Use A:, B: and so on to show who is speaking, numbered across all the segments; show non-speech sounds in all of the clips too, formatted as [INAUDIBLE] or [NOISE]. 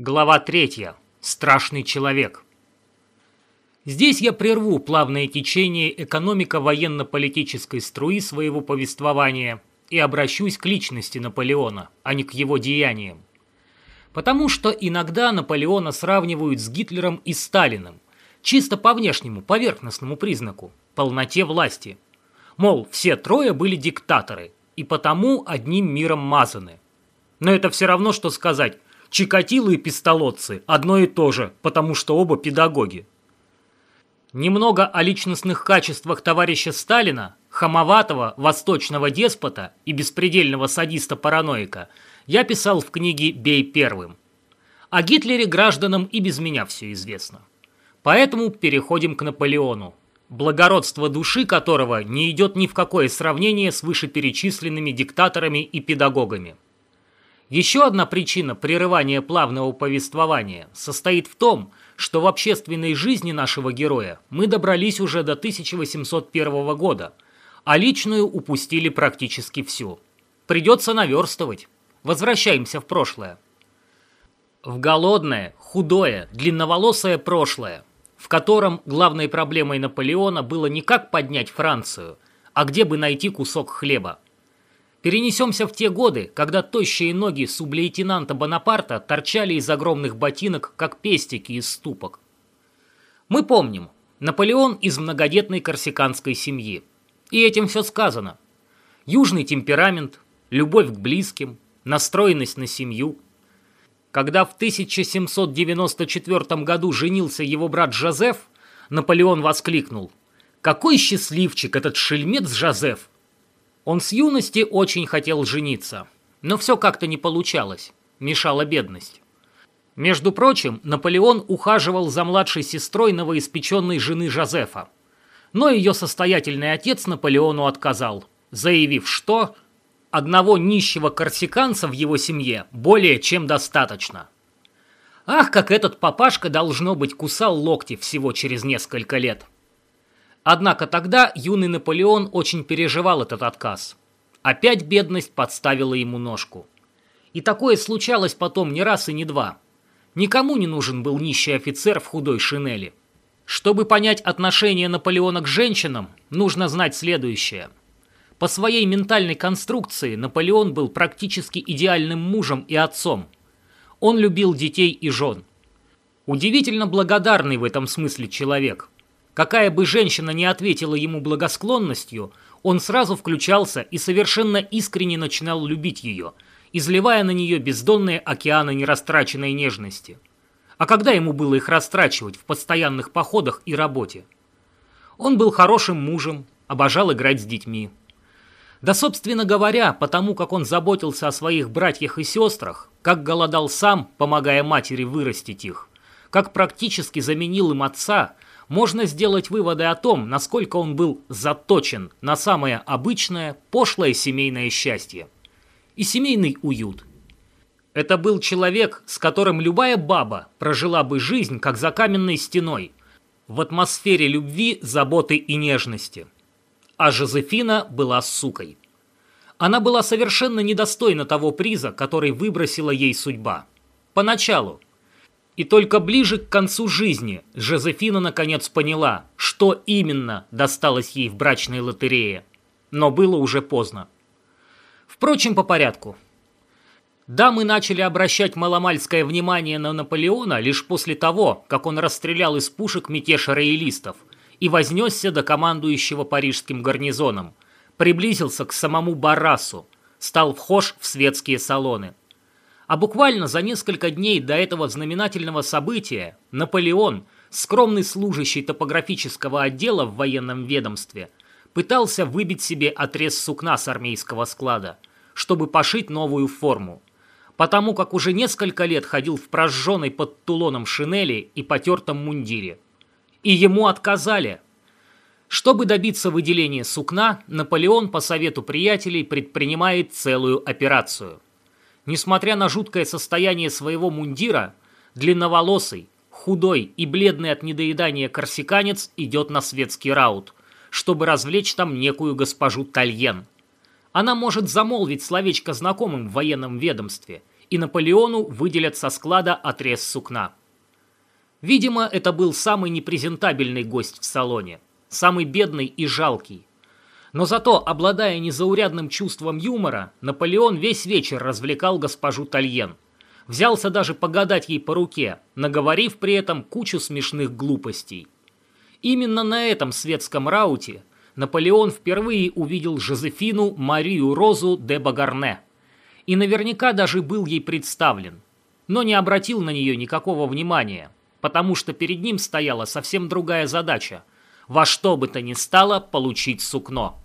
A: Глава 3. Страшный человек. Здесь я прерву плавное течение экономико-военно-политической струи своего повествования и обращусь к личности Наполеона, а не к его деяниям. Потому что иногда Наполеона сравнивают с Гитлером и Сталиным, чисто по внешнему, поверхностному признаку, полноте власти. Мол, все трое были диктаторы, и потому одним миром мазаны. Но это все равно, что сказать Чикатило и пистолотцы – одно и то же, потому что оба педагоги. Немного о личностных качествах товарища Сталина, хамоватого восточного деспота и беспредельного садиста-параноика я писал в книге «Бей первым». О Гитлере гражданам и без меня все известно. Поэтому переходим к Наполеону, благородство души которого не идет ни в какое сравнение с вышеперечисленными диктаторами и педагогами. Еще одна причина прерывания плавного повествования состоит в том, что в общественной жизни нашего героя мы добрались уже до 1801 года, а личную упустили практически всю. Придется наверстывать. Возвращаемся в прошлое. В голодное, худое, длинноволосое прошлое, в котором главной проблемой Наполеона было не как поднять Францию, а где бы найти кусок хлеба. Перенесемся в те годы, когда тощие ноги сублейтенанта Бонапарта торчали из огромных ботинок, как пестики из ступок. Мы помним, Наполеон из многодетной корсиканской семьи. И этим все сказано. Южный темперамент, любовь к близким, настроенность на семью. Когда в 1794 году женился его брат Жозеф, Наполеон воскликнул «Какой счастливчик этот шельмец Жозеф! Он с юности очень хотел жениться, но все как-то не получалось, мешала бедность. Между прочим, Наполеон ухаживал за младшей сестрой новоиспеченной жены Жозефа. Но ее состоятельный отец Наполеону отказал, заявив, что одного нищего корсиканца в его семье более чем достаточно. Ах, как этот папашка, должно быть, кусал локти всего через несколько лет. Однако тогда юный Наполеон очень переживал этот отказ. Опять бедность подставила ему ножку. И такое случалось потом не раз и не два. Никому не нужен был нищий офицер в худой шинели. Чтобы понять отношение Наполеона к женщинам, нужно знать следующее. По своей ментальной конструкции Наполеон был практически идеальным мужем и отцом. Он любил детей и жен. Удивительно благодарный в этом смысле человек – Какая бы женщина ни ответила ему благосклонностью, он сразу включался и совершенно искренне начинал любить ее, изливая на нее бездонные океаны нерастраченной нежности. А когда ему было их растрачивать в постоянных походах и работе? Он был хорошим мужем, обожал играть с детьми. Да, собственно говоря, потому как он заботился о своих братьях и сестрах, как голодал сам, помогая матери вырастить их, как практически заменил им отца – можно сделать выводы о том, насколько он был заточен на самое обычное, пошлое семейное счастье. И семейный уют. Это был человек, с которым любая баба прожила бы жизнь, как за каменной стеной, в атмосфере любви, заботы и нежности. А Жозефина была сукой. Она была совершенно недостойна того приза, который выбросила ей судьба. Поначалу, и только ближе к концу жизни Жозефина наконец поняла, что именно досталось ей в брачной лотерее. Но было уже поздно. Впрочем, по порядку. Дамы начали обращать маломальское внимание на Наполеона лишь после того, как он расстрелял из пушек мятеж роялистов и вознесся до командующего парижским гарнизоном, приблизился к самому Барасу, стал вхож в светские салоны. А буквально за несколько дней до этого знаменательного события Наполеон, скромный служащий топографического отдела в военном ведомстве, пытался выбить себе отрез сукна с армейского склада, чтобы пошить новую форму, потому как уже несколько лет ходил в прожженной под тулоном шинели и потертом мундире. И ему отказали. Чтобы добиться выделения сукна, Наполеон по совету приятелей предпринимает целую операцию – Несмотря на жуткое состояние своего мундира, длинноволосый, худой и бледный от недоедания корсиканец идет на светский раут, чтобы развлечь там некую госпожу Тальен. Она может замолвить словечко знакомым в военном ведомстве и Наполеону выделят со склада отрез сукна. Видимо, это был самый непрезентабельный гость в салоне, самый бедный и жалкий. Но зато, обладая незаурядным чувством юмора, Наполеон весь вечер развлекал госпожу Тальен. Взялся даже погадать ей по руке, наговорив при этом кучу смешных глупостей. Именно на этом светском рауте Наполеон впервые увидел Жозефину Марию Розу де Багарне. И наверняка даже был ей представлен. Но не обратил на нее никакого внимания, потому что перед ним стояла совсем другая задача – во что бы то ни стало получить сукно.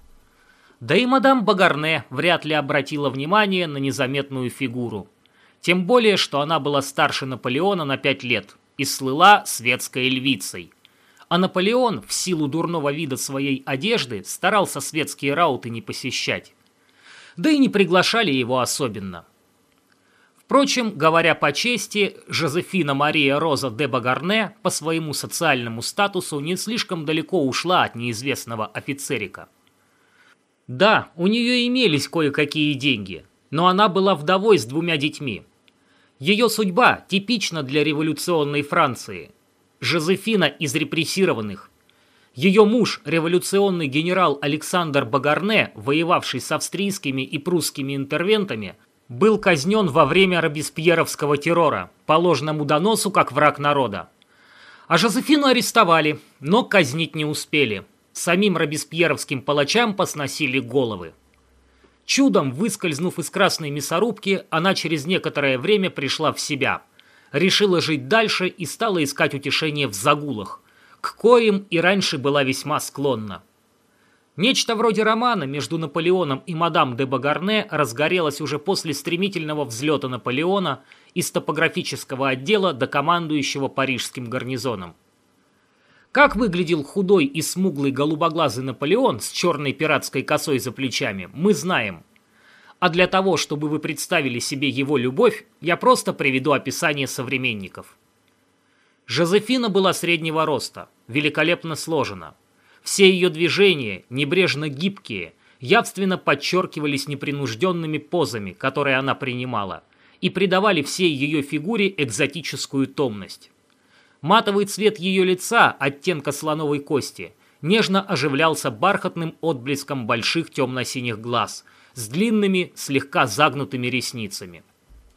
A: Да и мадам Багарне вряд ли обратила внимание на незаметную фигуру. Тем более, что она была старше Наполеона на пять лет и слыла светской львицей. А Наполеон, в силу дурного вида своей одежды, старался светские рауты не посещать. Да и не приглашали его особенно. Впрочем, говоря по чести, Жозефина Мария Роза де Багарне по своему социальному статусу не слишком далеко ушла от неизвестного офицерика. Да, у нее имелись кое-какие деньги, но она была вдовой с двумя детьми. Ее судьба типична для революционной Франции. Жозефина из репрессированных. Ее муж, революционный генерал Александр Багарне, воевавший с австрийскими и прусскими интервентами, был казнен во время робеспьеровского террора по ложному доносу как враг народа. А Жозефину арестовали, но казнить не успели. Самим робеспьеровским палачам посносили головы. Чудом выскользнув из красной мясорубки, она через некоторое время пришла в себя. Решила жить дальше и стала искать утешение в загулах, к коим и раньше была весьма склонна. Нечто вроде романа между Наполеоном и мадам де Багарне разгорелось уже после стремительного взлета Наполеона из топографического отдела до командующего парижским гарнизоном. Как выглядел худой и смуглый голубоглазый Наполеон с черной пиратской косой за плечами, мы знаем. А для того, чтобы вы представили себе его любовь, я просто приведу описание современников. Жозефина была среднего роста, великолепно сложена – все ее движения, небрежно гибкие, явственно подчеркивались непринужденными позами, которые она принимала, и придавали всей ее фигуре экзотическую томность. Матовый цвет ее лица, оттенка слоновой кости, нежно оживлялся бархатным отблеском больших темно-синих глаз с длинными, слегка загнутыми ресницами.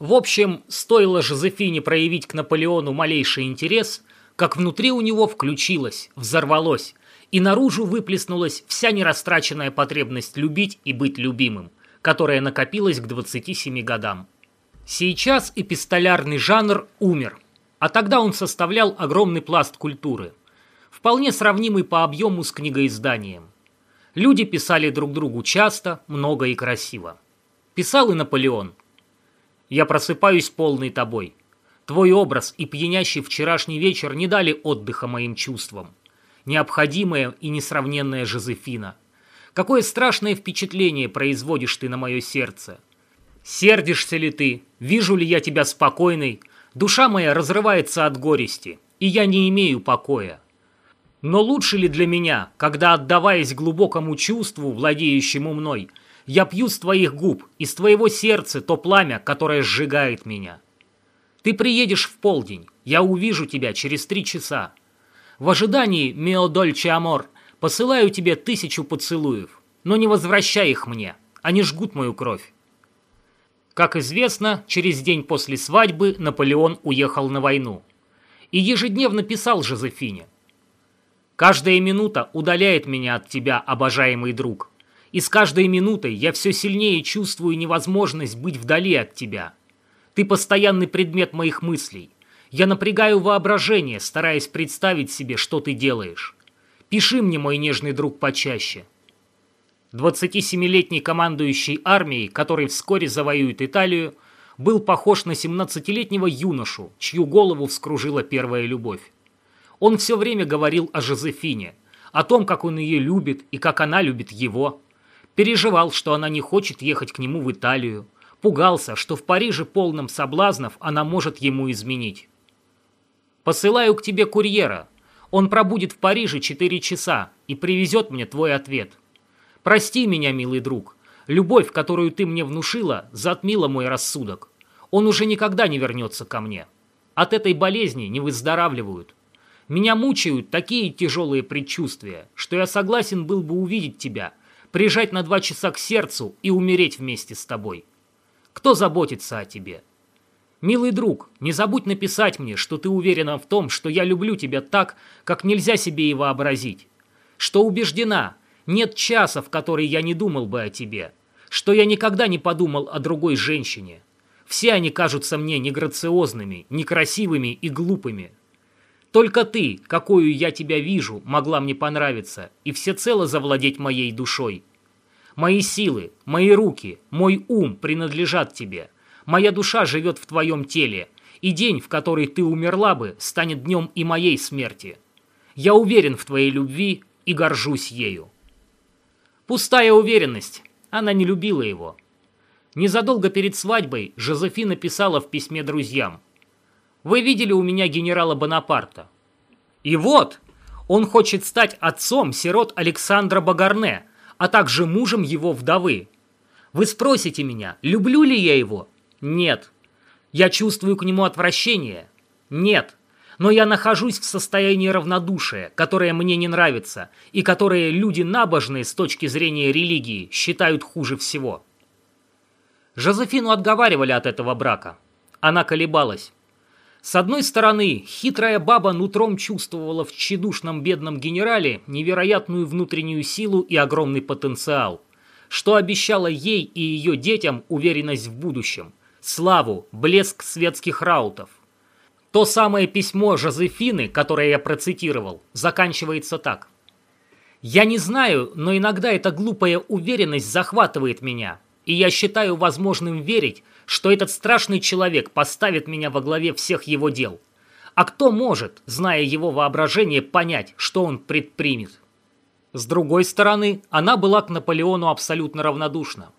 A: В общем, стоило Жозефине проявить к Наполеону малейший интерес, как внутри у него включилось, взорвалось, и наружу выплеснулась вся нерастраченная потребность любить и быть любимым, которая накопилась к 27 годам. Сейчас эпистолярный жанр умер, а тогда он составлял огромный пласт культуры, вполне сравнимый по объему с книгоизданием. Люди писали друг другу часто, много и красиво. Писал и Наполеон. «Я просыпаюсь полный тобой. Твой образ и пьянящий вчерашний вечер не дали отдыха моим чувствам необходимая и несравненная Жозефина. Какое страшное впечатление производишь ты на мое сердце. Сердишься ли ты? Вижу ли я тебя спокойной? Душа моя разрывается от горести, и я не имею покоя. Но лучше ли для меня, когда, отдаваясь глубокому чувству, владеющему мной, я пью с твоих губ, из твоего сердца то пламя, которое сжигает меня? Ты приедешь в полдень, я увижу тебя через три часа. В ожидании, мио дольче амор, посылаю тебе тысячу поцелуев, но не возвращай их мне, они жгут мою кровь. Как известно, через день после свадьбы Наполеон уехал на войну и ежедневно писал Жозефине. «Каждая минута удаляет меня от тебя, обожаемый друг, и с каждой минутой я все сильнее чувствую невозможность быть вдали от тебя. Ты постоянный предмет моих мыслей, я напрягаю воображение, стараясь представить себе, что ты делаешь. Пиши мне, мой нежный друг, почаще. 27-летний командующий армией, который вскоре завоюет Италию, был похож на 17-летнего юношу, чью голову вскружила первая любовь. Он все время говорил о Жозефине, о том, как он ее любит и как она любит его. Переживал, что она не хочет ехать к нему в Италию. Пугался, что в Париже полном соблазнов она может ему изменить. Посылаю к тебе курьера. Он пробудет в Париже четыре часа и привезет мне твой ответ. Прости меня, милый друг. Любовь, которую ты мне внушила, затмила мой рассудок. Он уже никогда не вернется ко мне. От этой болезни не выздоравливают. Меня мучают такие тяжелые предчувствия, что я согласен был бы увидеть тебя, прижать на два часа к сердцу и умереть вместе с тобой. Кто заботится о тебе? Милый друг, не забудь написать мне, что ты уверена в том, что я люблю тебя так, как нельзя себе и вообразить. Что убеждена, нет часа, в который я не думал бы о тебе. Что я никогда не подумал о другой женщине. Все они кажутся мне неграциозными, некрасивыми и глупыми. Только ты, какую я тебя вижу, могла мне понравиться и всецело завладеть моей душой. Мои силы, мои руки, мой ум принадлежат тебе. Моя душа живет в твоем теле, и день, в который ты умерла бы, станет днем и моей смерти. Я уверен в твоей любви и горжусь ею. Пустая уверенность. Она не любила его. Незадолго перед свадьбой Жозефина писала в письме друзьям. Вы видели у меня генерала Бонапарта. И вот, он хочет стать отцом сирот Александра Багарне, а также мужем его вдовы. Вы спросите меня, люблю ли я его? Нет. Я чувствую к нему отвращение? Нет. Но я нахожусь в состоянии равнодушия, которое мне не нравится, и которое люди набожные с точки зрения религии считают хуже всего. Жозефину отговаривали от этого брака. Она колебалась. С одной стороны, хитрая баба нутром чувствовала в тщедушном бедном генерале невероятную внутреннюю силу и огромный потенциал, что обещало ей и ее детям уверенность в будущем, славу, блеск светских раутов. То самое письмо Жозефины, которое я процитировал, заканчивается так. «Я не знаю, но иногда эта глупая уверенность захватывает меня, и я считаю возможным верить, что этот страшный человек поставит меня во главе всех его дел. А кто может, зная его воображение, понять, что он предпримет? С другой стороны, она была к Наполеону абсолютно равнодушна.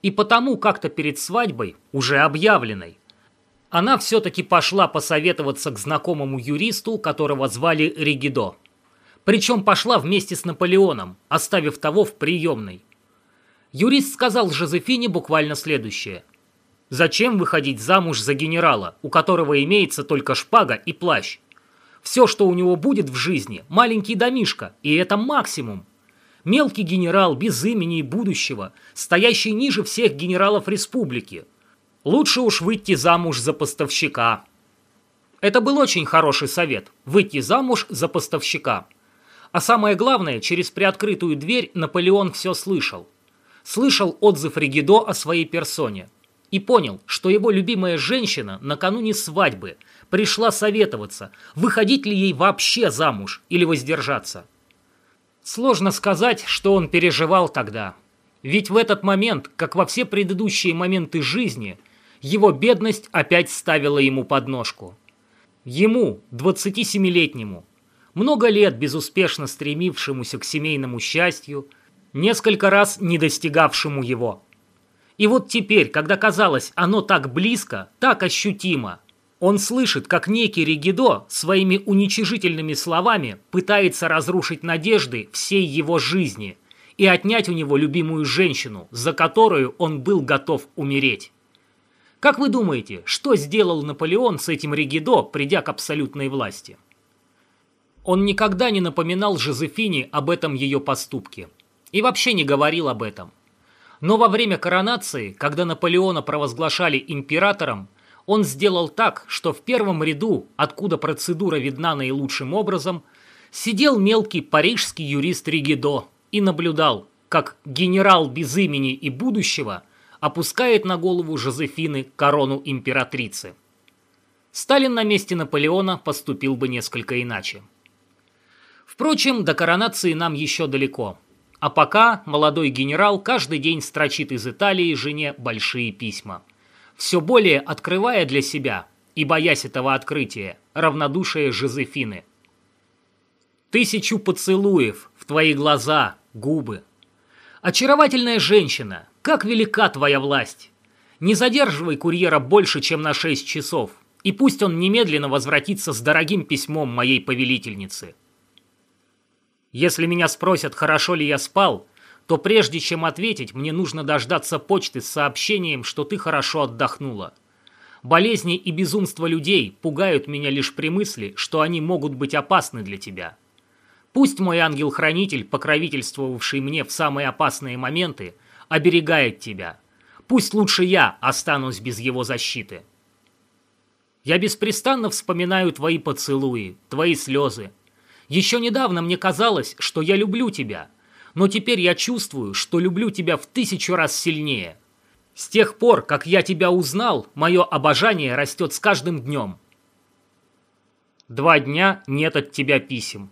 A: И потому как-то перед свадьбой, уже объявленной, она все-таки пошла посоветоваться к знакомому юристу, которого звали Ригидо. Причем пошла вместе с Наполеоном, оставив того в приемной. Юрист сказал Жозефине буквально следующее – Зачем выходить замуж за генерала, у которого имеется только шпага и плащ? Все, что у него будет в жизни, маленький домишко, и это максимум. Мелкий генерал без имени и будущего, стоящий ниже всех генералов республики. Лучше уж выйти замуж за поставщика. Это был очень хороший совет – выйти замуж за поставщика. А самое главное, через приоткрытую дверь Наполеон все слышал. Слышал отзыв Ригидо о своей персоне – и понял, что его любимая женщина накануне свадьбы пришла советоваться, выходить ли ей вообще замуж или воздержаться. Сложно сказать, что он переживал тогда. Ведь в этот момент, как во все предыдущие моменты жизни, его бедность опять ставила ему подножку. Ему, 27-летнему, много лет безуспешно стремившемуся к семейному счастью, несколько раз не достигавшему его – и вот теперь, когда казалось оно так близко, так ощутимо, он слышит, как некий Ригидо своими уничижительными словами пытается разрушить надежды всей его жизни и отнять у него любимую женщину, за которую он был готов умереть. Как вы думаете, что сделал Наполеон с этим Ригидо, придя к абсолютной власти? Он никогда не напоминал Жозефине об этом ее поступке и вообще не говорил об этом – но во время коронации, когда Наполеона провозглашали императором, он сделал так, что в первом ряду, откуда процедура видна наилучшим образом, сидел мелкий парижский юрист Ригидо и наблюдал, как генерал без имени и будущего опускает на голову Жозефины корону императрицы. Сталин на месте Наполеона поступил бы несколько иначе. Впрочем, до коронации нам еще далеко – а пока молодой генерал каждый день строчит из Италии жене большие письма. Все более открывая для себя, и боясь этого открытия, равнодушие Жозефины. Тысячу поцелуев в твои глаза, губы. Очаровательная женщина, как велика твоя власть. Не задерживай курьера больше, чем на шесть часов, и пусть он немедленно возвратится с дорогим письмом моей повелительницы. Если меня спросят, хорошо ли я спал, то прежде чем ответить, мне нужно дождаться почты с сообщением, что ты хорошо отдохнула. Болезни и безумство людей пугают меня лишь при мысли, что они могут быть опасны для тебя. Пусть мой ангел-хранитель, покровительствовавший мне в самые опасные моменты, оберегает тебя. Пусть лучше я останусь без его защиты. Я беспрестанно вспоминаю твои поцелуи, твои слезы. Еще недавно мне казалось, что я люблю тебя, но теперь я чувствую, что люблю тебя в тысячу раз сильнее. С тех пор, как я тебя узнал, мое обожание растет с каждым днем. Два дня нет от тебя писем.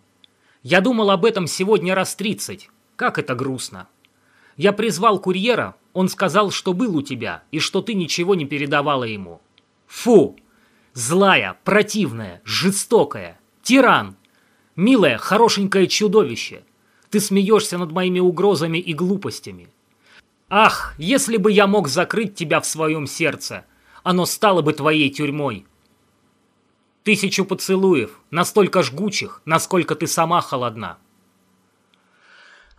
A: Я думал об этом сегодня раз тридцать. Как это грустно. Я призвал курьера, он сказал, что был у тебя, и что ты ничего не передавала ему. Фу! Злая, противная, жестокая. Тиран! Милое, хорошенькое чудовище. Ты смеешься над моими угрозами и глупостями. Ах, если бы я мог закрыть тебя в своем сердце, оно стало бы твоей тюрьмой. Тысячу поцелуев, настолько жгучих, насколько ты сама холодна.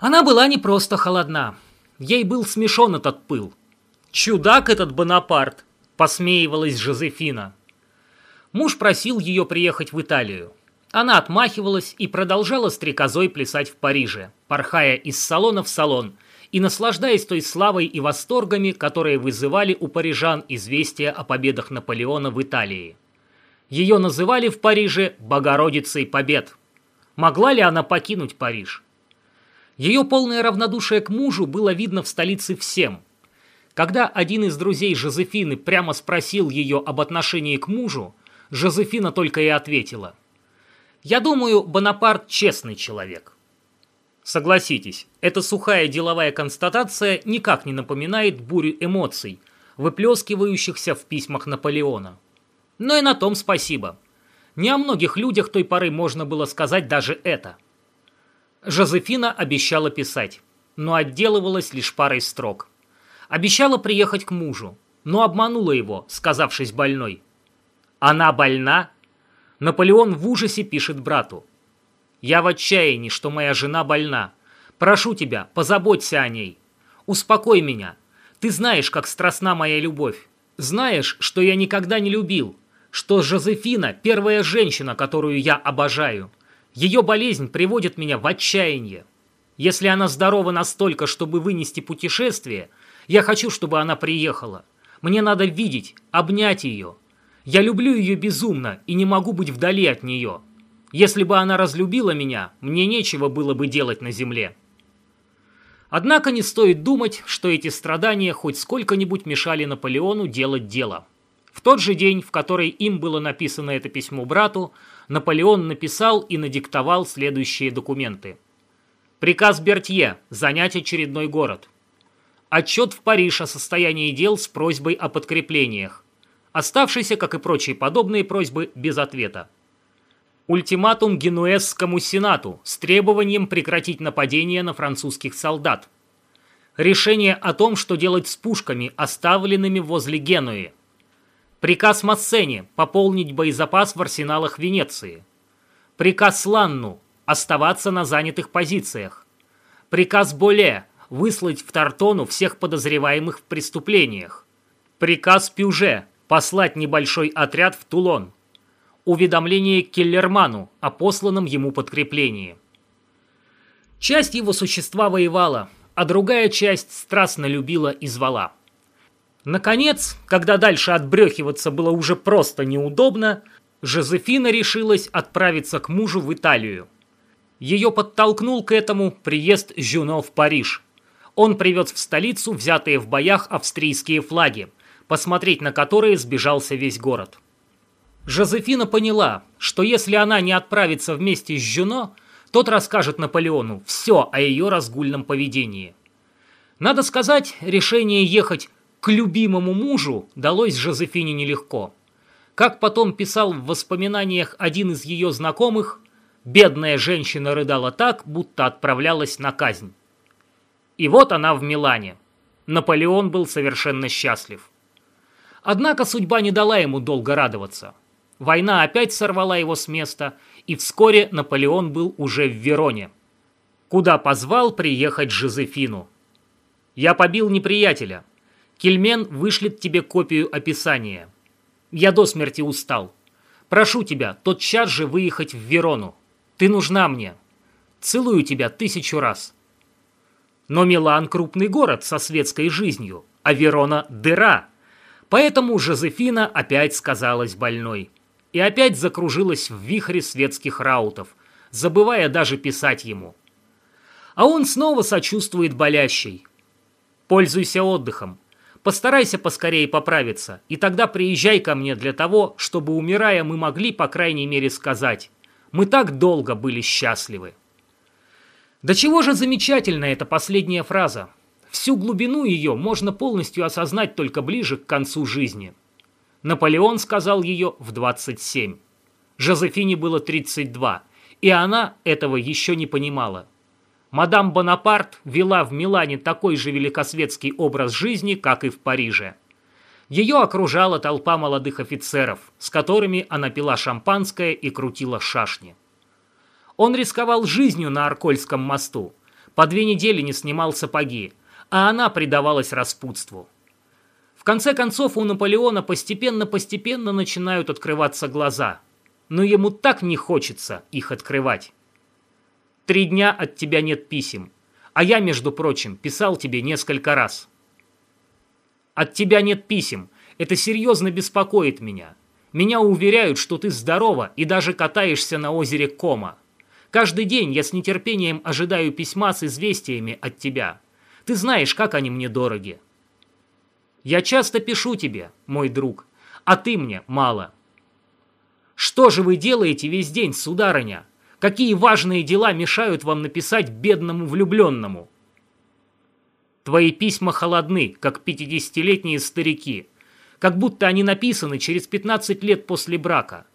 A: Она была не просто холодна. Ей был смешон этот пыл. «Чудак этот Бонапарт!» – посмеивалась Жозефина. Муж просил ее приехать в Италию. Она отмахивалась и продолжала стрекозой плясать в Париже, порхая из салона в салон и наслаждаясь той славой и восторгами, которые вызывали у парижан известия о победах Наполеона в Италии. Ее называли в Париже «Богородицей Побед». Могла ли она покинуть Париж? Ее полное равнодушие к мужу было видно в столице всем. Когда один из друзей Жозефины прямо спросил ее об отношении к мужу, Жозефина только и ответила. «Я думаю, Бонапарт честный человек». Согласитесь, эта сухая деловая констатация никак не напоминает бурю эмоций, выплескивающихся в письмах Наполеона. Но и на том спасибо. Не о многих людях той поры можно было сказать даже это. Жозефина обещала писать, но отделывалась лишь парой строк. Обещала приехать к мужу, но обманула его, сказавшись больной. Она больна? Наполеон в ужасе пишет брату. «Я в отчаянии, что моя жена больна. Прошу тебя, позаботься о ней. Успокой меня. Ты знаешь, как страстна моя любовь. Знаешь, что я никогда не любил, что Жозефина – первая женщина, которую я обожаю. Ее болезнь приводит меня в отчаяние. Если она здорова настолько, чтобы вынести путешествие, я хочу, чтобы она приехала. Мне надо видеть, обнять ее. Я люблю ее безумно и не могу быть вдали от нее. Если бы она разлюбила меня, мне нечего было бы делать на земле. Однако не стоит думать, что эти страдания хоть сколько-нибудь мешали Наполеону делать дело. В тот же день, в который им было написано это письмо брату, Наполеон написал и надиктовал следующие документы. Приказ Бертье занять очередной город. Отчет в Париж о состоянии дел с просьбой о подкреплениях. Оставшийся, как и прочие подобные просьбы, без ответа. Ультиматум Генуэзскому сенату с требованием прекратить нападение на французских солдат. Решение о том, что делать с пушками, оставленными возле Генуи. Приказ Массене пополнить боезапас в арсеналах Венеции. Приказ Ланну оставаться на занятых позициях. Приказ Боле выслать в Тартону всех подозреваемых в преступлениях. Приказ Пюже послать небольшой отряд в Тулон. Уведомление Келлерману о посланном ему подкреплении. Часть его существа воевала, а другая часть страстно любила и звала. Наконец, когда дальше отбрехиваться было уже просто неудобно, Жозефина решилась отправиться к мужу в Италию. Ее подтолкнул к этому приезд Жюно в Париж. Он привез в столицу взятые в боях австрийские флаги, посмотреть на которые сбежался весь город. Жозефина поняла, что если она не отправится вместе с Жюно, тот расскажет Наполеону все о ее разгульном поведении. Надо сказать, решение ехать к любимому мужу далось Жозефине нелегко. Как потом писал в воспоминаниях один из ее знакомых, бедная женщина рыдала так, будто отправлялась на казнь. И вот она в Милане. Наполеон был совершенно счастлив. Однако судьба не дала ему долго радоваться. Война опять сорвала его с места, и вскоре Наполеон был уже в Вероне, куда позвал приехать Жозефину. «Я побил неприятеля», Кельмен вышлет тебе копию описания. Я до смерти устал. Прошу тебя, тотчас же выехать в Верону. Ты нужна мне. Целую тебя тысячу раз. Но Милан – крупный город со светской жизнью, а Верона – дыра. Поэтому Жозефина опять сказалась больной. И опять закружилась в вихре светских раутов, забывая даже писать ему. А он снова сочувствует болящей. Пользуйся отдыхом. Постарайся поскорее поправиться, и тогда приезжай ко мне для того, чтобы, умирая, мы могли, по крайней мере, сказать «Мы так долго были счастливы». До чего же замечательна эта последняя фраза. Всю глубину ее можно полностью осознать только ближе к концу жизни. Наполеон сказал ее в 27. Жозефине было 32, и она этого еще не понимала. Мадам Бонапарт вела в Милане такой же великосветский образ жизни, как и в Париже. Ее окружала толпа молодых офицеров, с которыми она пила шампанское и крутила шашни. Он рисковал жизнью на Аркольском мосту. По две недели не снимал сапоги, а она предавалась распутству. В конце концов, у Наполеона постепенно-постепенно начинают открываться глаза. Но ему так не хочется их открывать. Три дня от тебя нет писем. А я, между прочим, писал тебе несколько раз. От тебя нет писем. Это серьезно беспокоит меня. Меня уверяют, что ты здорова и даже катаешься на озере Кома. Каждый день я с нетерпением ожидаю письма с известиями от тебя. Ты знаешь, как они мне дороги. Я часто пишу тебе, мой друг, а ты мне мало. Что же вы делаете весь день, сударыня? Какие важные дела мешают вам написать бедному влюбленному? Твои письма холодны, как пятидесятилетние старики, как будто они написаны через 15 лет после брака.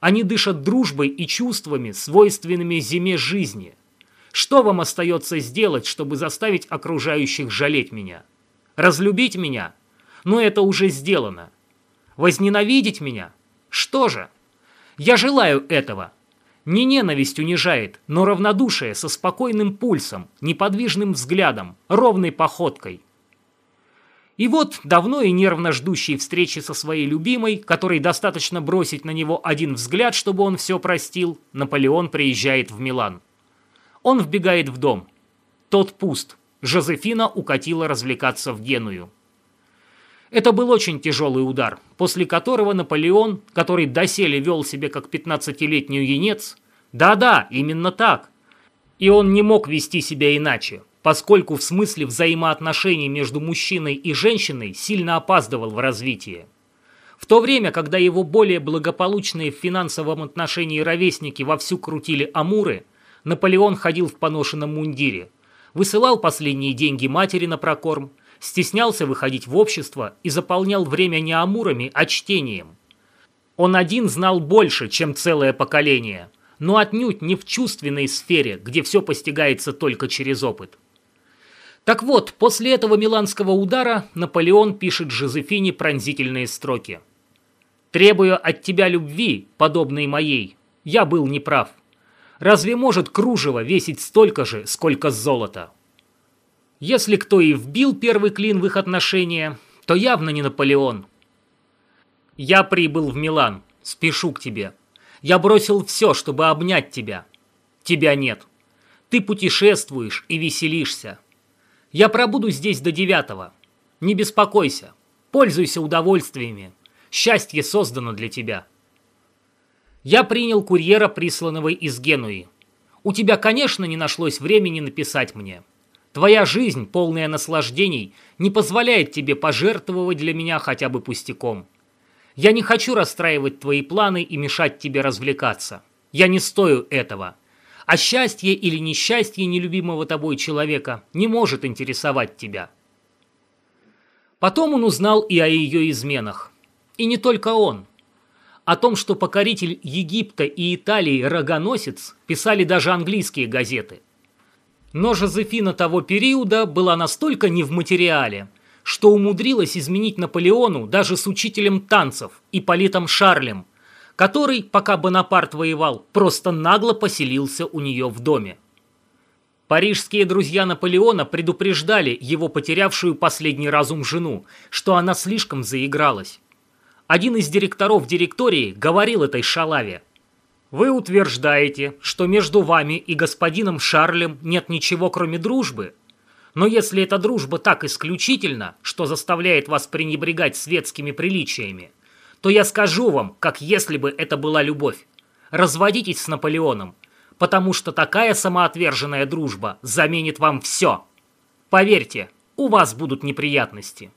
A: Они дышат дружбой и чувствами, свойственными зиме жизни. Что вам остается сделать, чтобы заставить окружающих жалеть меня? Разлюбить меня? Но это уже сделано. Возненавидеть меня? Что же? Я желаю этого. Не ненависть унижает, но равнодушие со спокойным пульсом, неподвижным взглядом, ровной походкой – и вот, давно и нервно ждущий встречи со своей любимой, которой достаточно бросить на него один взгляд, чтобы он все простил, Наполеон приезжает в Милан. Он вбегает в дом. Тот пуст. Жозефина укатила развлекаться в Геную. Это был очень тяжелый удар, после которого Наполеон, который доселе вел себя как 15-летний юнец, да-да, именно так, и он не мог вести себя иначе, поскольку в смысле взаимоотношений между мужчиной и женщиной сильно опаздывал в развитии. В то время, когда его более благополучные в финансовом отношении ровесники вовсю крутили амуры, Наполеон ходил в поношенном мундире, высылал последние деньги матери на прокорм, стеснялся выходить в общество и заполнял время не амурами, а чтением. Он один знал больше, чем целое поколение, но отнюдь не в чувственной сфере, где все постигается только через опыт. Так вот, после этого миланского удара Наполеон пишет Жозефине пронзительные строки. «Требуя от тебя любви, подобной моей, я был неправ. Разве может кружево весить столько же, сколько золота?» Если кто и вбил первый клин в их отношения, то явно не Наполеон. «Я прибыл в Милан, спешу к тебе. Я бросил все, чтобы обнять тебя. Тебя нет. Ты путешествуешь и веселишься. Я пробуду здесь до девятого. Не беспокойся. Пользуйся удовольствиями. Счастье создано для тебя. Я принял курьера, присланного из Генуи. У тебя, конечно, не нашлось времени написать мне. Твоя жизнь, полная наслаждений, не позволяет тебе пожертвовать для меня хотя бы пустяком. Я не хочу расстраивать твои планы и мешать тебе развлекаться. Я не стою этого. А счастье или несчастье нелюбимого тобой человека не может интересовать тебя. Потом он узнал и о ее изменах. И не только он. О том, что покоритель Египта и Италии рогоносец, писали даже английские газеты. Но Жозефина того периода была настолько не в материале, что умудрилась изменить Наполеону даже с учителем танцев, Ипполитом Шарлем, который, пока Бонапарт воевал, просто нагло поселился у нее в доме. Парижские друзья Наполеона предупреждали его потерявшую последний разум жену, что она слишком заигралась. Один из директоров директории говорил этой шалаве. «Вы утверждаете, что между вами и господином Шарлем нет ничего, кроме дружбы. Но если эта дружба так исключительна, что заставляет вас пренебрегать светскими приличиями, то я скажу вам, как если бы это была любовь. Разводитесь с Наполеоном, потому что такая самоотверженная дружба заменит вам все. Поверьте, у вас будут неприятности».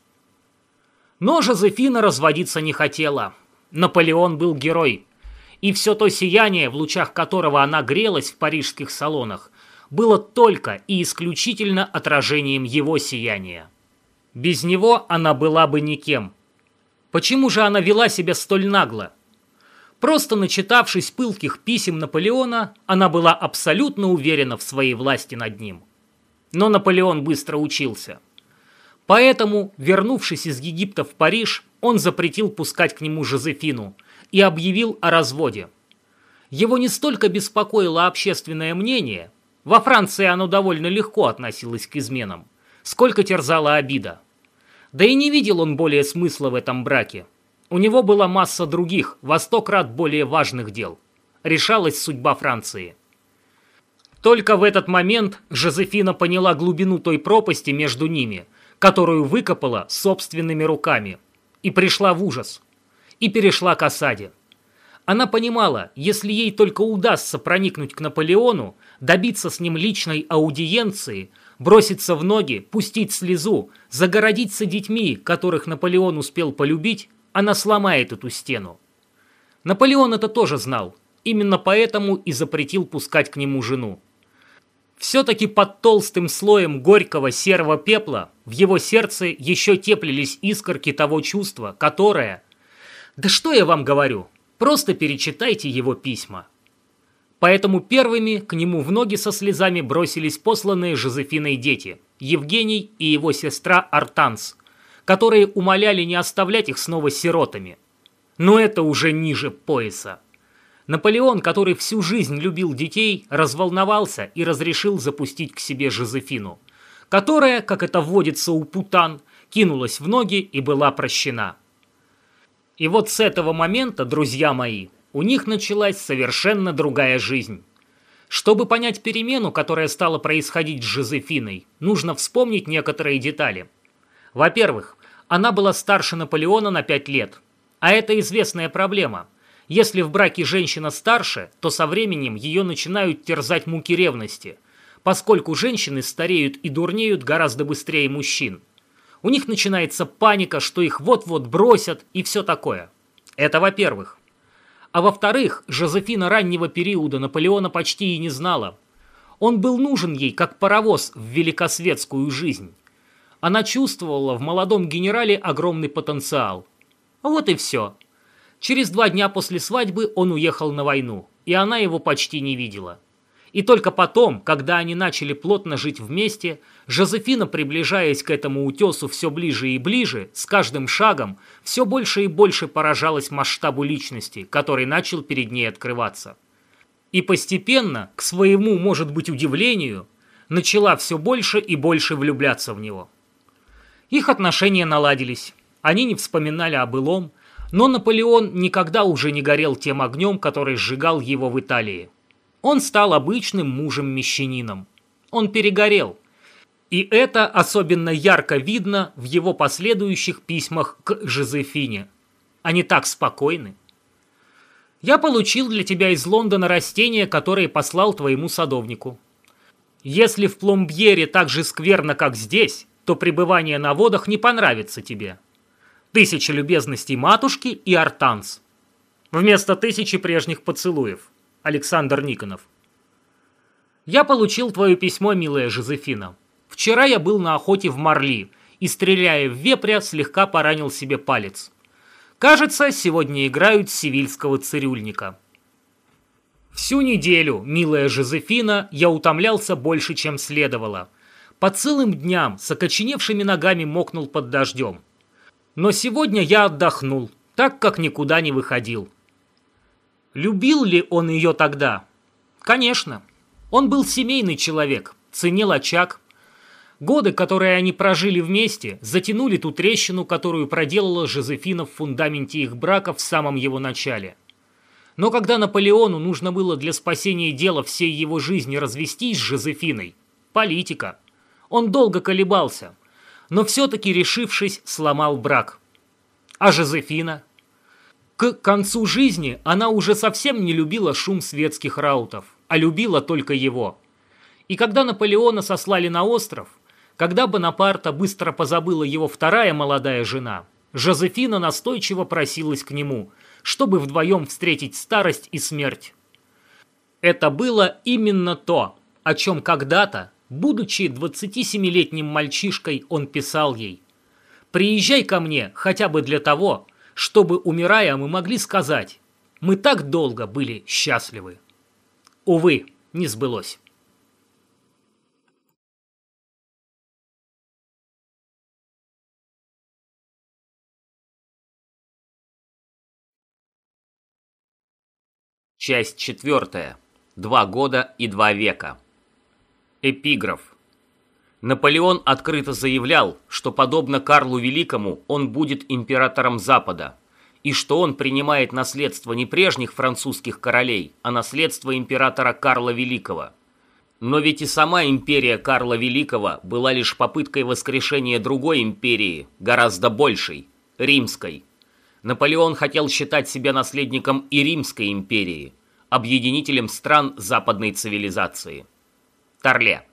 A: Но Жозефина разводиться не хотела. Наполеон был герой. И все то сияние, в лучах которого она грелась в парижских салонах, было только и исключительно отражением его сияния. Без него она была бы никем. Почему же она вела себя столь нагло? Просто начитавшись пылких писем Наполеона, она была абсолютно уверена в своей власти над ним. Но Наполеон быстро учился – Поэтому, вернувшись из Египта в Париж, он запретил пускать к нему Жозефину и объявил о разводе. Его не столько беспокоило общественное мнение, во Франции оно довольно легко относилось к изменам, сколько терзала обида. Да и не видел он более смысла в этом браке. У него была масса других, во сто крат более важных дел. Решалась судьба Франции. Только в этот момент Жозефина поняла глубину той пропасти между ними – которую выкопала собственными руками, и пришла в ужас, и перешла к осаде. Она понимала, если ей только удастся проникнуть к Наполеону, добиться с ним личной аудиенции, броситься в ноги, пустить слезу, загородиться детьми, которых Наполеон успел полюбить, она сломает эту стену. Наполеон это тоже знал, именно поэтому и запретил пускать к нему жену. Все-таки под толстым слоем горького серого пепла в его сердце еще теплились искорки того чувства, которое... Да что я вам говорю, просто перечитайте его письма. Поэтому первыми к нему в ноги со слезами бросились посланные Жозефиной дети, Евгений и его сестра Артанс, которые умоляли не оставлять их снова сиротами. Но это уже ниже пояса. Наполеон, который всю жизнь любил детей, разволновался и разрешил запустить к себе Жозефину, которая, как это вводится у путан, кинулась в ноги и была прощена. И вот с этого момента, друзья мои, у них началась совершенно другая жизнь. Чтобы понять перемену, которая стала происходить с Жозефиной, нужно вспомнить некоторые детали. Во-первых, она была старше Наполеона на 5 лет, а это известная проблема – если в браке женщина старше, то со временем ее начинают терзать муки ревности, поскольку женщины стареют и дурнеют гораздо быстрее мужчин. У них начинается паника, что их вот-вот бросят и все такое. Это во-первых. А во-вторых, Жозефина раннего периода Наполеона почти и не знала. Он был нужен ей как паровоз в великосветскую жизнь. Она чувствовала в молодом генерале огромный потенциал. Вот и все. Через два дня после свадьбы он уехал на войну, и она его почти не видела. И только потом, когда они начали плотно жить вместе, Жозефина, приближаясь к этому утесу все ближе и ближе, с каждым шагом, все больше и больше поражалась масштабу личности, который начал перед ней открываться. И постепенно, к своему, может быть, удивлению, начала все больше и больше влюбляться в него. Их отношения наладились. Они не вспоминали о былом, но Наполеон никогда уже не горел тем огнем, который сжигал его в Италии. Он стал обычным мужем-мещанином. Он перегорел. И это особенно ярко видно в его последующих письмах к Жозефине. Они так спокойны. Я получил для тебя из Лондона растения, которые послал твоему садовнику. Если в Пломбьере так же скверно, как здесь, то пребывание на водах не понравится тебе. Тысяча любезностей матушки и артанс. Вместо тысячи прежних поцелуев. Александр Никонов. Я получил твое письмо, милая Жозефина. Вчера я был на охоте в Марли и, стреляя в вепря, слегка поранил себе палец. Кажется, сегодня играют сивильского цирюльника. Всю неделю, милая Жозефина, я утомлялся больше, чем следовало. По целым дням с окоченевшими ногами мокнул под дождем. Но сегодня я отдохнул, так как никуда не выходил. Любил ли он ее тогда? Конечно. Он был семейный человек, ценил очаг. Годы, которые они прожили вместе, затянули ту трещину, которую проделала Жозефина в фундаменте их брака в самом его начале. Но когда Наполеону нужно было для спасения дела всей его жизни развестись с Жозефиной, политика, он долго колебался, но все-таки, решившись, сломал брак. А Жозефина? К концу жизни она уже совсем не любила шум светских раутов, а любила только его. И когда Наполеона сослали на остров, когда Бонапарта быстро позабыла его вторая молодая жена, Жозефина настойчиво просилась к нему, чтобы вдвоем встретить старость и смерть. Это было именно то, о чем когда-то, будучи 27-летним мальчишкой, он писал ей. «Приезжай ко мне хотя бы для того, чтобы, умирая, мы могли сказать, мы так долго были счастливы». Увы, не сбылось.
B: Часть четвертая. Два года и два века. Эпиграф. Наполеон открыто заявлял, что подобно Карлу Великому он будет императором Запада, и что он принимает наследство не прежних французских королей, а наследство императора Карла Великого. Но ведь и сама империя Карла Великого была лишь попыткой воскрешения другой империи, гораздо большей, римской – Наполеон хотел считать себя наследником и Римской империи, объединителем стран западной цивилизации. Торле.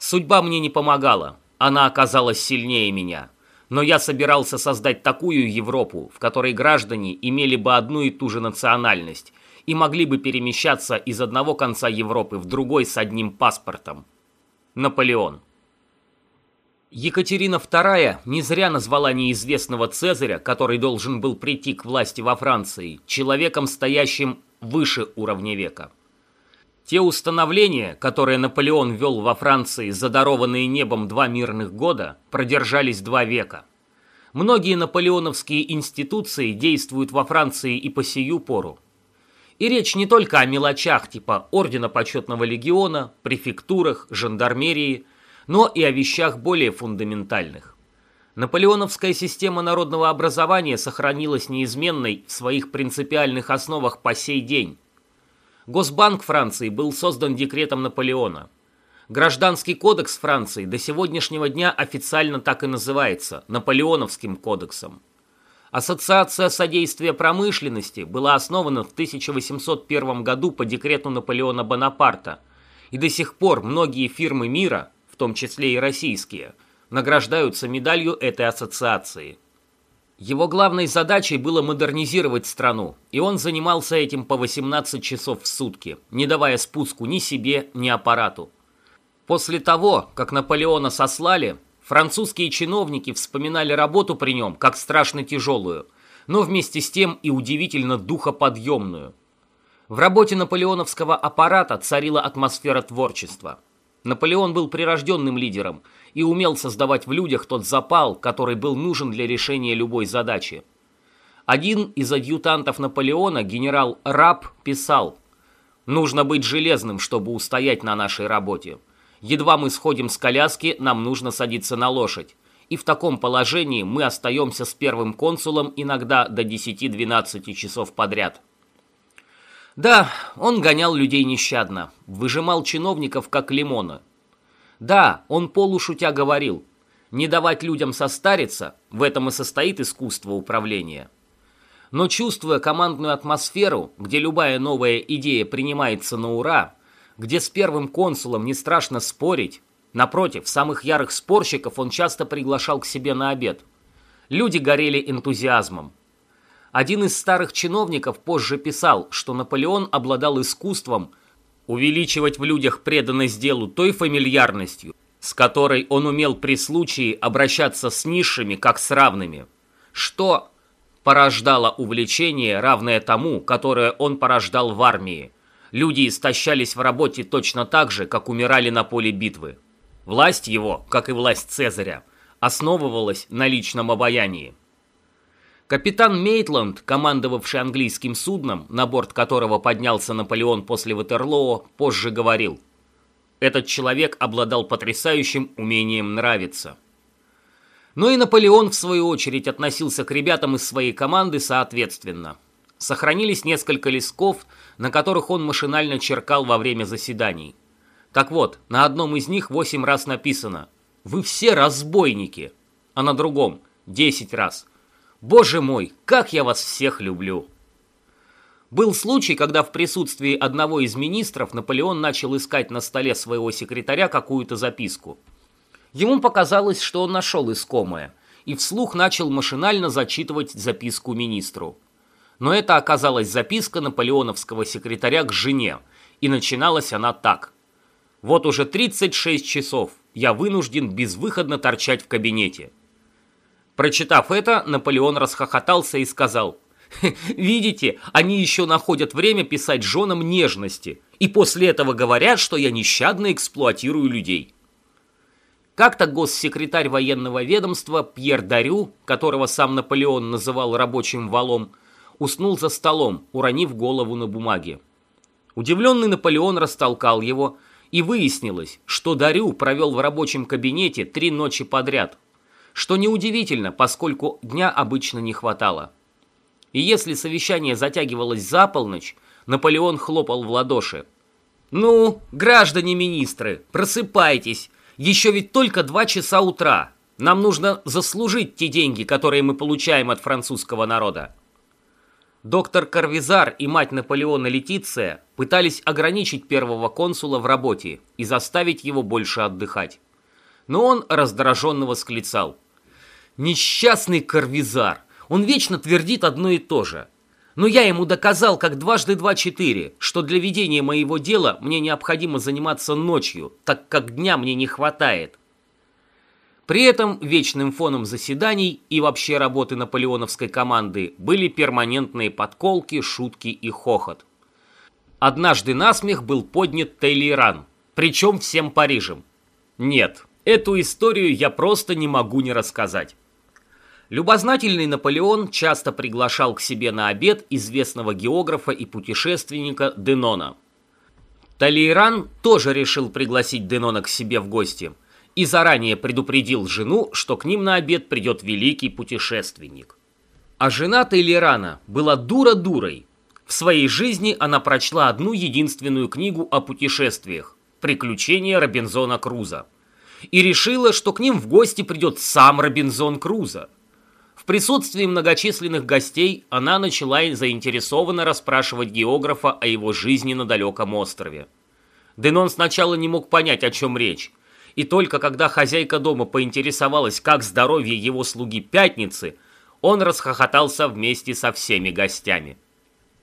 B: Судьба мне не помогала, она оказалась сильнее меня. Но я собирался создать такую Европу, в которой граждане имели бы одну и ту же национальность и могли бы перемещаться из одного конца Европы в другой с одним паспортом. Наполеон. Екатерина II не зря назвала неизвестного Цезаря, который должен был прийти к власти во Франции, человеком, стоящим выше уровня века. Те установления, которые Наполеон ввел во Франции, задарованные небом два мирных года, продержались два века. Многие наполеоновские институции действуют во Франции и по сию пору. И речь не только о мелочах типа Ордена Почетного Легиона, префектурах, жандармерии – но и о вещах более фундаментальных. Наполеоновская система народного образования сохранилась неизменной в своих принципиальных основах по сей день. Госбанк Франции был создан декретом Наполеона. Гражданский кодекс Франции до сегодняшнего дня официально так и называется – Наполеоновским кодексом. Ассоциация содействия промышленности была основана в 1801 году по декрету Наполеона Бонапарта, и до сих пор многие фирмы мира – том числе и российские, награждаются медалью этой ассоциации. Его главной задачей было модернизировать страну, и он занимался этим по 18 часов в сутки, не давая спуску ни себе, ни аппарату. После того, как Наполеона сослали, французские чиновники вспоминали работу при нем как страшно тяжелую, но вместе с тем и удивительно духоподъемную. В работе наполеоновского аппарата царила атмосфера творчества – Наполеон был прирожденным лидером и умел создавать в людях тот запал, который был нужен для решения любой задачи. Один из адъютантов Наполеона, генерал Раб, писал «Нужно быть железным, чтобы устоять на нашей работе. Едва мы сходим с коляски, нам нужно садиться на лошадь. И в таком положении мы остаемся с первым консулом иногда до 10-12 часов подряд». Да, он гонял людей нещадно, выжимал чиновников как лимона. Да, он полушутя говорил, не давать людям состариться, в этом и состоит искусство управления. Но чувствуя командную атмосферу, где любая новая идея принимается на ура, где с первым консулом не страшно спорить, напротив, самых ярых спорщиков он часто приглашал к себе на обед. Люди горели энтузиазмом. Один из старых чиновников позже писал, что Наполеон обладал искусством увеличивать в людях преданность делу той фамильярностью, с которой он умел при случае обращаться с низшими как с равными, что порождало увлечение, равное тому, которое он порождал в армии. Люди истощались в работе точно так же, как умирали на поле битвы. Власть его, как и власть Цезаря, основывалась на личном обаянии. Капитан Мейтланд, командовавший английским судном, на борт которого поднялся Наполеон после Ватерлоо, позже говорил. Этот человек обладал потрясающим умением нравиться. Но и Наполеон, в свою очередь, относился к ребятам из своей команды соответственно. Сохранились несколько листков, на которых он машинально черкал во время заседаний. Так вот, на одном из них восемь раз написано «Вы все разбойники», а на другом десять раз «Боже мой, как я вас всех люблю!» Был случай, когда в присутствии одного из министров Наполеон начал искать на столе своего секретаря какую-то записку. Ему показалось, что он нашел искомое, и вслух начал машинально зачитывать записку министру. Но это оказалась записка наполеоновского секретаря к жене, и начиналась она так. «Вот уже 36 часов я вынужден безвыходно торчать в кабинете». Прочитав это, Наполеон расхохотался и сказал – Видите, они еще находят время писать женам нежности, и после этого говорят, что я нещадно эксплуатирую людей. Как-то госсекретарь военного ведомства Пьер Дарю, которого сам Наполеон называл рабочим валом, уснул за столом, уронив голову на бумаге. Удивленный Наполеон растолкал его, и выяснилось, что Дарю провел в рабочем кабинете три ночи подряд, что неудивительно, поскольку дня обычно не хватало. И если совещание затягивалось за полночь, Наполеон хлопал в ладоши. «Ну, граждане министры, просыпайтесь! Еще ведь только два часа утра. Нам нужно заслужить те деньги, которые мы получаем от французского народа». Доктор Карвизар и мать Наполеона Летиция пытались ограничить первого консула в работе и заставить его больше отдыхать. Но он раздраженно восклицал. «Несчастный Карвизар! Он вечно твердит одно и то же. Но я ему доказал, как дважды два четыре, что для ведения моего дела мне необходимо заниматься ночью, так как дня мне не хватает. При этом вечным фоном заседаний и вообще работы наполеоновской команды были перманентные подколки, шутки и хохот. Однажды насмех был поднят Тейлеран, причем всем Парижем. Нет, эту историю я просто не могу не рассказать. Любознательный Наполеон часто приглашал к себе на обед известного географа и путешественника Денона. Талейран тоже решил пригласить Денона к себе в гости и заранее предупредил жену, что к ним на обед придет великий путешественник. А жена Тейлерана была дура-дурой. В своей жизни она прочла одну единственную книгу о путешествиях «Приключения Робинзона Круза» и решила, что к ним в гости придет сам Робинзон Круза – в присутствии многочисленных гостей она начала заинтересованно расспрашивать географа о его жизни на далеком острове. Денон сначала не мог понять, о чем речь, и только когда хозяйка дома поинтересовалась, как здоровье его слуги Пятницы, он расхохотался вместе со всеми гостями.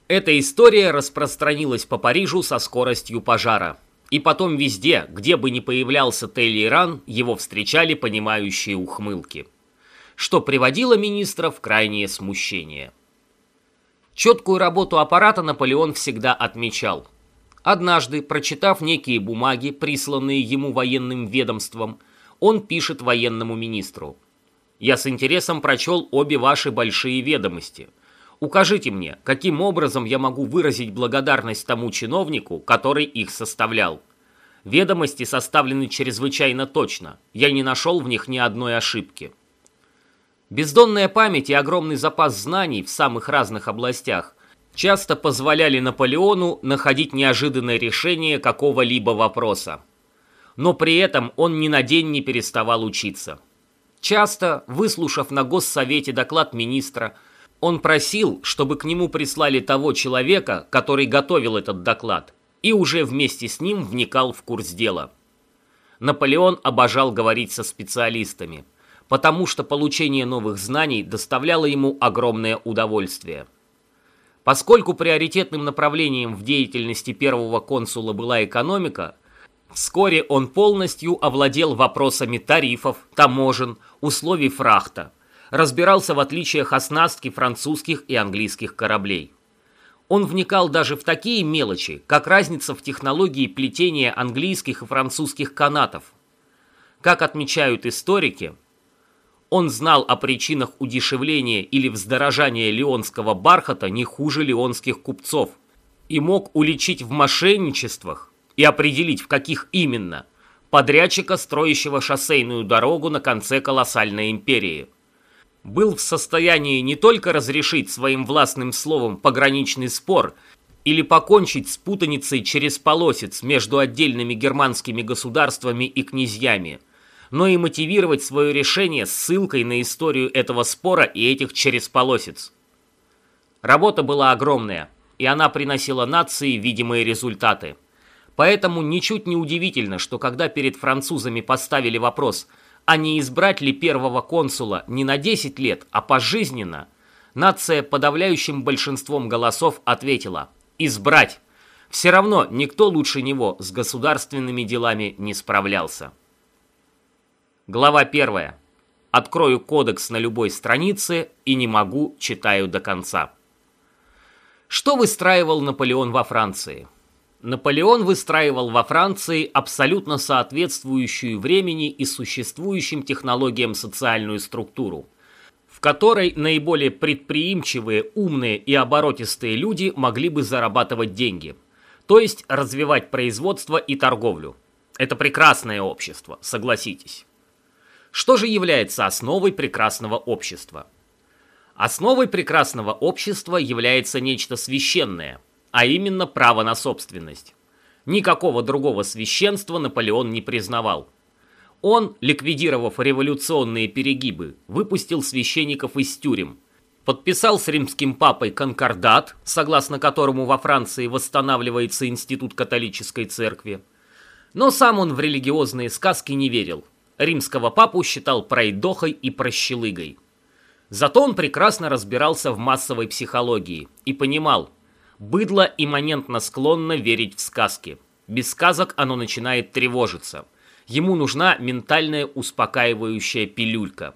B: Эта история распространилась по Парижу со скоростью пожара. И потом везде, где бы ни появлялся Телли его встречали понимающие ухмылки что приводило министра в крайнее смущение. Четкую работу аппарата Наполеон всегда отмечал. Однажды, прочитав некие бумаги, присланные ему военным ведомством, он пишет военному министру. «Я с интересом прочел обе ваши большие ведомости. Укажите мне, каким образом я могу выразить благодарность тому чиновнику, который их составлял. Ведомости составлены чрезвычайно точно, я не нашел в них ни одной ошибки». Бездонная память и огромный запас знаний в самых разных областях часто позволяли Наполеону находить неожиданное решение какого-либо вопроса. Но при этом он ни на день не переставал учиться. Часто, выслушав на госсовете доклад министра, он просил, чтобы к нему прислали того человека, который готовил этот доклад, и уже вместе с ним вникал в курс дела. Наполеон обожал говорить со специалистами – потому что получение новых знаний доставляло ему огромное удовольствие. Поскольку приоритетным направлением в деятельности первого консула была экономика, вскоре он полностью овладел вопросами тарифов, таможен, условий фрахта, разбирался в отличиях оснастки французских и английских кораблей. Он вникал даже в такие мелочи, как разница в технологии плетения английских и французских канатов. Как отмечают историки, он знал о причинах удешевления или вздорожания леонского бархата не хуже леонских купцов и мог уличить в мошенничествах и определить, в каких именно, подрядчика, строящего шоссейную дорогу на конце колоссальной империи. Был в состоянии не только разрешить своим властным словом пограничный спор или покончить с путаницей через полосец между отдельными германскими государствами и князьями, но и мотивировать свое решение ссылкой на историю этого спора и этих через полосец. Работа была огромная, и она приносила нации видимые результаты. Поэтому ничуть не удивительно, что когда перед французами поставили вопрос, а не избрать ли первого консула не на 10 лет, а пожизненно, нация подавляющим большинством голосов ответила «избрать». Все равно никто лучше него с государственными делами не справлялся. Глава 1. Открою кодекс на любой странице и не могу, читаю до конца. Что выстраивал Наполеон во Франции? Наполеон выстраивал во Франции абсолютно соответствующую времени и существующим технологиям социальную структуру, в которой наиболее предприимчивые, умные и оборотистые люди могли бы зарабатывать деньги, то есть развивать производство и торговлю. Это прекрасное общество, согласитесь. Что же является основой прекрасного общества? Основой прекрасного общества является нечто священное, а именно право на собственность. Никакого другого священства Наполеон не признавал. Он, ликвидировав революционные перегибы, выпустил священников из тюрем, подписал с римским папой конкордат, согласно которому во Франции восстанавливается институт католической церкви. Но сам он в религиозные сказки не верил. Римского папу считал пройдохой и прощелыгой. Зато он прекрасно разбирался в массовой психологии и понимал, быдло имманентно склонно верить в сказки. Без сказок оно начинает тревожиться. Ему нужна ментальная успокаивающая пилюлька.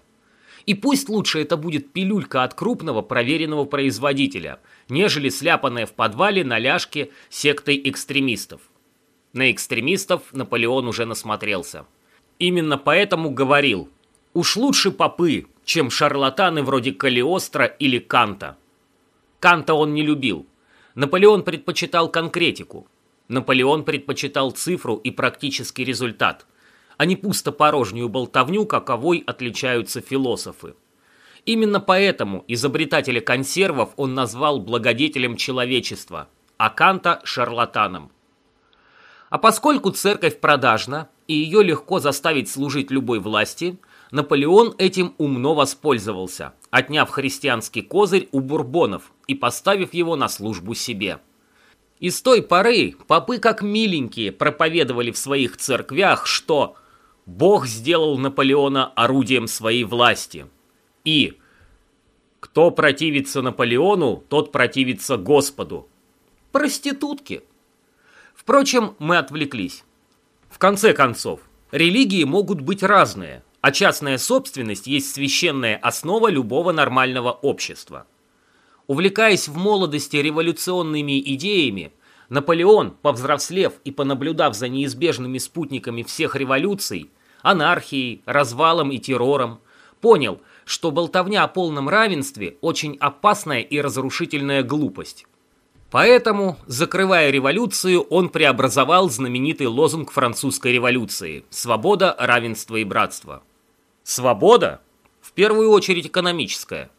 B: И пусть лучше это будет пилюлька от крупного проверенного производителя, нежели сляпанная в подвале на ляжке сектой экстремистов. На экстремистов Наполеон уже насмотрелся. Именно поэтому говорил, уж лучше попы, чем шарлатаны вроде Калиостро или Канта. Канта он не любил. Наполеон предпочитал конкретику. Наполеон предпочитал цифру и практический результат, а не пустопорожнюю болтовню, каковой отличаются философы. Именно поэтому изобретателя консервов он назвал благодетелем человечества, а Канта – шарлатаном. А поскольку церковь продажна, и ее легко заставить служить любой власти – Наполеон этим умно воспользовался, отняв христианский козырь у бурбонов и поставив его на службу себе. И с той поры попы как миленькие проповедовали в своих церквях, что Бог сделал Наполеона орудием своей власти. И кто противится Наполеону, тот противится Господу. Проститутки. Впрочем, мы отвлеклись. В конце концов, религии могут быть разные – а частная собственность есть священная основа любого нормального общества. Увлекаясь в молодости революционными идеями, Наполеон, повзрослев и понаблюдав за неизбежными спутниками всех революций, анархией, развалом и террором, понял, что болтовня о полном равенстве очень опасная и разрушительная глупость. Поэтому, закрывая революцию, он преобразовал знаменитый лозунг французской революции «Свобода, равенство и братство». Свобода – в первую очередь экономическая.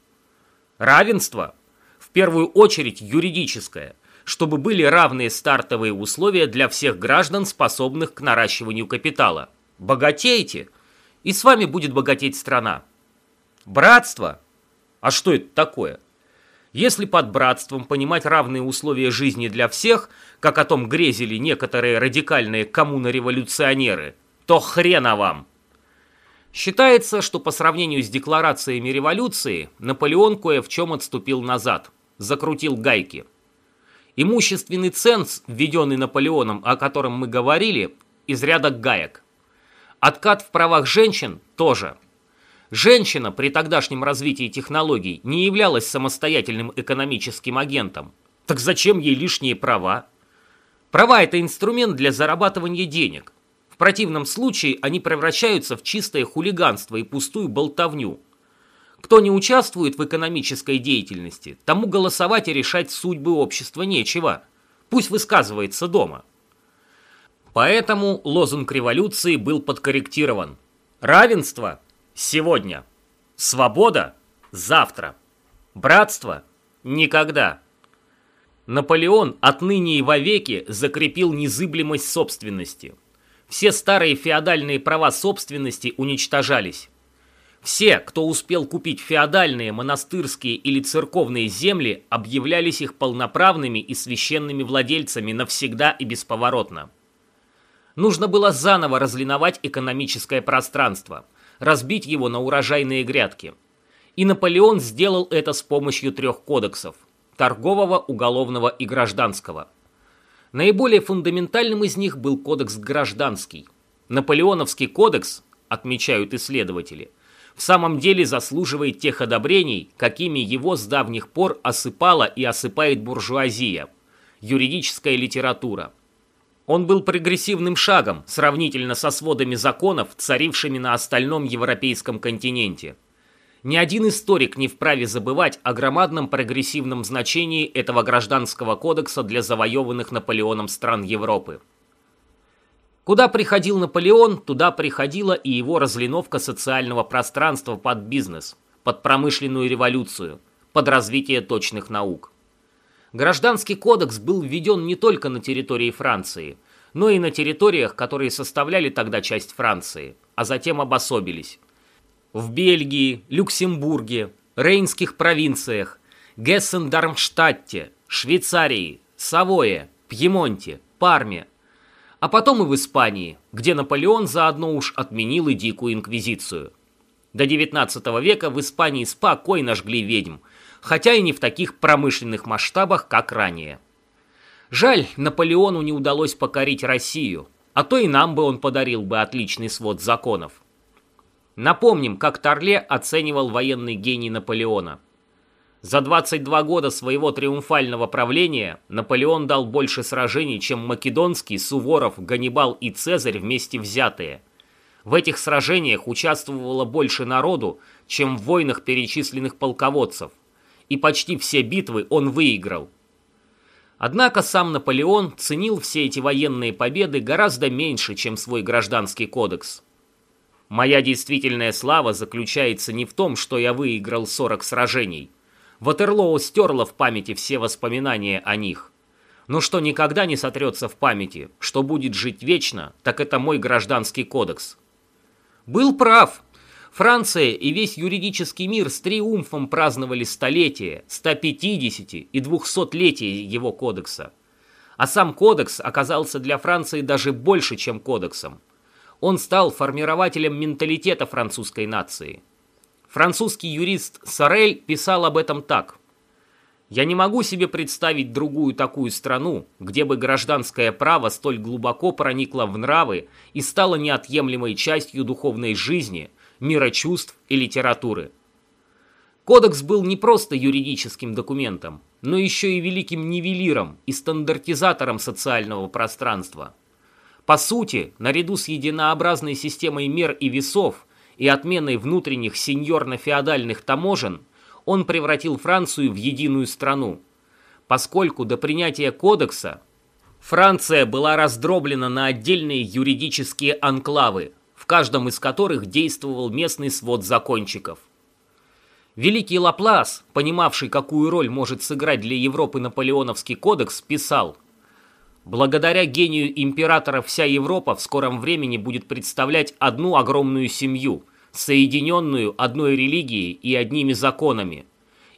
B: Равенство – в первую очередь юридическое, чтобы были равные стартовые условия для всех граждан, способных к наращиванию капитала. Богатейте, и с вами будет богатеть страна. Братство? А что это такое? Если под братством понимать равные условия жизни для всех, как о том грезили некоторые радикальные коммунореволюционеры, то хрена вам! Считается, что по сравнению с декларациями революции Наполеон кое в чем отступил назад, закрутил гайки. Имущественный ценз, введенный Наполеоном, о котором мы говорили, из ряда гаек. Откат в правах женщин тоже. Женщина при тогдашнем развитии технологий не являлась самостоятельным экономическим агентом. Так зачем ей лишние права? Права – это инструмент для зарабатывания денег – противном случае они превращаются в чистое хулиганство и пустую болтовню. Кто не участвует в экономической деятельности, тому голосовать и решать судьбы общества нечего. Пусть высказывается дома. Поэтому лозунг революции был подкорректирован. Равенство – сегодня. Свобода – завтра. Братство – никогда. Наполеон отныне и вовеки закрепил незыблемость собственности. Все старые феодальные права собственности уничтожались. Все, кто успел купить феодальные, монастырские или церковные земли, объявлялись их полноправными и священными владельцами навсегда и бесповоротно. Нужно было заново разлиновать экономическое пространство, разбить его на урожайные грядки. И Наполеон сделал это с помощью трех кодексов – торгового, уголовного и гражданского. Наиболее фундаментальным из них был кодекс гражданский. Наполеоновский кодекс, отмечают исследователи, в самом деле заслуживает тех одобрений, какими его с давних пор осыпала и осыпает буржуазия, юридическая литература – он был прогрессивным шагом, сравнительно со сводами законов, царившими на остальном европейском континенте. Ни один историк не вправе забывать о громадном прогрессивном значении этого гражданского кодекса для завоеванных Наполеоном стран Европы. Куда приходил Наполеон, туда приходила и его разлиновка социального пространства под бизнес, под промышленную революцию, под развитие точных наук. Гражданский кодекс был введен не только на территории Франции, но и на территориях, которые составляли тогда часть Франции, а затем обособились. В Бельгии, Люксембурге, Рейнских провинциях, Гессен-Дармштадте, Швейцарии, Савое, Пьемонте, Парме, а потом и в Испании, где Наполеон заодно уж отменил и дикую инквизицию. До 19 века в Испании спокойно жгли ведьм – хотя и не в таких промышленных масштабах, как ранее. Жаль, Наполеону не удалось покорить Россию, а то и нам бы он подарил бы отличный свод законов. Напомним, как Торле оценивал военный гений Наполеона. За 22 года своего триумфального правления Наполеон дал больше сражений, чем Македонский, Суворов, Ганнибал и Цезарь вместе взятые. В этих сражениях участвовало больше народу, чем в войнах перечисленных полководцев и почти все битвы он выиграл. Однако сам Наполеон ценил все эти военные победы гораздо меньше, чем свой гражданский кодекс. Моя действительная слава заключается не в том, что я выиграл 40 сражений. Ватерлоу стерло в памяти все воспоминания о них. Но что никогда не сотрется в памяти, что будет жить вечно, так это мой гражданский кодекс. Был прав, Франция и весь юридический мир с триумфом праздновали столетие, 150 и 200-летие его кодекса. А сам кодекс оказался для Франции даже больше, чем кодексом. Он стал формирователем менталитета французской нации. Французский юрист Сорель писал об этом так. «Я не могу себе представить другую такую страну, где бы гражданское право столь глубоко проникло в нравы и стало неотъемлемой частью духовной жизни – мира чувств и литературы. Кодекс был не просто юридическим документом, но еще и великим нивелиром и стандартизатором социального пространства. По сути, наряду с единообразной системой мер и весов и отменой внутренних сеньорно-феодальных таможен, он превратил Францию в единую страну. Поскольку до принятия кодекса Франция была раздроблена на отдельные юридические анклавы, каждом из которых действовал местный свод закончиков. Великий Лаплас, понимавший, какую роль может сыграть для Европы Наполеоновский кодекс, писал «Благодаря гению императора вся Европа в скором времени будет представлять одну огромную семью, соединенную одной религией и одними законами.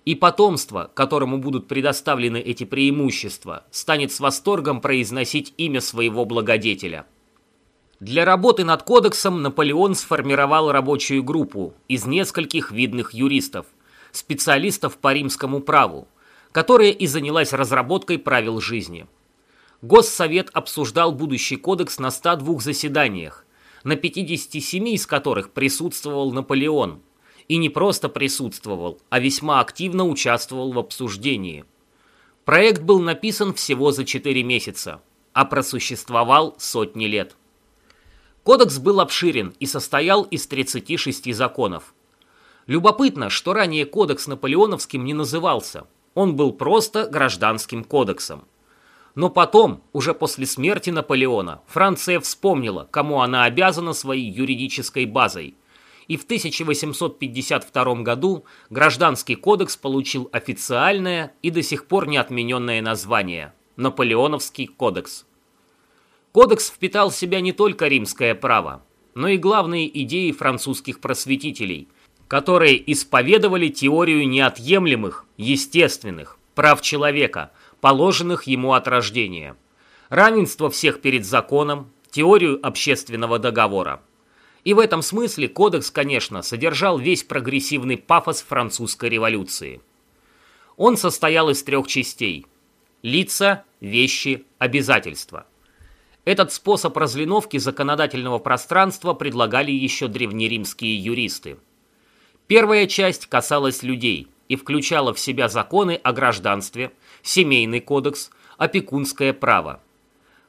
B: И потомство, которому будут предоставлены эти преимущества, станет с восторгом произносить имя своего благодетеля». Для работы над кодексом Наполеон сформировал рабочую группу из нескольких видных юристов, специалистов по римскому праву, которая и занялась разработкой правил жизни. Госсовет обсуждал будущий кодекс на 102 заседаниях, на 57 из которых присутствовал Наполеон. И не просто присутствовал, а весьма активно участвовал в обсуждении. Проект был написан всего за 4 месяца, а просуществовал сотни лет. Кодекс был обширен и состоял из 36 законов. Любопытно, что ранее кодекс наполеоновским не назывался. Он был просто гражданским кодексом. Но потом, уже после смерти Наполеона, Франция вспомнила, кому она обязана своей юридической базой. И в 1852 году Гражданский кодекс получил официальное и до сих пор не отмененное название – Наполеоновский кодекс. Кодекс впитал в себя не только римское право, но и главные идеи французских просветителей, которые исповедовали теорию неотъемлемых, естественных прав человека, положенных ему от рождения, равенство всех перед законом, теорию общественного договора. И в этом смысле кодекс, конечно, содержал весь прогрессивный пафос французской революции. Он состоял из трех частей – лица, вещи, обязательства – этот способ разлиновки законодательного пространства предлагали еще древнеримские юристы. Первая часть касалась людей и включала в себя законы о гражданстве, семейный кодекс, опекунское право.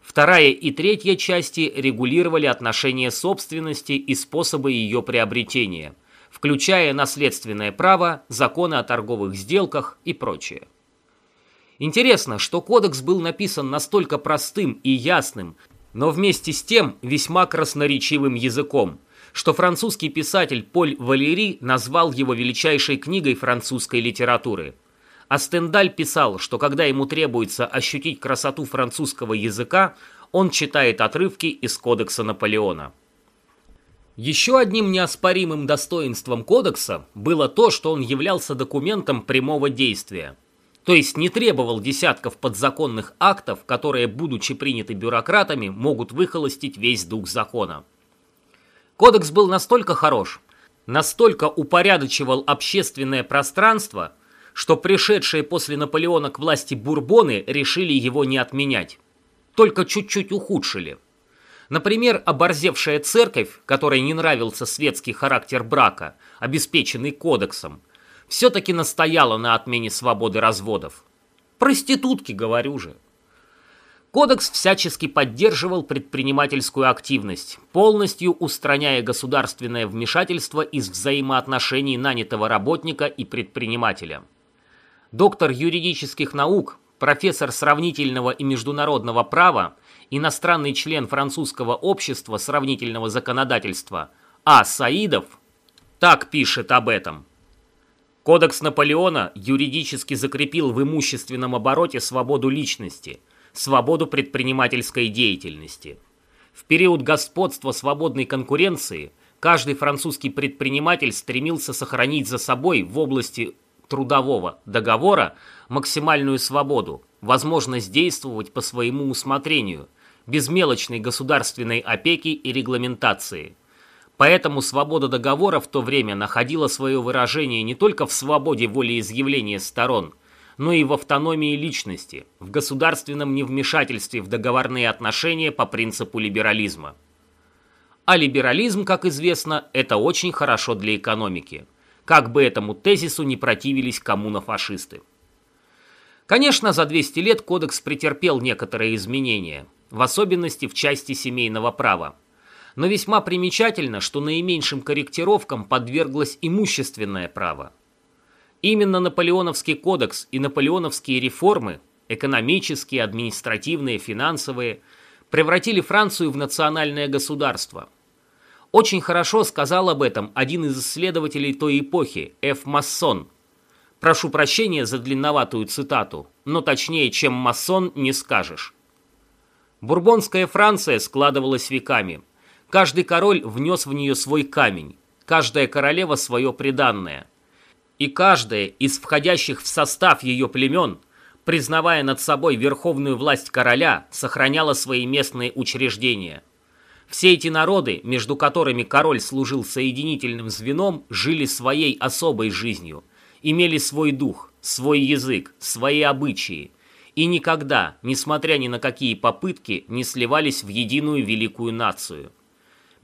B: Вторая и третья части регулировали отношения собственности и способы ее приобретения, включая наследственное право, законы о торговых сделках и прочее. Интересно, что кодекс был написан настолько простым и ясным, но вместе с тем весьма красноречивым языком, что французский писатель Поль Валери назвал его величайшей книгой французской литературы. А Стендаль писал, что когда ему требуется ощутить красоту французского языка, он читает отрывки из Кодекса Наполеона. Еще одним неоспоримым достоинством Кодекса было то, что он являлся документом прямого действия – то есть не требовал десятков подзаконных актов, которые, будучи приняты бюрократами, могут выхолостить весь дух закона. Кодекс был настолько хорош, настолько упорядочивал общественное пространство, что пришедшие после Наполеона к власти бурбоны решили его не отменять, только чуть-чуть ухудшили. Например, оборзевшая церковь, которой не нравился светский характер брака, обеспеченный кодексом – все-таки настояла на отмене свободы разводов. Проститутки, говорю же. Кодекс всячески поддерживал предпринимательскую активность, полностью устраняя государственное вмешательство из взаимоотношений нанятого работника и предпринимателя. Доктор юридических наук, профессор сравнительного и международного права, иностранный член французского общества сравнительного законодательства А. Саидов так пишет об этом – Кодекс Наполеона юридически закрепил в имущественном обороте свободу личности, свободу предпринимательской деятельности. В период господства свободной конкуренции каждый французский предприниматель стремился сохранить за собой в области трудового договора максимальную свободу, возможность действовать по своему усмотрению, без мелочной государственной опеки и регламентации – Поэтому свобода договора в то время находила свое выражение не только в свободе волеизъявления сторон, но и в автономии личности, в государственном невмешательстве в договорные отношения по принципу либерализма. А либерализм, как известно, это очень хорошо для экономики, как бы этому тезису не противились коммунофашисты. Конечно, за 200 лет кодекс претерпел некоторые изменения, в особенности в части семейного права но весьма примечательно, что наименьшим корректировкам подверглось имущественное право. Именно Наполеоновский кодекс и наполеоновские реформы, экономические, административные, финансовые, превратили Францию в национальное государство. Очень хорошо сказал об этом один из исследователей той эпохи, Ф. Массон. Прошу прощения за длинноватую цитату, но точнее, чем массон, не скажешь. Бурбонская Франция складывалась веками – Каждый король внес в нее свой камень, каждая королева свое приданное. И каждая из входящих в состав ее племен, признавая над собой верховную власть короля, сохраняла свои местные учреждения. Все эти народы, между которыми король служил соединительным звеном, жили своей особой жизнью, имели свой дух, свой язык, свои обычаи, и никогда, несмотря ни на какие попытки, не сливались в единую великую нацию.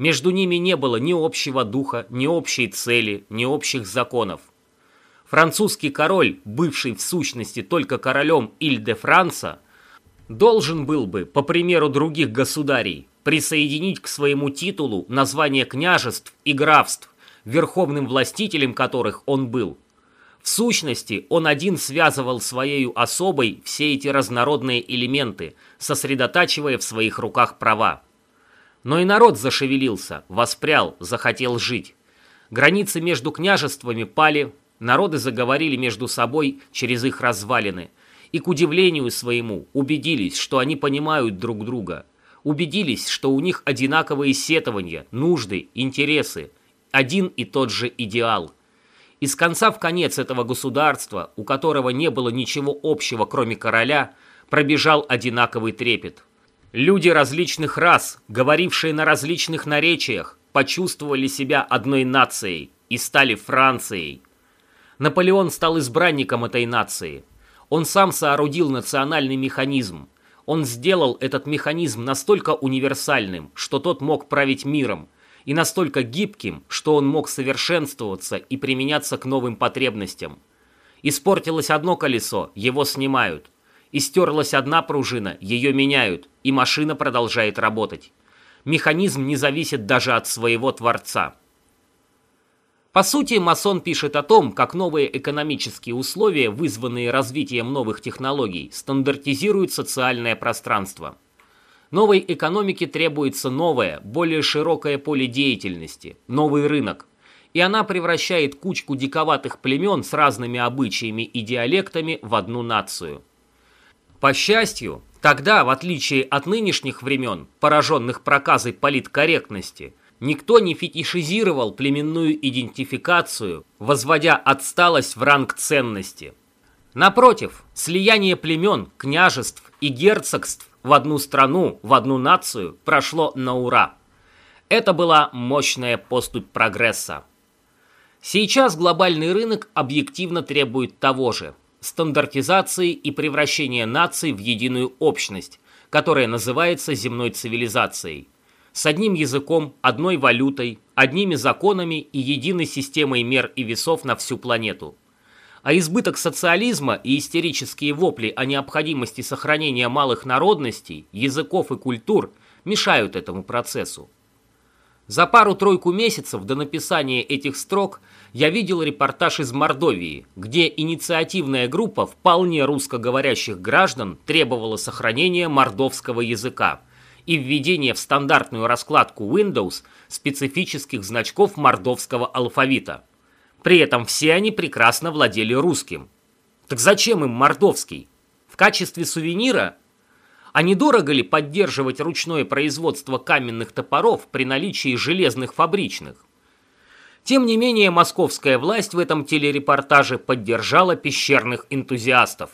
B: Между ними не было ни общего духа, ни общей цели, ни общих законов. Французский король, бывший в сущности только королем Иль-де-Франца, должен был бы, по примеру других государей, присоединить к своему титулу название княжеств и графств, верховным властителем которых он был. В сущности, он один связывал своей особой все эти разнородные элементы, сосредотачивая в своих руках права. Но и народ зашевелился, воспрял, захотел жить. Границы между княжествами пали, народы заговорили между собой через их развалины, и, к удивлению своему, убедились, что они понимают друг друга, убедились, что у них одинаковые сетования, нужды, интересы, один и тот же идеал – из конца в конец этого государства, у которого не было ничего общего, кроме короля, пробежал одинаковый трепет. Люди различных рас, говорившие на различных наречиях, почувствовали себя одной нацией и стали Францией. Наполеон стал избранником этой нации. Он сам соорудил национальный механизм. Он сделал этот механизм настолько универсальным, что тот мог править миром – и настолько гибким, что он мог совершенствоваться и применяться к новым потребностям. Испортилось одно колесо, его снимают. Истерлась одна пружина, ее меняют, и машина продолжает работать. Механизм не зависит даже от своего творца. По сути, масон пишет о том, как новые экономические условия, вызванные развитием новых технологий, стандартизируют социальное пространство – Новой экономике требуется новое, более широкое поле деятельности, новый рынок. И она превращает кучку диковатых племен с разными обычаями и диалектами в одну нацию. По счастью, тогда, в отличие от нынешних времен, пораженных проказой политкорректности, никто не фетишизировал племенную идентификацию, возводя отсталость в ранг ценности. Напротив, слияние племен, княжеств и герцогств в одну страну, в одну нацию прошло на ура. Это была мощная поступь прогресса. Сейчас глобальный рынок объективно требует того же – стандартизации и превращения наций в единую общность, которая называется земной цивилизацией. С одним языком, одной валютой, одними законами и единой системой мер и весов на всю планету – а избыток социализма и истерические вопли о необходимости сохранения малых народностей, языков и культур мешают этому процессу. За пару-тройку месяцев до написания этих строк я видел репортаж из Мордовии, где инициативная группа вполне русскоговорящих граждан требовала сохранения мордовского языка и введения в стандартную раскладку Windows специфических значков мордовского алфавита – при этом все они прекрасно владели русским. Так зачем им мордовский? В качестве сувенира? А недорого ли поддерживать ручное производство каменных топоров при наличии железных фабричных? Тем не менее, московская власть в этом телерепортаже поддержала пещерных энтузиастов,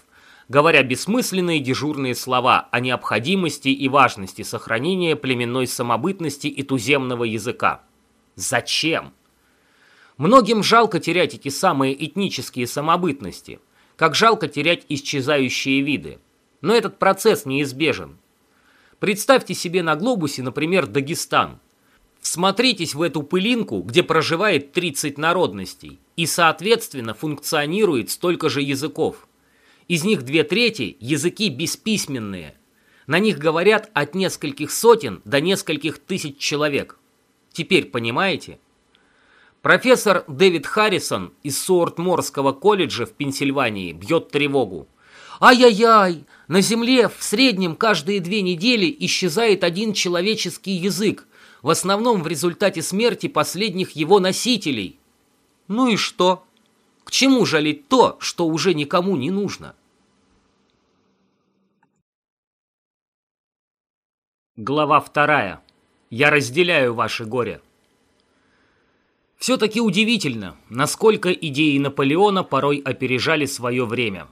B: говоря бессмысленные дежурные слова о необходимости и важности сохранения племенной самобытности и туземного языка. Зачем? Многим жалко терять эти самые этнические самобытности, как жалко терять исчезающие виды. Но этот процесс неизбежен. Представьте себе на глобусе, например, Дагестан. Всмотритесь в эту пылинку, где проживает 30 народностей, и, соответственно, функционирует столько же языков. Из них две трети – языки бесписьменные. На них говорят от нескольких сотен до нескольких тысяч человек. Теперь понимаете – Профессор Дэвид Харрисон из Суортморского колледжа в Пенсильвании бьет тревогу. Ай-яй-яй, на Земле в среднем каждые две недели исчезает один человеческий язык, в основном в результате смерти последних его носителей. Ну и что? К чему жалеть то, что уже никому не нужно? Глава вторая. Я разделяю ваше горе. Все-таки удивительно, насколько идеи Наполеона порой опережали свое время.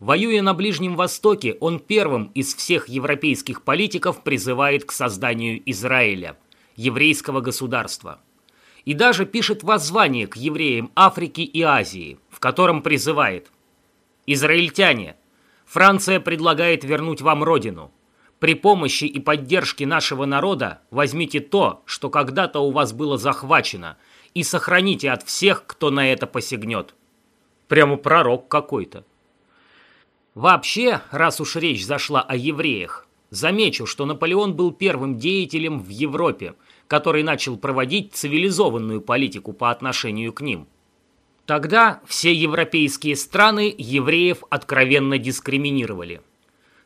B: Воюя на Ближнем Востоке, он первым из всех европейских политиков призывает к созданию Израиля, еврейского государства. И даже пишет воззвание к евреям Африки и Азии, в котором призывает «Израильтяне, Франция предлагает вернуть вам родину. При помощи и поддержке нашего народа возьмите то, что когда-то у вас было захвачено – и сохраните от всех, кто на это посягнет. Прямо пророк какой-то. Вообще, раз уж речь зашла о евреях, замечу, что Наполеон был первым деятелем в Европе, который начал проводить цивилизованную политику по отношению к ним.
A: Тогда все европейские страны евреев откровенно дискриминировали.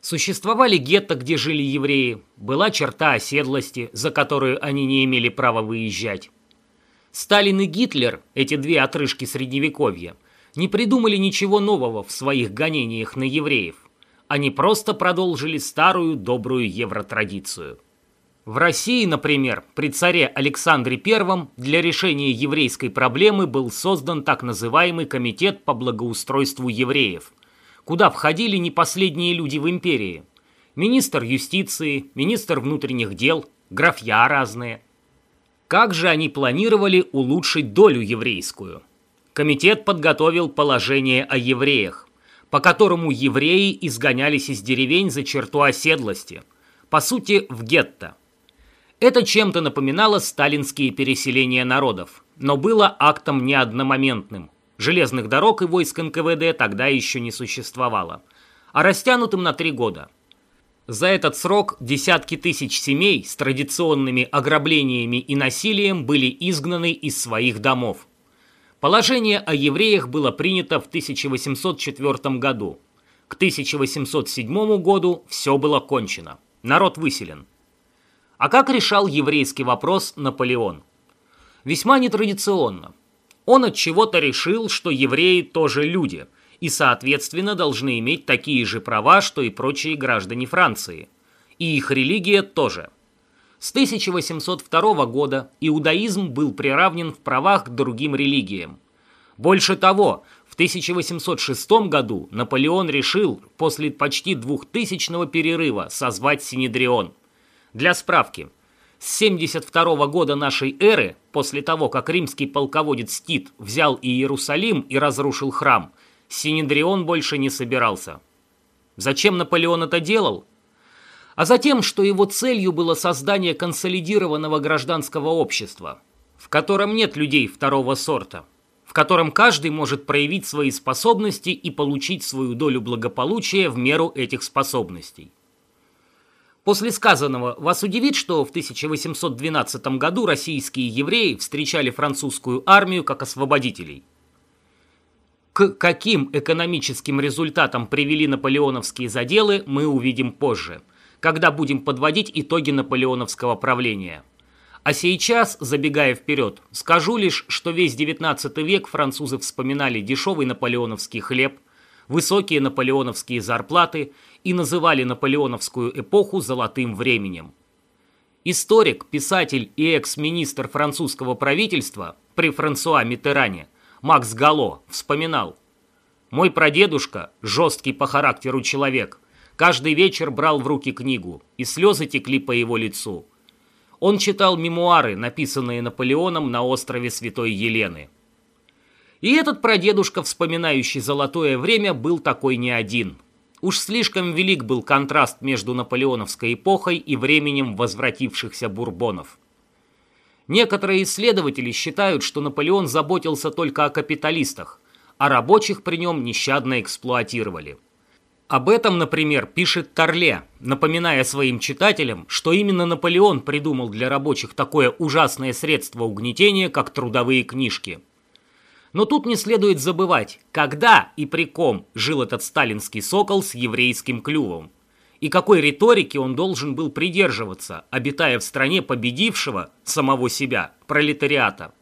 A: Существовали гетто, где жили евреи, была черта оседлости, за которую они не имели права выезжать. Сталин и Гитлер, эти две отрыжки средневековья, не придумали ничего нового в своих гонениях на евреев. Они просто продолжили старую добрую евротрадицию. В России, например, при царе Александре I для решения еврейской проблемы был создан так называемый Комитет по благоустройству евреев, куда входили не последние люди в империи. Министр юстиции, министр внутренних дел, графья разные – как же они планировали улучшить долю еврейскую? Комитет подготовил положение о евреях, по которому евреи изгонялись из деревень за черту оседлости, по сути, в гетто. Это чем-то напоминало сталинские переселения народов, но было актом не одномоментным. Железных дорог и войск НКВД тогда еще не существовало, а растянутым на три года – за этот срок десятки тысяч семей с традиционными ограблениями и насилием были изгнаны из своих домов. Положение о евреях было принято в 1804 году. К 1807 году все было кончено. Народ выселен. А как решал еврейский вопрос Наполеон? Весьма нетрадиционно. Он от чего-то решил, что евреи тоже люди – и, соответственно, должны иметь такие же права, что и прочие граждане Франции. И их религия тоже. С 1802 года иудаизм был приравнен в правах к другим религиям. Больше того, в 1806 году Наполеон решил после почти двухтысячного перерыва созвать Синедрион. Для справки, с 72 года нашей эры, после того, как римский полководец Тит взял Иерусалим и разрушил храм, Синедрион больше не собирался. Зачем Наполеон это делал? А затем, что его целью было создание консолидированного гражданского общества, в котором нет людей второго сорта, в котором каждый может проявить свои способности и получить свою долю благополучия в меру этих способностей. После сказанного вас удивит, что в 1812 году российские евреи встречали французскую армию как освободителей – к каким экономическим результатам привели наполеоновские заделы, мы увидим позже, когда будем подводить итоги наполеоновского правления. А сейчас, забегая вперед, скажу лишь, что весь XIX век французы вспоминали дешевый наполеоновский хлеб, высокие наполеоновские зарплаты и называли наполеоновскую эпоху «золотым временем». Историк, писатель и экс-министр французского правительства при Франсуа Миттеране – Макс Гало вспоминал. «Мой прадедушка, жесткий по характеру человек, каждый вечер брал в руки книгу, и слезы текли по его лицу. Он читал мемуары, написанные Наполеоном на острове Святой Елены. И этот прадедушка, вспоминающий золотое время, был такой не один. Уж слишком велик был контраст между наполеоновской эпохой и временем возвратившихся бурбонов. Некоторые исследователи считают, что Наполеон заботился только о капиталистах, а рабочих при нем нещадно эксплуатировали. Об этом, например, пишет Торле, напоминая своим читателям, что именно Наполеон придумал для рабочих такое ужасное средство угнетения, как трудовые книжки. Но тут не следует забывать, когда и при ком жил этот сталинский сокол с еврейским клювом и какой риторики он должен был придерживаться, обитая в стране победившего самого себя, пролетариата.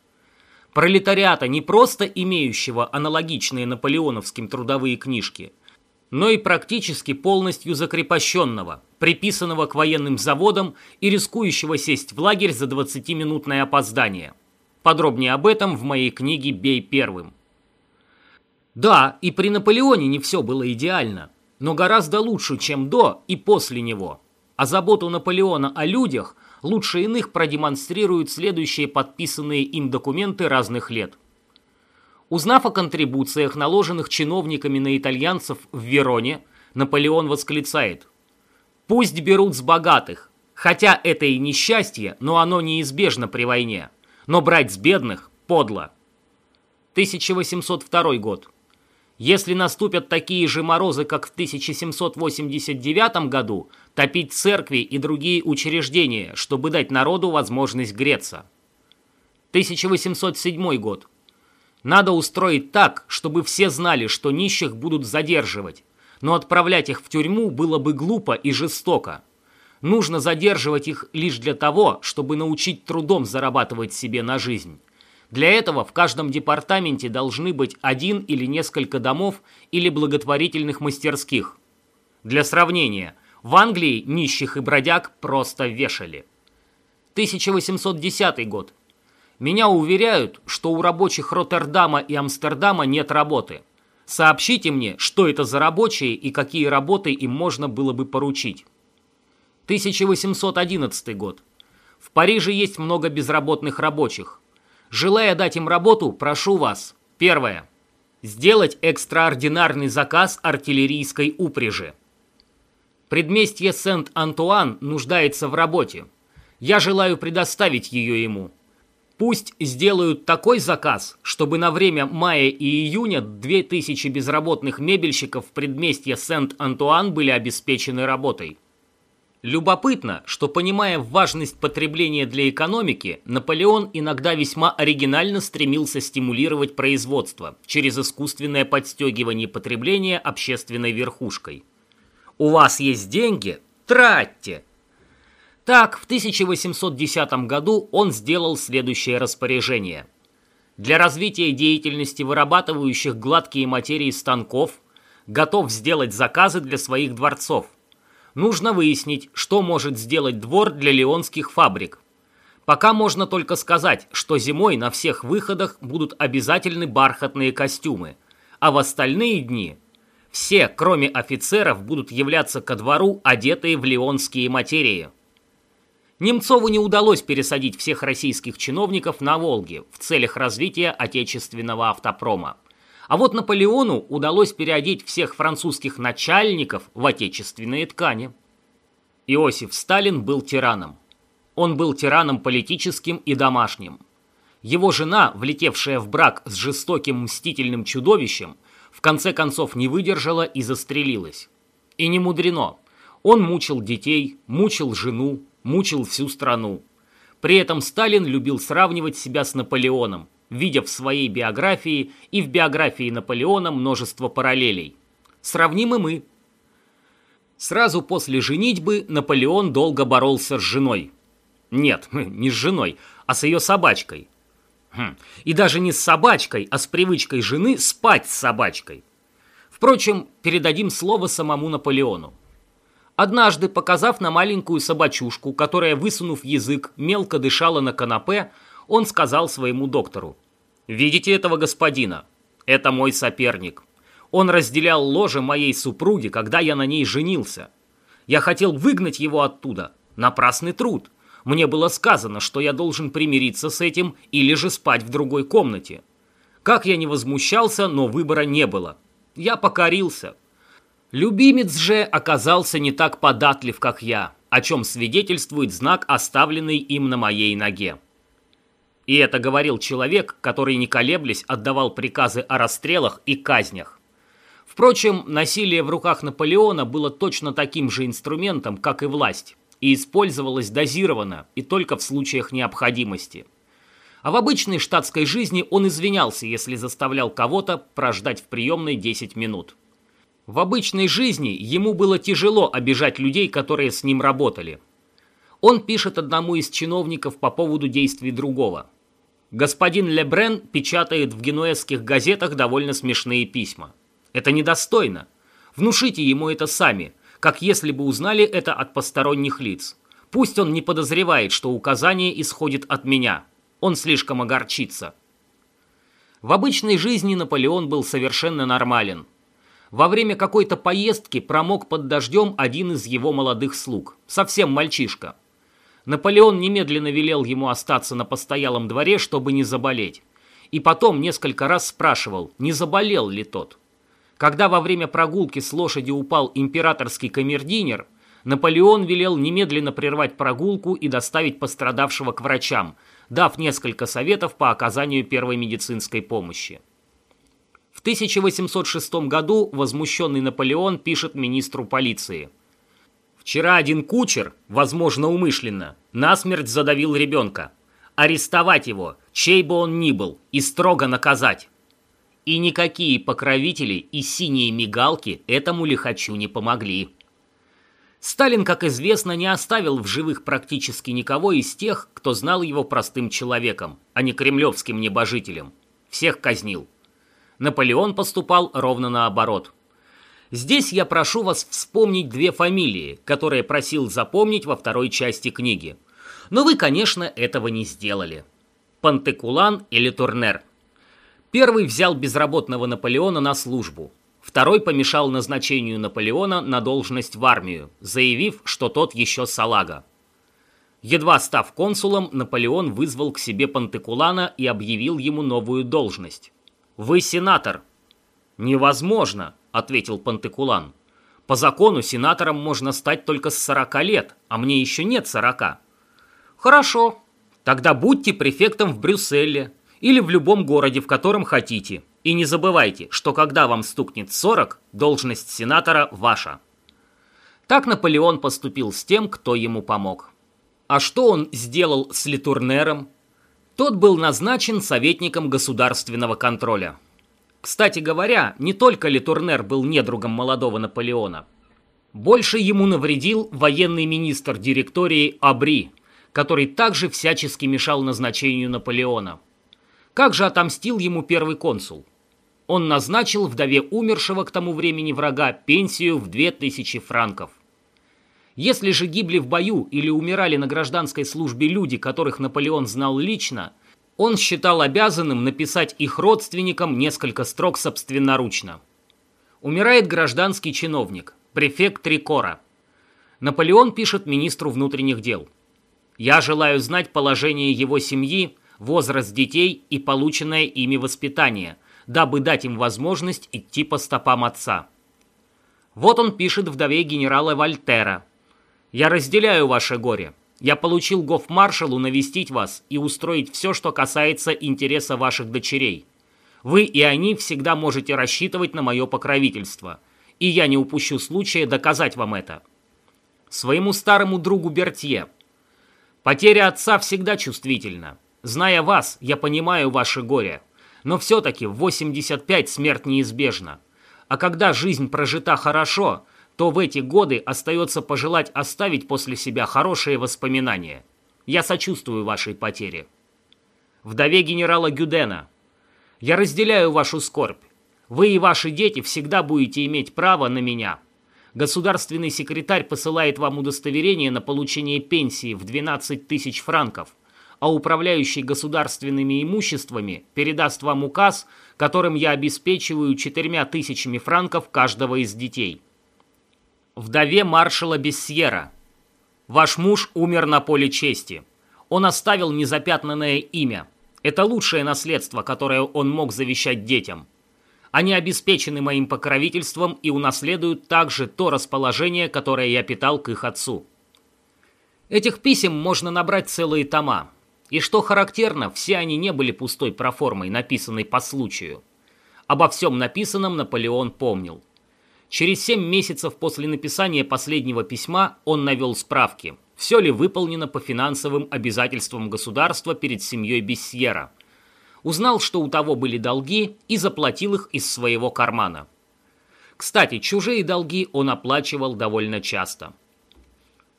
A: Пролетариата не просто имеющего аналогичные наполеоновским трудовые книжки, но и практически полностью закрепощенного, приписанного к военным заводам и рискующего сесть в лагерь за 20-минутное опоздание. Подробнее об этом в моей книге «Бей первым». Да, и при Наполеоне не все было идеально – но гораздо лучше, чем до и после него. А заботу Наполеона о людях лучше иных продемонстрируют следующие подписанные им документы разных лет. Узнав о контрибуциях, наложенных чиновниками на итальянцев в Вероне, Наполеон восклицает «Пусть берут с богатых, хотя это и несчастье, но оно неизбежно при войне, но брать с бедных подло». 1802 год. Если наступят такие же морозы, как в 1789 году, топить церкви и другие учреждения, чтобы дать народу возможность греться. 1807 год.
B: Надо устроить так, чтобы все знали, что нищих будут задерживать, но отправлять их в тюрьму было бы глупо и жестоко. Нужно задерживать их лишь для того, чтобы научить трудом зарабатывать себе на жизнь. Для этого в каждом департаменте должны быть один или несколько домов или благотворительных мастерских. Для сравнения, в Англии нищих и бродяг просто вешали. 1810 год. Меня уверяют, что у рабочих Роттердама и Амстердама нет работы. Сообщите мне, что это за рабочие и какие работы им можно было бы поручить. 1811 год. В Париже есть много безработных рабочих. Желая дать им работу, прошу вас. Первое. Сделать экстраординарный заказ артиллерийской упряжи. Предместье Сент-Антуан нуждается в работе. Я желаю предоставить ее ему. Пусть сделают такой заказ, чтобы на время мая и июня 2000 безработных мебельщиков в предместье Сент-Антуан были обеспечены работой. Любопытно, что понимая важность потребления для экономики, Наполеон иногда весьма оригинально стремился стимулировать производство через искусственное подстегивание потребления общественной верхушкой. «У вас есть деньги? Тратьте!» Так, в 1810 году он сделал следующее распоряжение. Для развития деятельности вырабатывающих гладкие материи станков готов сделать заказы для своих дворцов Нужно выяснить, что может сделать двор для леонских фабрик. Пока можно только сказать, что зимой на всех выходах будут обязательны бархатные костюмы, а в остальные дни все, кроме офицеров, будут являться ко двору, одетые в леонские материи. Немцову не удалось пересадить всех российских чиновников на Волге в целях развития отечественного автопрома. А вот Наполеону удалось переодеть всех французских начальников в отечественные ткани. Иосиф Сталин был тираном. Он был тираном политическим и домашним. Его жена, влетевшая в брак с жестоким мстительным чудовищем, в конце концов не выдержала и застрелилась. И не мудрено. Он мучил детей, мучил жену, мучил всю страну. При этом Сталин любил сравнивать себя с Наполеоном, видя в своей биографии и в биографии Наполеона множество параллелей. Сравним и мы. Сразу после женитьбы Наполеон долго боролся с женой. Нет, [LAUGHS] не с женой, а с ее собачкой. Хм. И даже не с собачкой, а с привычкой жены спать с собачкой. Впрочем, передадим слово самому Наполеону. Однажды, показав на маленькую собачушку, которая, высунув язык, мелко дышала на канапе, он сказал своему доктору. «Видите этого господина? Это мой соперник. Он разделял ложе моей супруги, когда я на ней женился. Я хотел выгнать его оттуда. Напрасный труд. Мне было сказано, что я должен примириться с этим или же спать в другой комнате. Как я не возмущался, но выбора не было. Я покорился. Любимец же оказался не так податлив, как я, о чем свидетельствует знак, оставленный им на моей ноге. И это говорил человек, который, не колеблясь, отдавал приказы о расстрелах и казнях. Впрочем, насилие в руках Наполеона было точно таким же инструментом, как и власть, и использовалось дозированно и только в случаях необходимости. А в обычной штатской жизни он извинялся, если заставлял кого-то прождать в приемной 10 минут. В обычной жизни ему было тяжело обижать людей, которые с ним работали. Он пишет одному из чиновников по поводу действий другого – Господин Лебрен печатает в генуэзских газетах довольно смешные письма. Это недостойно. Внушите ему это сами, как если бы узнали это от посторонних лиц. Пусть он не подозревает, что указание исходит от меня. Он слишком огорчится. В обычной жизни Наполеон был совершенно нормален. Во время какой-то поездки промок под дождем один из его молодых слуг, совсем мальчишка – Наполеон немедленно велел ему остаться на постоялом дворе, чтобы не заболеть. И потом несколько раз спрашивал, не заболел ли тот. Когда во время прогулки с лошади упал императорский камердинер, Наполеон велел немедленно прервать прогулку и доставить пострадавшего к врачам, дав несколько советов по оказанию первой медицинской помощи. В 1806 году возмущенный Наполеон пишет министру полиции – Вчера один кучер, возможно умышленно, насмерть задавил ребенка. Арестовать его, чей бы он ни был, и строго наказать. И никакие покровители и синие мигалки этому лихачу не помогли. Сталин, как известно, не оставил в живых практически никого из тех, кто знал его простым человеком, а не кремлевским небожителем. Всех казнил. Наполеон поступал ровно наоборот. Здесь я прошу вас вспомнить две фамилии, которые просил запомнить во второй части книги. Но вы, конечно, этого не сделали. Пантекулан или Турнер. Первый взял безработного Наполеона на службу. Второй помешал назначению Наполеона на должность в армию, заявив, что тот еще салага. Едва став консулом, Наполеон вызвал к себе Пантекулана и объявил ему новую должность. «Вы сенатор». «Невозможно», — ответил Пантекулан. «По закону сенатором можно стать только с 40 лет, а мне еще нет 40». «Хорошо. Тогда будьте префектом в Брюсселе или в любом городе, в котором хотите. И не забывайте, что когда вам стукнет 40, должность сенатора ваша». Так Наполеон поступил с тем, кто ему помог. А что он сделал с Литурнером? Тот был назначен советником государственного контроля. Кстати говоря, не только Литурнер был недругом молодого Наполеона. Больше ему навредил военный министр директории Абри, который также всячески мешал назначению Наполеона. Как же отомстил ему первый консул? Он назначил вдове умершего к тому времени врага пенсию в 2000 франков. Если же гибли в бою или умирали на гражданской службе люди, которых Наполеон знал лично, он считал обязанным написать их родственникам несколько строк собственноручно. Умирает гражданский чиновник, префект Трикора. Наполеон пишет министру внутренних дел – я желаю знать положение его семьи, возраст детей и полученное ими воспитание, дабы дать им возможность идти по стопам отца. Вот он пишет вдове генерала Вольтера. «Я разделяю ваше горе. Я получил гофмаршалу навестить вас и устроить все, что касается интереса ваших дочерей. Вы и они всегда можете рассчитывать на мое покровительство, и я не упущу случая доказать вам это. Своему старому другу Бертье – Потеря отца всегда чувствительна. Зная вас, я понимаю ваше горе. Но все-таки в 85 смерть неизбежна. А когда жизнь прожита хорошо, то в эти годы остается пожелать оставить после себя хорошие воспоминания. Я сочувствую вашей потере. Вдове генерала Гюдена. Я разделяю вашу скорбь. Вы и ваши дети всегда будете иметь право на меня. Государственный секретарь посылает вам удостоверение на получение пенсии в 12 тысяч франков, а управляющий государственными имуществами передаст вам указ, которым я обеспечиваю четырьмя тысячами франков каждого из детей. Вдове маршала Бессьера. Ваш муж умер на поле чести. Он оставил незапятнанное имя. Это лучшее наследство, которое он мог завещать детям. Они обеспечены моим покровительством и унаследуют также то расположение, которое я питал к их отцу. Этих писем можно набрать целые тома. И что характерно, все они не были пустой проформой, написанной по случаю. Обо всем написанном Наполеон помнил. Через семь месяцев после написания последнего письма он навел справки, все ли выполнено по финансовым обязательствам государства перед семьей Бессьера – узнал, что у того были долги и заплатил их из своего кармана. Кстати, чужие долги он оплачивал довольно часто.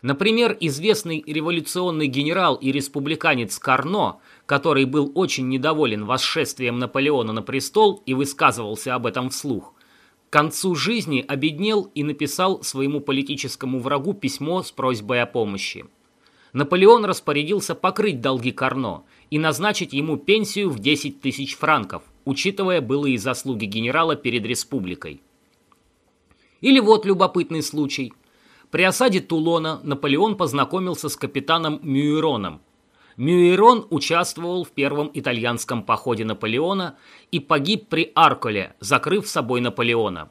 B: Например, известный революционный генерал и республиканец Карно, который был очень недоволен восшествием Наполеона на престол и высказывался об этом вслух, к концу жизни обеднел и написал своему политическому врагу письмо с просьбой о помощи. Наполеон распорядился покрыть долги Карно и назначить ему пенсию в 10 тысяч франков, учитывая былые заслуги генерала перед республикой. Или вот любопытный случай. При осаде Тулона Наполеон познакомился с капитаном Мюйроном. Мюйрон участвовал в первом итальянском походе Наполеона и погиб при Арколе, закрыв собой Наполеона.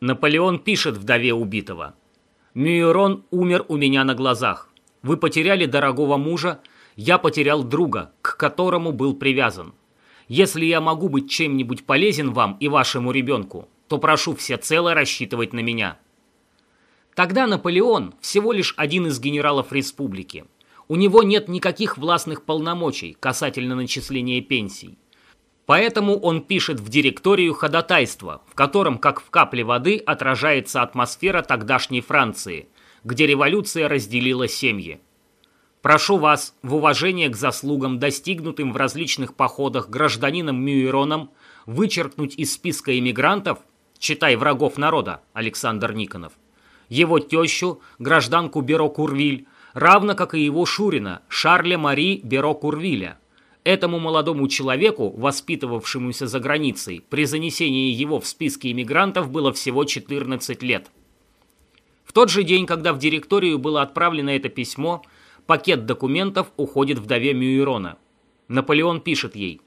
B: Наполеон пишет вдове убитого. «Мюйрон умер у меня на глазах. Вы потеряли дорогого мужа, я потерял друга, к которому был привязан. Если я могу быть чем-нибудь полезен вам и вашему ребенку, то прошу всецело рассчитывать на меня». Тогда Наполеон всего лишь один из генералов республики. У него нет никаких властных полномочий касательно начисления пенсий. Поэтому он пишет в директорию ходатайство, в котором, как в капле воды, отражается атмосфера тогдашней Франции, где революция разделила семьи. Прошу вас, в уважение к заслугам, достигнутым в различных походах гражданином Мюироном, вычеркнуть из списка иммигрантов, читай врагов народа, Александр Никонов, его тещу, гражданку Беро Курвиль, равно как и его Шурина, Шарля Мари Беро Курвиля – Этому молодому человеку, воспитывавшемуся за границей, при занесении его в списки иммигрантов было всего 14 лет. В тот же день, когда в директорию было отправлено это письмо, пакет документов уходит вдове Мюирона. Наполеон пишет ей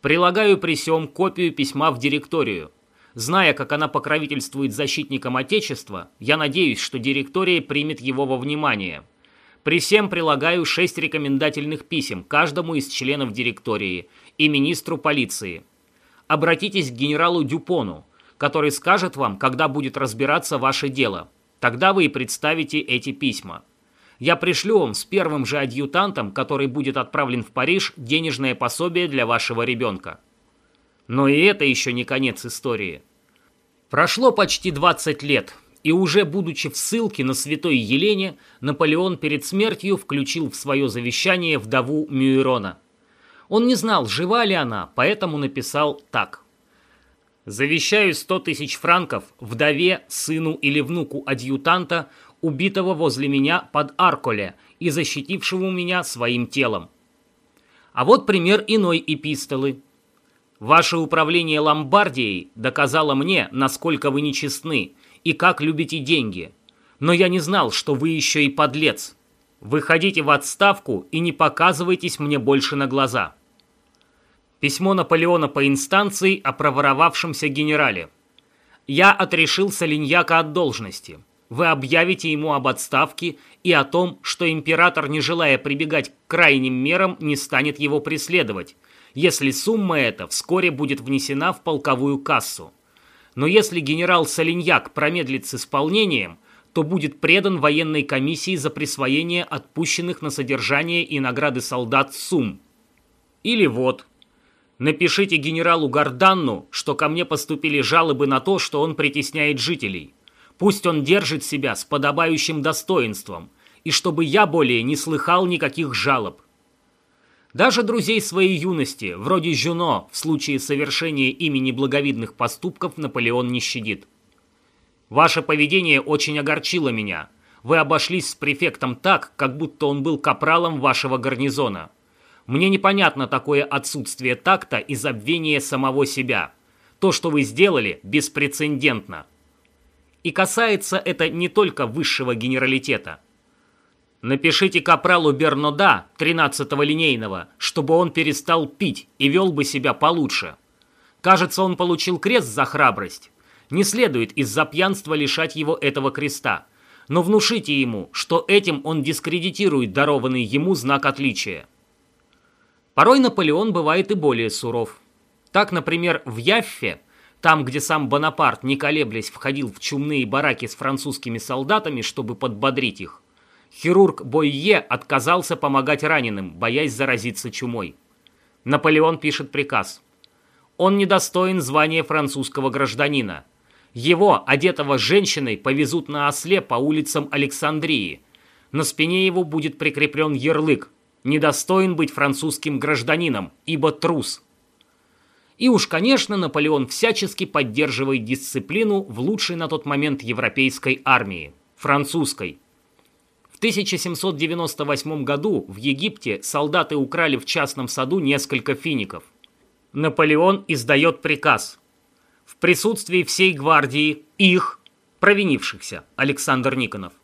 B: «Прилагаю при сём копию письма в директорию. Зная, как она покровительствует защитникам Отечества, я надеюсь, что директория примет его во внимание». При всем прилагаю шесть рекомендательных писем каждому из членов директории и министру полиции. Обратитесь к генералу Дюпону, который скажет вам, когда будет разбираться ваше дело. Тогда вы и представите эти письма. Я пришлю вам с первым же адъютантом, который будет отправлен в Париж, денежное пособие для вашего ребенка. Но и это еще не конец истории. Прошло почти 20 лет, и уже будучи в ссылке на Святой Елене, Наполеон перед смертью включил в свое завещание вдову Мюирона. Он не знал, жива ли она, поэтому написал так. «Завещаю сто тысяч франков вдове, сыну или внуку адъютанта, убитого возле меня под Арколе и защитившего меня своим телом». А вот пример иной эпистолы. «Ваше управление Ломбардией доказало мне, насколько вы нечестны, и как любите деньги. Но я не знал, что вы еще и подлец. Выходите в отставку и не показывайтесь мне больше на глаза. Письмо Наполеона по инстанции о проворовавшемся генерале. Я отрешил Солиньяка от должности. Вы объявите ему об отставке и о том, что император, не желая прибегать к крайним мерам, не станет его преследовать, если сумма эта вскоре будет внесена в полковую кассу но если генерал Солиньяк промедлит с исполнением, то будет предан военной комиссии за присвоение отпущенных на содержание и награды солдат сумм. Или вот, напишите генералу Гарданну, что ко мне поступили жалобы на то, что он притесняет жителей. Пусть он держит себя с подобающим достоинством, и чтобы я более не слыхал никаких жалоб. Даже друзей своей юности, вроде Жюно, в случае совершения ими неблаговидных поступков Наполеон не щадит. Ваше поведение очень огорчило меня. Вы обошлись с префектом так, как будто он был капралом вашего гарнизона. Мне непонятно такое отсутствие такта и забвение самого себя. То, что вы сделали, беспрецедентно. И касается это не только высшего генералитета – Напишите капралу Бернода, 13-го линейного, чтобы он перестал пить и вел бы себя получше. Кажется, он получил крест за храбрость. Не следует из-за пьянства лишать его этого креста. Но внушите ему, что этим он дискредитирует дарованный ему знак отличия. Порой Наполеон бывает и более суров. Так, например, в Яффе, там, где сам Бонапарт, не колеблясь, входил в чумные бараки с французскими солдатами, чтобы подбодрить их, Хирург Бойе отказался помогать раненым, боясь заразиться чумой. Наполеон пишет приказ. Он недостоин звания французского гражданина. Его, одетого женщиной, повезут на осле по улицам Александрии. На спине его будет прикреплен ярлык «Недостоин быть французским гражданином, ибо трус». И уж, конечно, Наполеон всячески поддерживает дисциплину в лучшей на тот момент европейской армии – французской – в 1798 году в Египте солдаты украли в частном саду несколько фиников. Наполеон издает приказ. В присутствии всей гвардии их, провинившихся, Александр Никонов,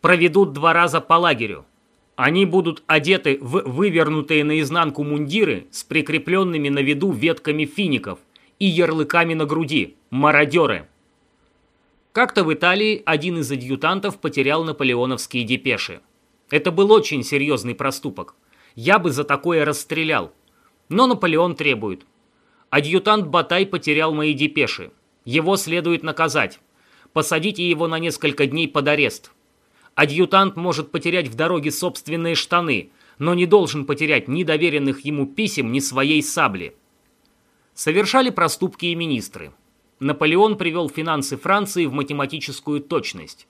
B: проведут два раза по лагерю. Они будут одеты в вывернутые наизнанку мундиры с прикрепленными на виду ветками фиников и ярлыками на груди «Мародеры». Как-то в Италии один из адъютантов потерял наполеоновские депеши. Это был очень серьезный проступок. Я бы за такое расстрелял. Но Наполеон требует. Адъютант Батай потерял мои депеши. Его следует наказать. Посадите его на несколько дней под арест. Адъютант может потерять в дороге собственные штаны, но не должен потерять ни доверенных ему писем, ни своей сабли. Совершали проступки и министры. Наполеон привел финансы Франции в математическую точность.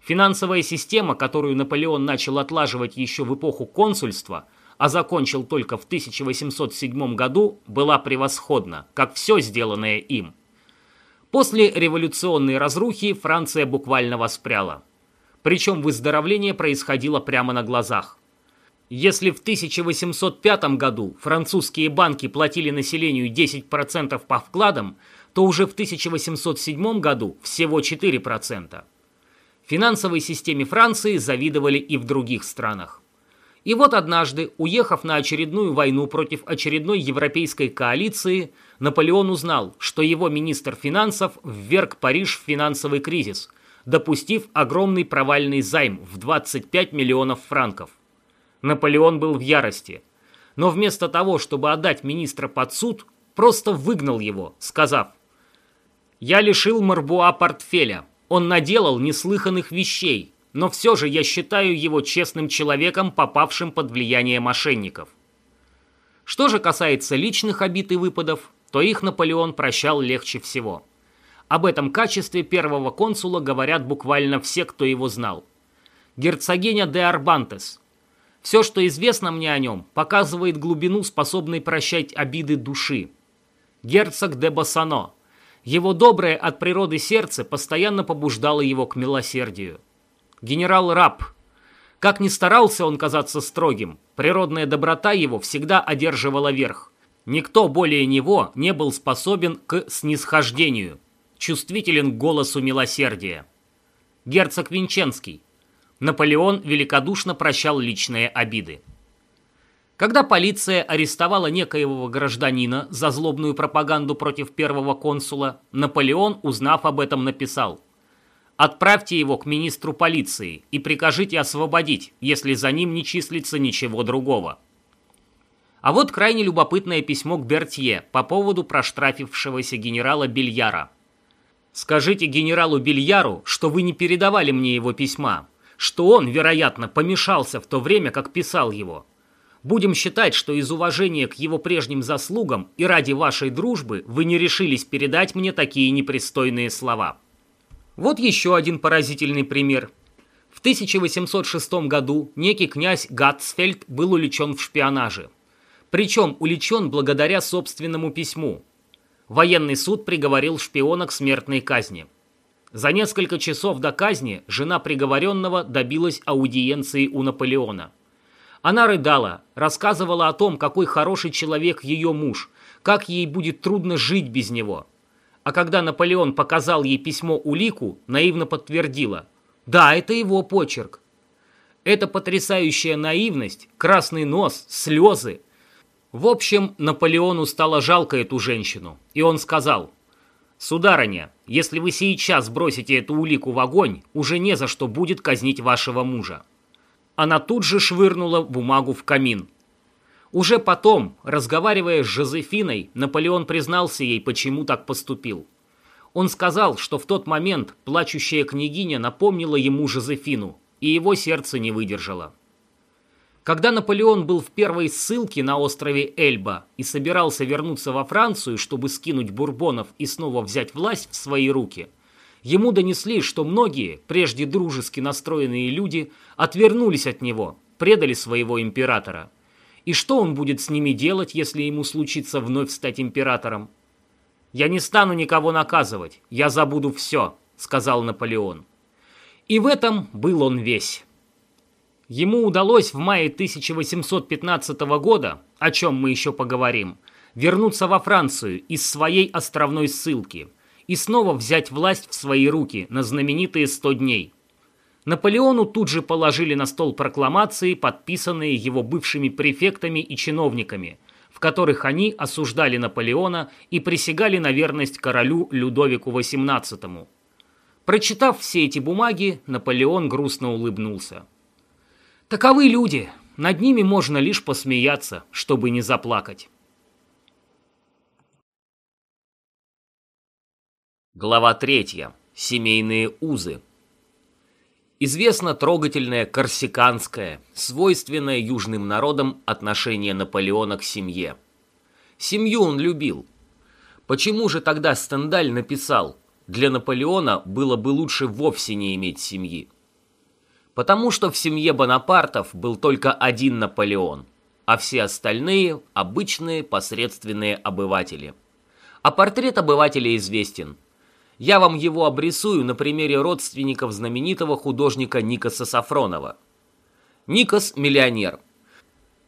B: Финансовая система, которую Наполеон начал отлаживать еще в эпоху консульства, а закончил только в 1807 году, была превосходна, как все сделанное им. После революционной разрухи Франция буквально воспряла. Причем выздоровление происходило прямо на глазах. Если в 1805 году французские банки платили населению 10% по вкладам, то уже в 1807 году всего 4%. Финансовой системе Франции завидовали и в других странах. И вот однажды, уехав на очередную войну против очередной европейской коалиции, Наполеон узнал, что его министр финансов вверг Париж в финансовый кризис, допустив огромный провальный займ в 25 миллионов франков. Наполеон был в ярости. Но вместо того, чтобы отдать министра под суд, просто выгнал его, сказав «Я лишил Марбуа портфеля, он наделал неслыханных вещей, но все же я считаю его честным человеком, попавшим под влияние мошенников. Что же касается личных обид и выпадов, то их Наполеон прощал легче всего. Об этом качестве первого консула говорят буквально все, кто его знал. Герцогиня де Арбантес. Все, что известно мне о нем, показывает глубину, способной прощать обиды души. Герцог де Бассано – его доброе от природы сердце постоянно побуждало его к милосердию. Генерал Раб. Как ни старался он казаться строгим, природная доброта его всегда одерживала верх. Никто более него не был способен к снисхождению, чувствителен к голосу милосердия. Герцог Винченский. Наполеон великодушно прощал личные обиды. Когда полиция арестовала некоего гражданина за злобную пропаганду против первого консула, Наполеон, узнав об этом, написал «Отправьте его к министру полиции и прикажите освободить, если за ним не числится ничего другого». А вот крайне любопытное письмо к Бертье по поводу проштрафившегося генерала Бельяра. «Скажите генералу Бельяру, что вы не передавали мне его письма, что он, вероятно, помешался в то время, как писал его». Будем считать, что из уважения к его прежним заслугам и ради вашей дружбы вы не решились передать мне такие непристойные слова. Вот еще один поразительный пример. В 1806 году некий князь Гатсфельд был уличен в шпионаже. Причем уличен благодаря собственному письму. Военный суд приговорил шпиона к смертной казни. За несколько часов до казни жена приговоренного добилась аудиенции у Наполеона – она рыдала, рассказывала о том, какой хороший человек ее муж, как ей будет трудно жить без него. А когда Наполеон показал ей письмо улику, наивно подтвердила «Да, это его почерк». Эта потрясающая наивность, красный нос, слезы. В общем, Наполеону стало жалко эту женщину, и он сказал «Сударыня, если вы сейчас бросите эту улику в огонь, уже не за что будет казнить вашего мужа». Она тут же швырнула бумагу в камин. Уже потом, разговаривая с Жозефиной, Наполеон признался ей, почему так поступил. Он сказал, что в тот момент плачущая княгиня напомнила ему Жозефину, и его сердце не выдержало. Когда Наполеон был в первой ссылке на острове Эльба и собирался вернуться во Францию, чтобы скинуть бурбонов и снова взять власть в свои руки – Ему донесли, что многие, прежде дружески настроенные люди, отвернулись от него, предали своего императора. И что он будет с ними делать, если ему случится вновь стать императором? «Я не стану никого наказывать, я забуду все», — сказал Наполеон. И в этом был он весь. Ему удалось в мае 1815 года, о чем мы еще поговорим, вернуться во Францию из своей островной ссылки – и снова взять власть в свои руки на знаменитые 100 дней. Наполеону тут же положили на стол прокламации, подписанные его бывшими префектами и чиновниками, в которых они осуждали Наполеона и присягали на верность королю Людовику XVIII. Прочитав все эти бумаги, Наполеон грустно улыбнулся. «Таковы люди, над ними можно лишь посмеяться, чтобы не заплакать».
C: Глава 3. Семейные узы.
B: Известно трогательное корсиканское, свойственное южным народам отношение Наполеона к семье. Семью он любил. Почему же тогда Стендаль написал «Для Наполеона было бы лучше вовсе не иметь семьи»? Потому что в семье Бонапартов был только один Наполеон, а все остальные – обычные посредственные обыватели. А портрет обывателя известен. Я вам его обрисую на примере родственников знаменитого художника Никоса Сафронова. Никос – миллионер.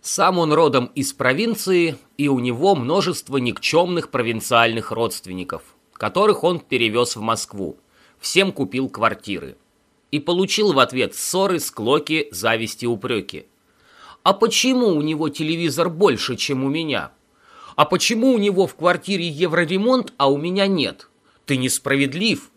B: Сам он родом из провинции, и у него множество никчемных провинциальных родственников, которых он перевез в Москву. Всем купил квартиры и получил в ответ ссоры, склоки, зависти, упреки. А почему у него телевизор больше, чем у меня? А почему у него в квартире евроремонт, а у меня нет? Ты несправедлив.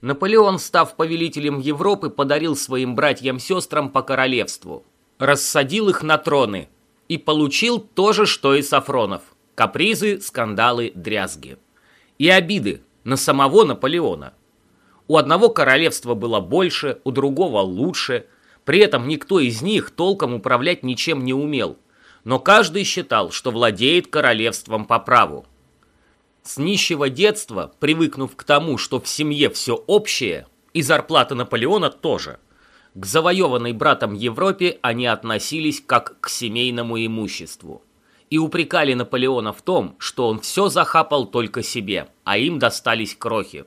B: Наполеон, став повелителем Европы, подарил своим братьям-сестрам по королевству. Рассадил их на троны. И получил то же, что и Сафронов. Капризы, скандалы, дрязги. И обиды на самого Наполеона – у одного королевства было больше, у другого лучше. При этом никто из них толком управлять ничем не умел. Но каждый считал, что владеет королевством по праву. С нищего детства, привыкнув к тому, что в семье все общее, и зарплата Наполеона тоже, к завоеванной братом Европе они относились как к семейному имуществу. И упрекали Наполеона в том, что он все захапал только себе, а им достались крохи.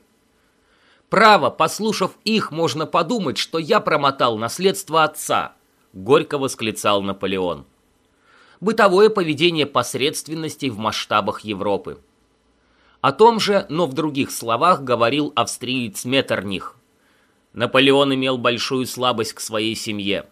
B: Право, послушав их, можно подумать, что я промотал наследство отца, горько восклицал Наполеон. Бытовое поведение посредственностей в масштабах Европы. О том же, но в других словах, говорил австриец Меттерних. Наполеон имел большую слабость к своей семье.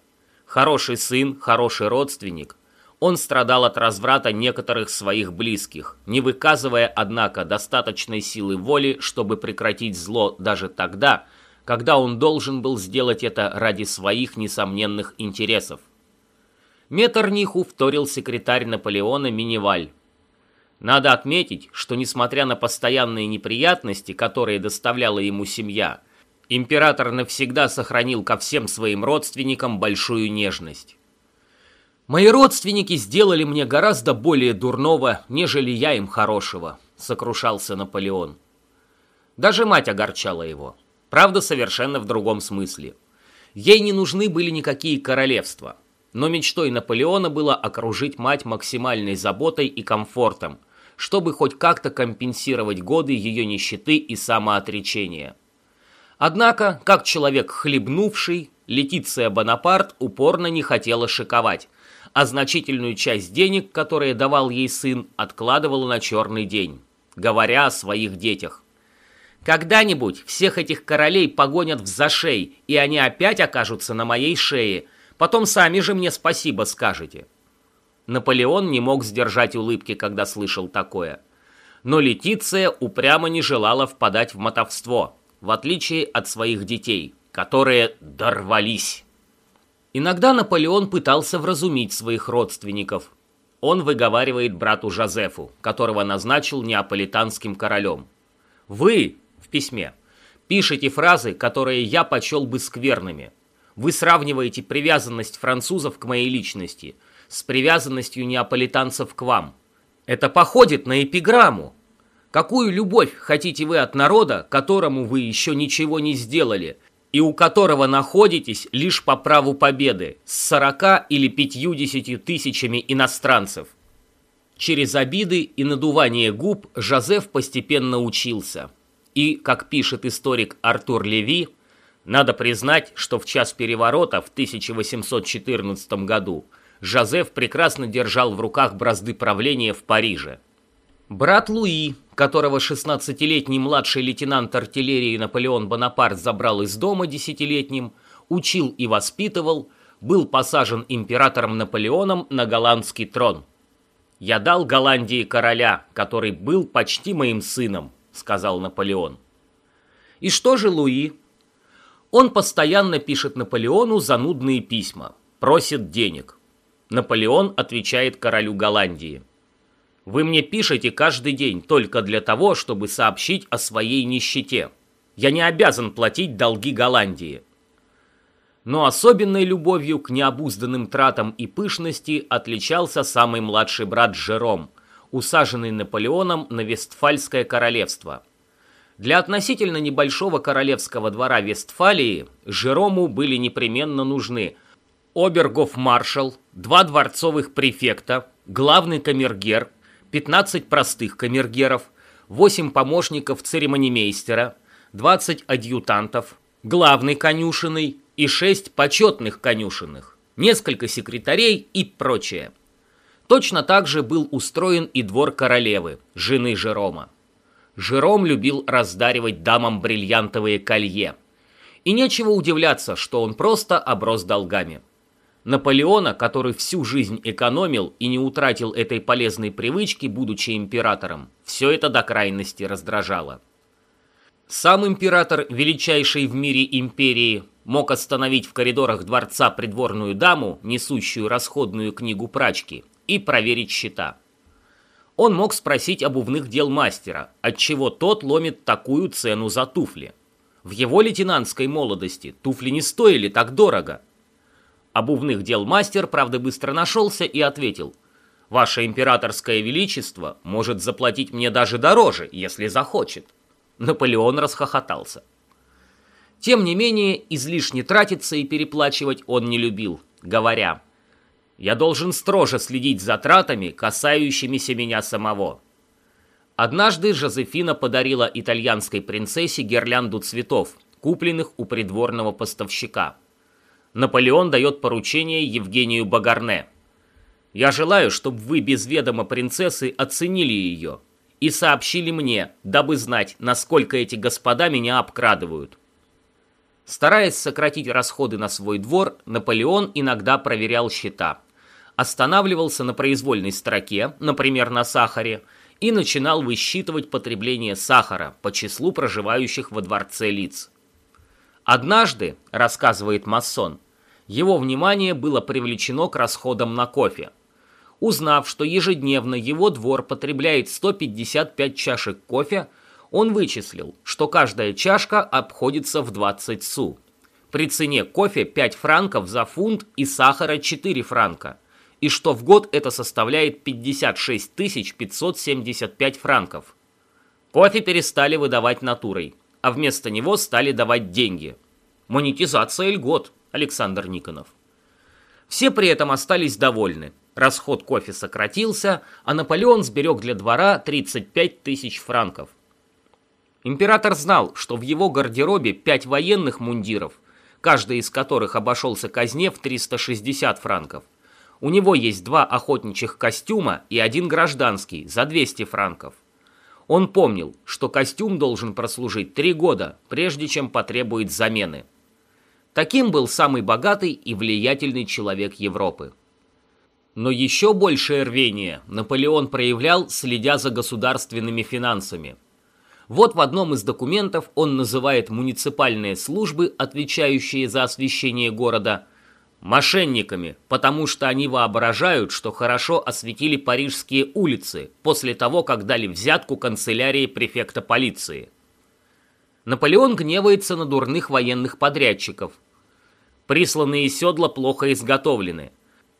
B: Хороший сын, хороший родственник, он страдал от разврата некоторых своих близких, не выказывая, однако, достаточной силы воли, чтобы прекратить зло даже тогда, когда он должен был сделать это ради своих несомненных интересов. Меттерниху вторил секретарь Наполеона Миниваль. Надо отметить, что несмотря на постоянные неприятности, которые доставляла ему семья, император навсегда сохранил ко всем своим родственникам большую нежность. Мои родственники сделали мне гораздо более дурного, нежели я им хорошего, сокрушался Наполеон. Даже мать огорчала его. Правда, совершенно в другом смысле. Ей не нужны были никакие королевства. Но мечтой Наполеона было окружить мать максимальной заботой и комфортом, чтобы хоть как-то компенсировать годы ее нищеты и самоотречения. Однако, как человек хлебнувший, Летиция Бонапарт упорно не хотела шиковать, а значительную часть денег, которые давал ей сын, откладывала на черный день, говоря о своих детях. «Когда-нибудь всех этих королей погонят в зашей, и они опять окажутся на моей шее. Потом сами же мне спасибо скажете». Наполеон не мог сдержать улыбки, когда слышал такое. Но Летиция упрямо не желала впадать в мотовство, в отличие от своих детей, которые дорвались. Иногда Наполеон пытался вразумить своих родственников. Он выговаривает брату Жозефу, которого назначил неаполитанским королем. «Вы» в письме пишете фразы, которые я почел бы скверными. Вы сравниваете привязанность французов к моей личности с привязанностью неаполитанцев к вам. Это походит на эпиграмму. Какую любовь хотите вы от народа, которому вы еще ничего не сделали, и у которого находитесь лишь по праву победы с 40 или 50 тысячами иностранцев. Через обиды и надувание губ Жозеф постепенно учился. И, как пишет историк Артур Леви, надо признать, что в час переворота в 1814 году Жозеф прекрасно держал в руках бразды правления в Париже. Брат Луи, которого 16-летний младший лейтенант артиллерии Наполеон Бонапарт забрал из дома десятилетним, учил и воспитывал, был посажен императором Наполеоном на голландский трон. «Я дал Голландии короля, который был почти моим сыном», — сказал Наполеон. И что же Луи? Он постоянно пишет Наполеону занудные письма, просит денег. Наполеон отвечает королю Голландии – вы мне пишете каждый день только для того, чтобы сообщить о своей нищете. Я не обязан платить долги Голландии. Но особенной любовью к необузданным тратам и пышности отличался самый младший брат Жером, усаженный Наполеоном на Вестфальское королевство. Для относительно небольшого королевского двора Вестфалии Жерому были непременно нужны обергов-маршал, два дворцовых префекта, главный камергер, 15 простых камергеров, 8 помощников церемонимейстера, 20 адъютантов, главный конюшенный и 6 почетных конюшенных, несколько секретарей и прочее. Точно так же был устроен и двор королевы, жены Жерома. Жером любил раздаривать дамам бриллиантовые колье. И нечего удивляться, что он просто оброс долгами. Наполеона, который всю жизнь экономил и не утратил этой полезной привычки, будучи императором, все это до крайности раздражало. Сам император, величайший в мире империи, мог остановить в коридорах дворца придворную даму, несущую расходную книгу прачки, и проверить счета. Он мог спросить обувных дел мастера, отчего тот ломит такую цену за туфли. В его лейтенантской молодости туфли не стоили так дорого. Обувных дел мастер, правда, быстро нашелся и ответил, «Ваше императорское величество может заплатить мне даже дороже, если захочет». Наполеон расхохотался. Тем не менее, излишне тратиться и переплачивать он не любил, говоря, «Я должен строже следить за тратами, касающимися меня самого». Однажды Жозефина подарила итальянской принцессе гирлянду цветов, купленных у придворного поставщика. Наполеон дает поручение Евгению Багарне. «Я желаю, чтобы вы без ведома принцессы оценили ее и сообщили мне, дабы знать, насколько эти господа меня обкрадывают». Стараясь сократить расходы на свой двор, Наполеон иногда проверял счета. Останавливался на произвольной строке, например, на сахаре, и начинал высчитывать потребление сахара по числу проживающих во дворце лиц. Однажды, рассказывает масон, его внимание было привлечено к расходам на кофе. Узнав, что ежедневно его двор потребляет 155 чашек кофе, он вычислил, что каждая чашка обходится в 20 су. При цене кофе 5 франков за фунт и сахара 4 франка. И что в год это составляет 56 575 франков. Кофе перестали выдавать натурой, а вместо него стали давать деньги. Монетизация льгот, Александр Никонов. Все при этом остались довольны. Расход кофе сократился, а Наполеон сберег для двора 35 тысяч франков. Император знал, что в его гардеробе пять военных мундиров, каждый из которых обошелся казне в 360 франков. У него есть два охотничьих костюма и один гражданский за 200 франков. Он помнил, что костюм должен прослужить три года, прежде чем потребует замены. Таким был самый богатый и влиятельный человек Европы. Но еще большее рвение Наполеон проявлял, следя за государственными финансами – вот в одном из документов он называет муниципальные службы, отвечающие за освещение города, мошенниками, потому что они воображают, что хорошо осветили парижские улицы после того, как дали взятку канцелярии префекта полиции. Наполеон гневается на дурных военных подрядчиков. Присланные седла плохо изготовлены.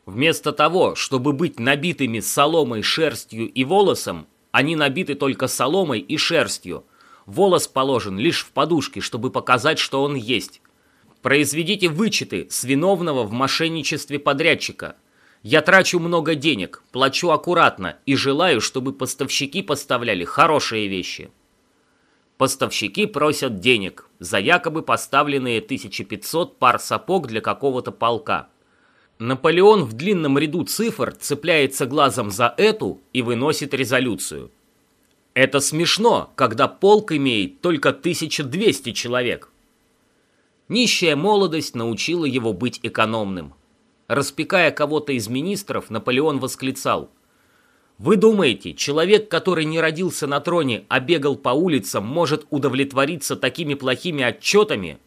B: Вместо того, чтобы быть набитыми соломой, шерстью и волосом, они набиты только соломой и шерстью. Волос положен лишь в подушке, чтобы показать, что он есть. Произведите вычеты с виновного в мошенничестве подрядчика. Я трачу много денег, плачу аккуратно и желаю, чтобы поставщики поставляли хорошие вещи. Поставщики просят денег за якобы поставленные 1500 пар сапог для какого-то полка. Наполеон в длинном ряду цифр цепляется глазом за эту и выносит резолюцию. Это смешно, когда полк имеет только 1200 человек. Нищая молодость научила его быть экономным. Распекая кого-то из министров, Наполеон восклицал. «Вы думаете, человек, который не родился на троне, а бегал по улицам, может удовлетвориться такими плохими отчетами?»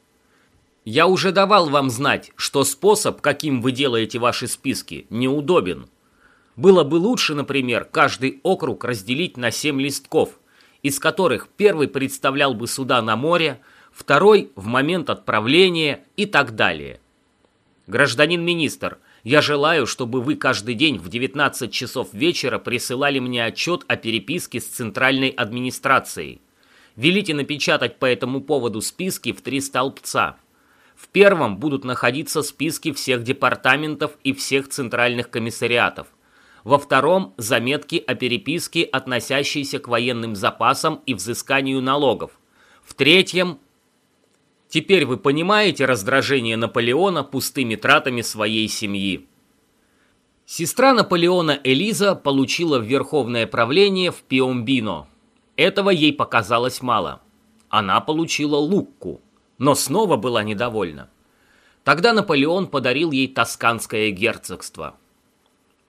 B: Я уже давал вам знать, что способ, каким вы делаете ваши списки, неудобен. Было бы лучше, например, каждый округ разделить на семь листков, из которых первый представлял бы суда на море, второй в момент отправления и так далее. Гражданин министр, я желаю, чтобы вы каждый день в 19 часов вечера присылали мне отчет о переписке с центральной администрацией. Велите напечатать по этому поводу списки в три столбца. В первом будут находиться списки всех департаментов и всех центральных комиссариатов. Во втором – заметки о переписке, относящиеся к военным запасам и взысканию налогов. В третьем – теперь вы понимаете раздражение Наполеона пустыми тратами своей семьи. Сестра Наполеона Элиза получила верховное правление в Пиомбино. Этого ей показалось мало. Она получила Лукку, но снова была недовольна. Тогда Наполеон подарил ей Тосканское герцогство –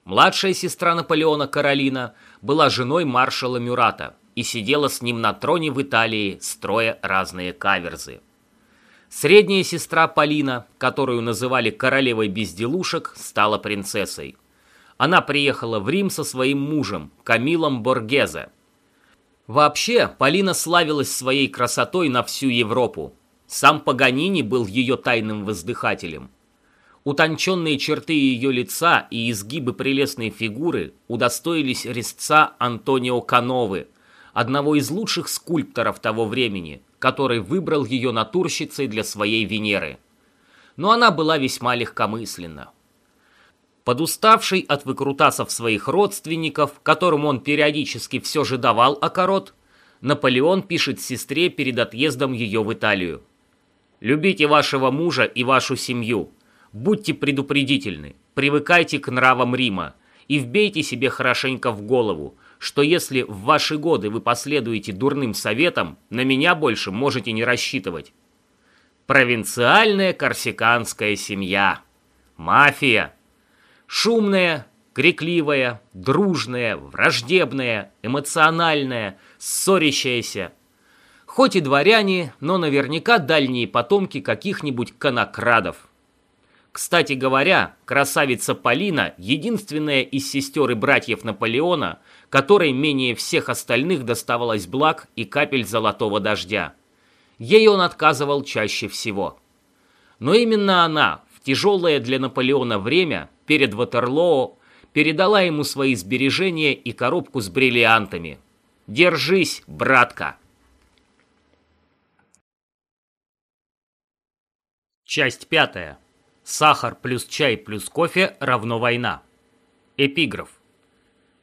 B: Младшая сестра Наполеона Каролина была женой маршала Мюрата и сидела с ним на троне в Италии, строя разные каверзы. Средняя сестра Полина, которую называли королевой безделушек, стала принцессой. Она приехала в Рим со своим мужем, Камилом Боргезе. Вообще, Полина славилась своей красотой на всю Европу. Сам Паганини был ее тайным воздыхателем – Утонченные черты ее лица и изгибы прелестной фигуры удостоились резца Антонио Кановы, одного из лучших скульпторов того времени, который выбрал ее натурщицей для своей Венеры. Но она была весьма легкомысленна. Подуставший от выкрутасов своих родственников, которым он периодически все же давал окорот, Наполеон пишет сестре перед отъездом ее в Италию. «Любите вашего мужа и вашу семью, Будьте предупредительны, привыкайте к нравам Рима и вбейте себе хорошенько в голову, что если в ваши годы вы последуете дурным советам, на меня больше можете не рассчитывать. Провинциальная корсиканская семья. Мафия. Шумная, крикливая, дружная, враждебная, эмоциональная, ссорящаяся. Хоть и дворяне, но наверняка дальние потомки каких-нибудь конокрадов. Кстати говоря, красавица Полина – единственная из сестер и братьев Наполеона, которой менее всех остальных доставалось благ и капель золотого дождя. Ей он отказывал чаще всего. Но именно она, в тяжелое для Наполеона время, перед Ватерлоо, передала ему свои сбережения и коробку с бриллиантами. «Держись, братка!» Часть пятая. Сахар плюс чай плюс кофе равно война. Эпиграф.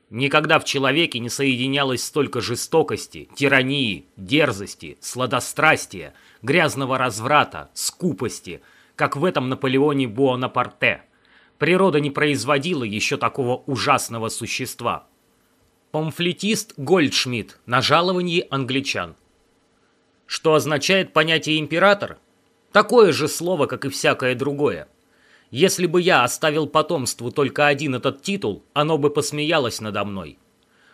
B: Никогда в человеке не соединялось столько жестокости, тирании, дерзости, сладострастия, грязного разврата, скупости, как в этом Наполеоне Буонапарте. Природа не производила еще такого ужасного существа. Памфлетист Гольдшмидт на жаловании англичан. Что означает понятие «император»? Такое же слово, как и всякое другое. Если бы я оставил потомству только один этот титул, оно бы посмеялось надо мной.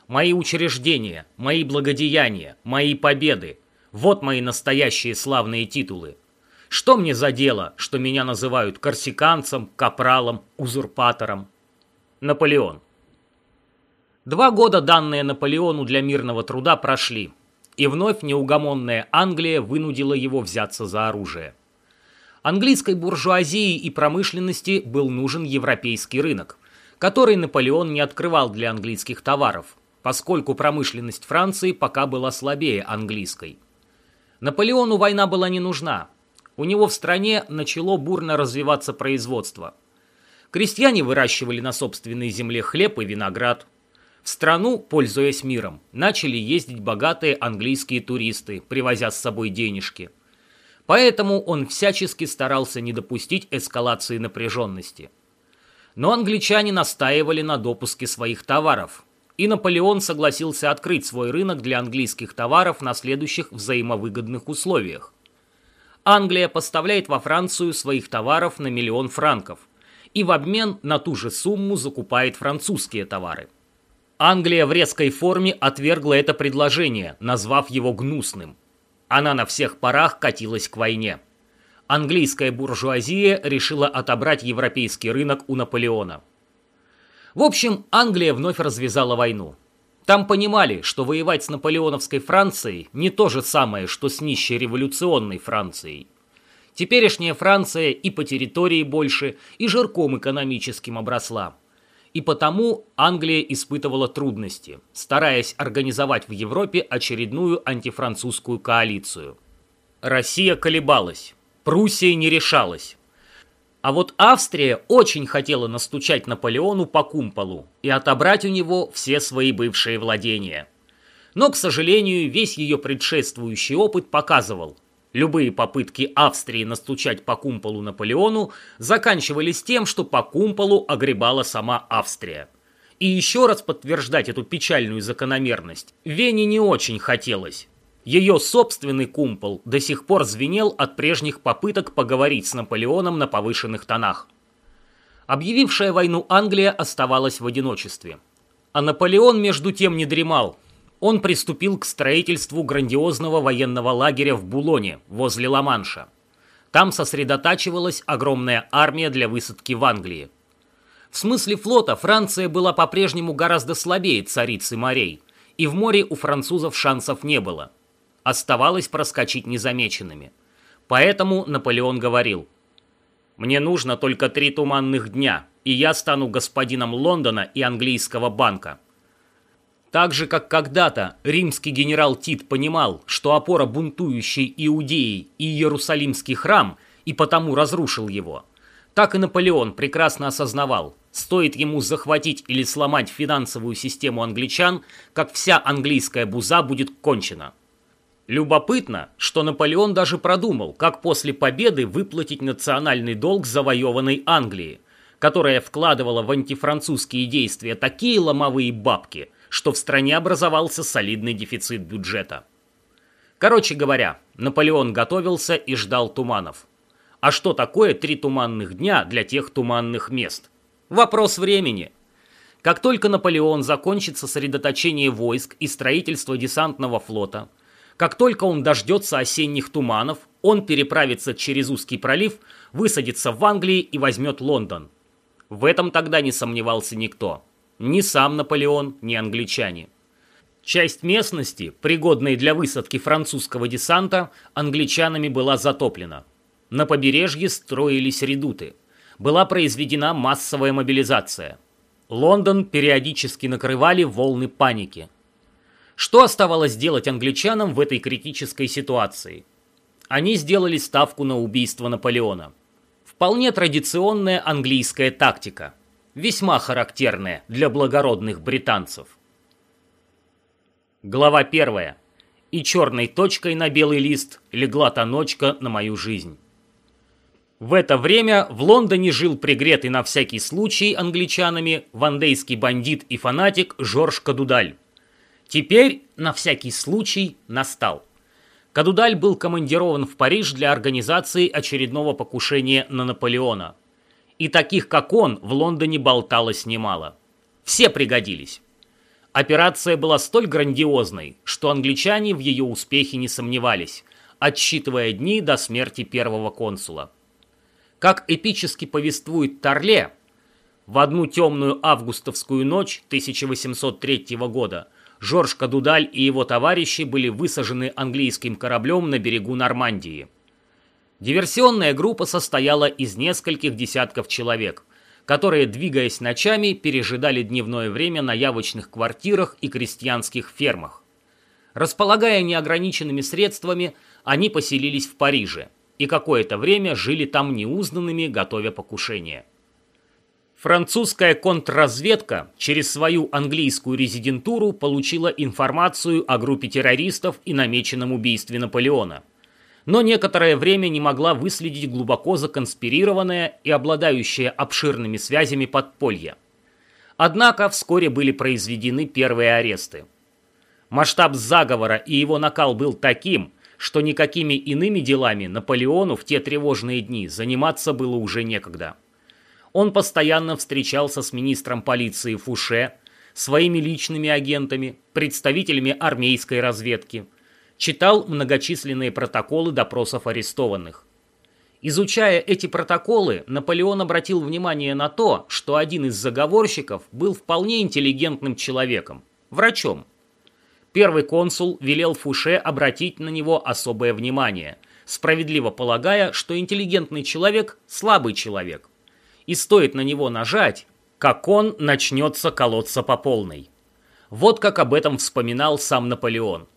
B: Мои учреждения, мои благодеяния, мои победы – вот мои настоящие славные титулы. Что мне за дело, что меня называют корсиканцем, капралом, узурпатором? Наполеон. Два года, данные Наполеону для мирного труда, прошли, и вновь неугомонная Англия вынудила его взяться за оружие. Английской буржуазии и промышленности был нужен европейский рынок, который Наполеон не открывал для английских товаров, поскольку промышленность Франции пока была слабее английской. Наполеону война была не нужна. У него в стране начало бурно развиваться производство. Крестьяне выращивали на собственной земле хлеб и виноград. В страну, пользуясь миром, начали ездить богатые английские туристы, привозя с собой денежки – Поэтому он всячески старался не допустить эскалации напряженности. Но англичане настаивали на допуске своих товаров, и Наполеон согласился открыть свой рынок для английских товаров на следующих взаимовыгодных условиях. Англия поставляет во Францию своих товаров на миллион франков и в обмен на ту же сумму закупает французские товары. Англия в резкой форме отвергла это предложение, назвав его гнусным – она на всех парах катилась к войне. Английская буржуазия решила отобрать европейский рынок у Наполеона. В общем, Англия вновь развязала войну. Там понимали, что воевать с наполеоновской Францией не то же самое, что с нищей революционной Францией. Теперешняя Франция и по территории больше, и жирком экономическим обросла. И потому Англия испытывала трудности, стараясь организовать в Европе очередную антифранцузскую коалицию. Россия колебалась, Пруссия не решалась. А вот Австрия очень хотела настучать Наполеону по кумполу и отобрать у него все свои бывшие владения. Но, к сожалению, весь ее предшествующий опыт показывал, Любые попытки Австрии настучать по кумполу Наполеону заканчивались тем, что по кумполу огребала сама Австрия. И еще раз подтверждать эту печальную закономерность Вене не очень хотелось. Ее собственный кумпол до сих пор звенел от прежних попыток поговорить с Наполеоном на повышенных тонах. Объявившая войну Англия оставалась в одиночестве. А Наполеон между тем не дремал, он приступил к строительству грандиозного военного лагеря в Булоне, возле Ла-Манша. Там сосредотачивалась огромная армия для высадки в Англии. В смысле флота Франция была по-прежнему гораздо слабее царицы морей, и в море у французов шансов не было. Оставалось проскочить незамеченными. Поэтому Наполеон говорил, «Мне нужно только три туманных дня, и я стану господином Лондона и английского банка. Так же, как когда-то римский генерал Тит понимал, что опора бунтующей Иудеи и Иерусалимский храм, и потому разрушил его, так и Наполеон прекрасно осознавал, стоит ему захватить или сломать финансовую систему англичан, как вся английская буза будет кончена. Любопытно, что Наполеон даже продумал, как после победы выплатить национальный долг завоеванной Англии, которая вкладывала в антифранцузские действия такие ломовые бабки – что в стране образовался солидный дефицит бюджета. Короче говоря, Наполеон готовился и ждал туманов. А что такое три туманных дня для тех туманных мест? Вопрос времени. Как только Наполеон закончит сосредоточение войск и строительство десантного флота, как только он дождется осенних туманов, он переправится через узкий пролив, высадится в Англии и возьмет Лондон. В этом тогда не сомневался никто. Ни сам Наполеон, ни англичане. Часть местности, пригодной для высадки французского десанта, англичанами была затоплена. На побережье строились редуты. Была произведена массовая мобилизация. Лондон периодически накрывали волны паники. Что оставалось делать англичанам в этой критической ситуации? Они сделали ставку на убийство Наполеона. Вполне традиционная английская тактика – весьма характерное для благородных британцев. Глава первая. И черной точкой на белый лист легла та ночка на мою жизнь. В это время в Лондоне жил пригретый на всякий случай англичанами вандейский бандит и фанатик Жорж Кадудаль. Теперь на всякий случай настал. Кадудаль был командирован в Париж для организации очередного покушения на Наполеона – и таких, как он, в Лондоне болталось немало. Все пригодились. Операция была столь грандиозной, что англичане в ее успехе не сомневались, отсчитывая дни до смерти первого консула. Как эпически повествует Торле, в одну темную августовскую ночь 1803 года Жорж Кадудаль и его товарищи были высажены английским кораблем на берегу Нормандии – Диверсионная группа состояла из нескольких десятков человек, которые, двигаясь ночами, пережидали дневное время на явочных квартирах и крестьянских фермах. Располагая неограниченными средствами, они поселились в Париже и какое-то время жили там неузнанными, готовя покушение. Французская контрразведка через свою английскую резидентуру получила информацию о группе террористов и намеченном убийстве Наполеона – но некоторое время не могла выследить глубоко законспирированное и обладающее обширными связями подполье. Однако вскоре были произведены первые аресты. Масштаб заговора и его накал был таким, что никакими иными делами Наполеону в те тревожные дни заниматься было уже некогда. Он постоянно встречался с министром полиции Фуше, своими личными агентами, представителями армейской разведки – читал многочисленные протоколы допросов арестованных. Изучая эти протоколы, Наполеон обратил внимание на то, что один из заговорщиков был вполне интеллигентным человеком, врачом. Первый консул велел Фуше обратить на него особое внимание, справедливо полагая, что интеллигентный человек – слабый человек. И стоит на него нажать, как он начнется колоться по полной. Вот как об этом вспоминал сам Наполеон.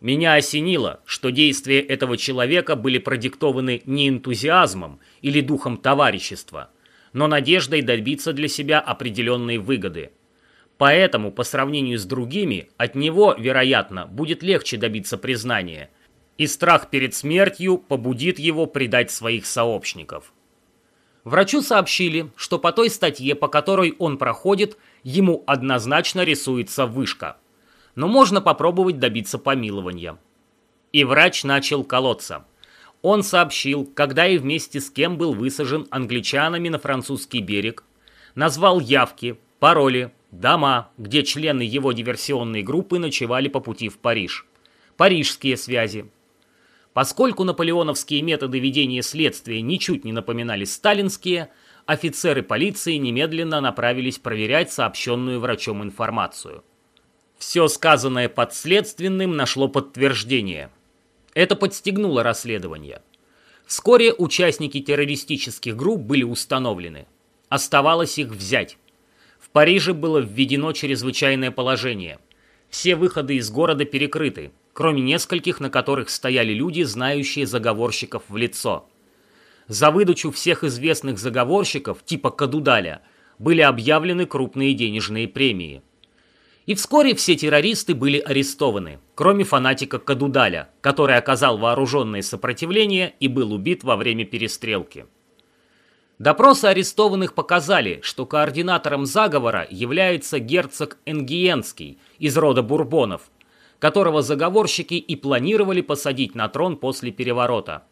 B: Меня осенило, что действия этого человека были продиктованы не энтузиазмом или духом товарищества, но надеждой добиться для себя определенной выгоды. Поэтому, по сравнению с другими, от него, вероятно, будет легче добиться признания, и страх перед смертью побудит его предать своих сообщников. Врачу сообщили, что по той статье, по которой он проходит, ему однозначно рисуется вышка. Но можно попробовать добиться помилования. И врач начал колоться. Он сообщил, когда и вместе с кем был высажен англичанами на французский берег, назвал явки, пароли, дома, где члены его диверсионной группы ночевали по пути в Париж, парижские связи, Поскольку наполеоновские методы ведения следствия ничуть не напоминали сталинские, офицеры полиции немедленно направились проверять сообщенную врачом информацию. Все сказанное подследственным нашло подтверждение. Это подстегнуло расследование. Вскоре участники террористических групп были установлены. Оставалось их взять. В Париже было введено чрезвычайное положение. Все выходы из города перекрыты, кроме нескольких, на которых стояли люди, знающие заговорщиков в лицо. За выдачу всех известных заговорщиков, типа Кадудаля, были объявлены крупные денежные премии. И вскоре все террористы были арестованы, кроме фанатика Кадудаля, который оказал вооруженное сопротивление и был убит во время перестрелки. Допросы арестованных показали, что координатором заговора является герцог Энгиенский из рода Бурбонов – которого заговорщики и планировали посадить на трон после переворота.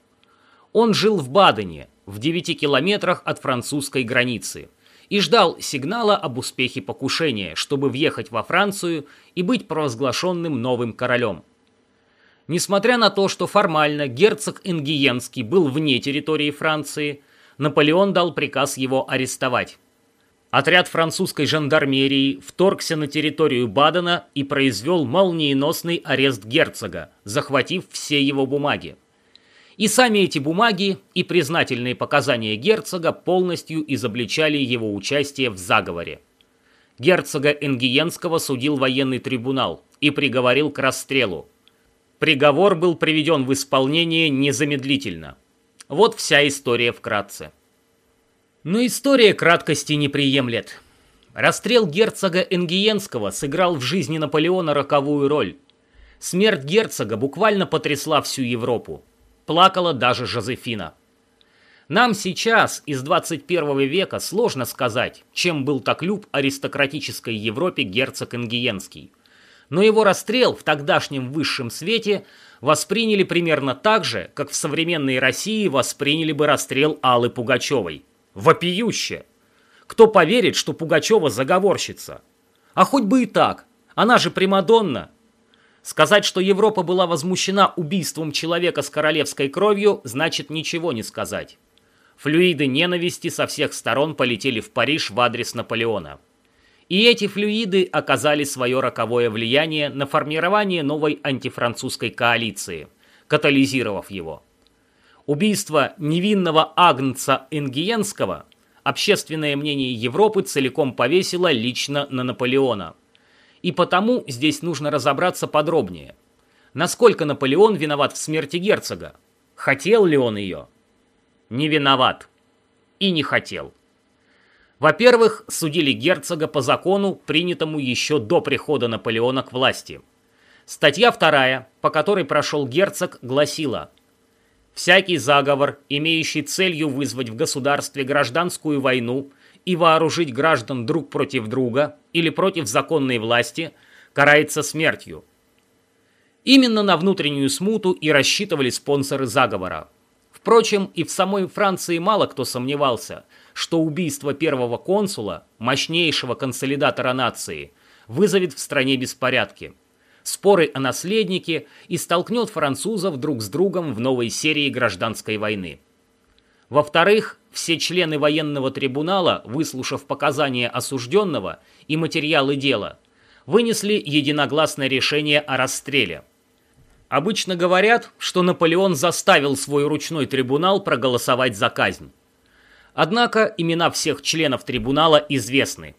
B: Он жил в Бадене, в 9 километрах от французской границы, и ждал сигнала об успехе покушения, чтобы въехать во Францию и быть провозглашенным новым королем. Несмотря на то, что формально герцог Ингиенский был вне территории Франции, Наполеон дал приказ его арестовать. Отряд французской жандармерии вторгся на территорию Бадена и произвел молниеносный арест герцога, захватив все его бумаги. И сами эти бумаги и признательные показания герцога полностью изобличали его участие в заговоре. Герцога Энгиенского судил военный трибунал и приговорил к расстрелу. Приговор был приведен в исполнение незамедлительно. Вот вся история вкратце. Но история краткости не приемлет. Расстрел герцога Энгиенского сыграл в жизни Наполеона роковую роль. Смерть герцога буквально потрясла всю Европу. Плакала даже Жозефина. Нам сейчас, из 21 века, сложно сказать, чем был так люб аристократической Европе герцог Энгиенский. Но его расстрел в тогдашнем высшем свете восприняли примерно так же, как в современной России восприняли бы расстрел Аллы Пугачевой – Вопиюще! Кто поверит, что Пугачева заговорщица? А хоть бы и так, она же Примадонна. Сказать, что Европа была возмущена убийством человека с королевской кровью, значит ничего не сказать. Флюиды ненависти со всех сторон полетели в Париж в адрес Наполеона. И эти флюиды оказали свое роковое влияние на формирование новой антифранцузской коалиции, катализировав его. Убийство невинного Агнца Ингиенского общественное мнение Европы целиком повесило лично на Наполеона. И потому здесь нужно разобраться подробнее. Насколько Наполеон виноват в смерти герцога? Хотел ли он ее? Не виноват. И не хотел. Во-первых, судили герцога по закону, принятому еще до прихода Наполеона к власти. Статья вторая, по которой прошел герцог, гласила – Всякий заговор, имеющий целью вызвать в государстве гражданскую войну и вооружить граждан друг против друга или против законной власти, карается смертью. Именно на внутреннюю смуту и рассчитывали спонсоры заговора. Впрочем, и в самой Франции мало кто сомневался, что убийство первого консула, мощнейшего консолидатора нации, вызовет в стране беспорядки – споры о наследнике и столкнет французов друг с другом в новой серии гражданской войны. Во-вторых, все члены военного трибунала, выслушав показания осужденного и материалы дела, вынесли единогласное решение о расстреле. Обычно говорят, что Наполеон заставил свой ручной трибунал проголосовать за казнь. Однако имена всех членов трибунала известны.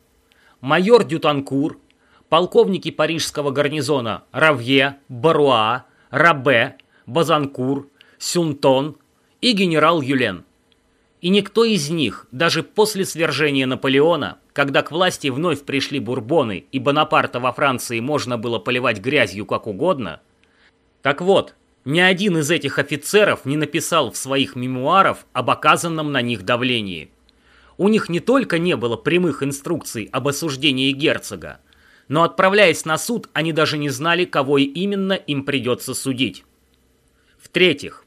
B: Майор Дютанкур, полковники парижского гарнизона Равье, Баруа, Рабе, Базанкур, Сюнтон и генерал Юлен. И никто из них, даже после свержения Наполеона, когда к власти вновь пришли бурбоны и Бонапарта во Франции можно было поливать грязью как угодно, так вот, ни один из этих офицеров не написал в своих мемуарах об оказанном на них давлении. У них не только не было прямых инструкций об осуждении герцога, но отправляясь на суд, они даже не знали, кого именно им придется судить. В-третьих,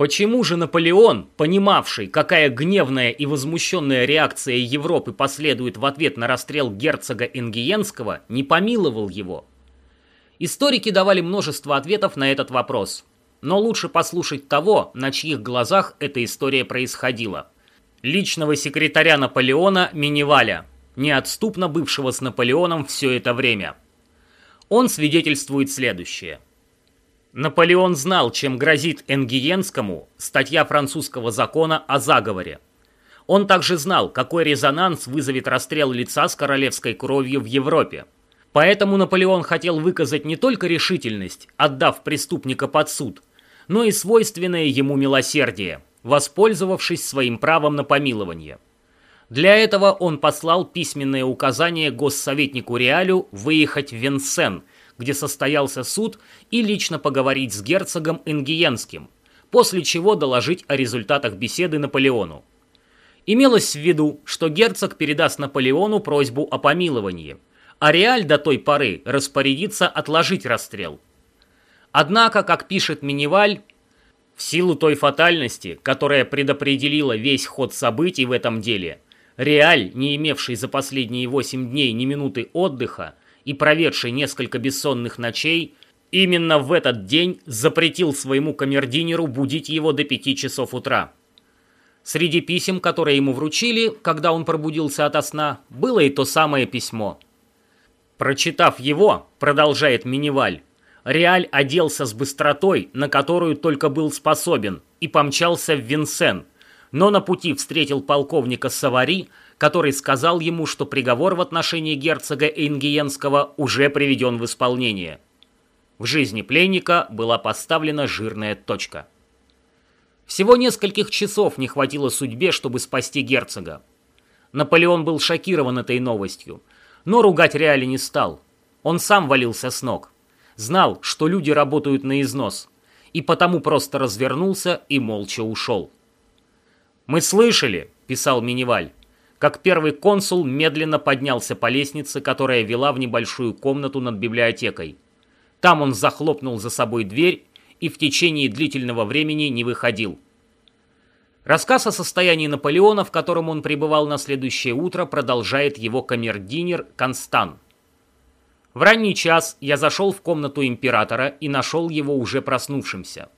B: почему же Наполеон, понимавший, какая гневная и возмущенная реакция Европы последует в ответ на расстрел герцога Энгиенского, не помиловал его? Историки давали множество ответов на этот вопрос, но лучше послушать того, на чьих глазах эта история происходила. Личного секретаря Наполеона Миниваля, неотступно бывшего с Наполеоном все это время. Он свидетельствует следующее. Наполеон знал, чем грозит Энгиенскому статья французского закона о заговоре. Он также знал, какой резонанс вызовет расстрел лица с королевской кровью в Европе. Поэтому Наполеон хотел выказать не только решительность, отдав преступника под суд, но и свойственное ему милосердие, воспользовавшись своим правом на помилование – для этого он послал письменное указание госсоветнику Реалю выехать в Венсен, где состоялся суд, и лично поговорить с герцогом Ингиенским, после чего доложить о результатах беседы Наполеону. Имелось в виду, что герцог передаст Наполеону просьбу о помиловании, а Реаль до той поры распорядится отложить расстрел. Однако, как пишет Миниваль, в силу той фатальности, которая предопределила весь ход событий в этом деле – Реаль, не имевший за последние восемь дней ни минуты отдыха и проведший несколько бессонных ночей, именно в этот день запретил своему камердинеру будить его до пяти часов утра. Среди писем, которые ему вручили, когда он пробудился ото сна, было и то самое письмо. Прочитав его, продолжает Миниваль, Реаль оделся с быстротой, на которую только был способен, и помчался в Винсен, но на пути встретил полковника Савари, который сказал ему, что приговор в отношении герцога Эйнгиенского уже приведен в исполнение. В жизни пленника была поставлена жирная точка. Всего нескольких часов не хватило судьбе, чтобы спасти герцога. Наполеон был шокирован этой новостью, но ругать Реали не стал. Он сам валился с ног. Знал, что люди работают на износ, и потому просто развернулся и молча ушел. «Мы слышали», – писал Миниваль, как первый консул медленно поднялся по лестнице, которая вела в небольшую комнату над библиотекой. Там он захлопнул за собой дверь и в течение длительного времени не выходил. Рассказ о состоянии Наполеона, в котором он пребывал на следующее утро, продолжает его камердинер Констан. В ранний час я зашел в комнату императора и нашел его уже проснувшимся.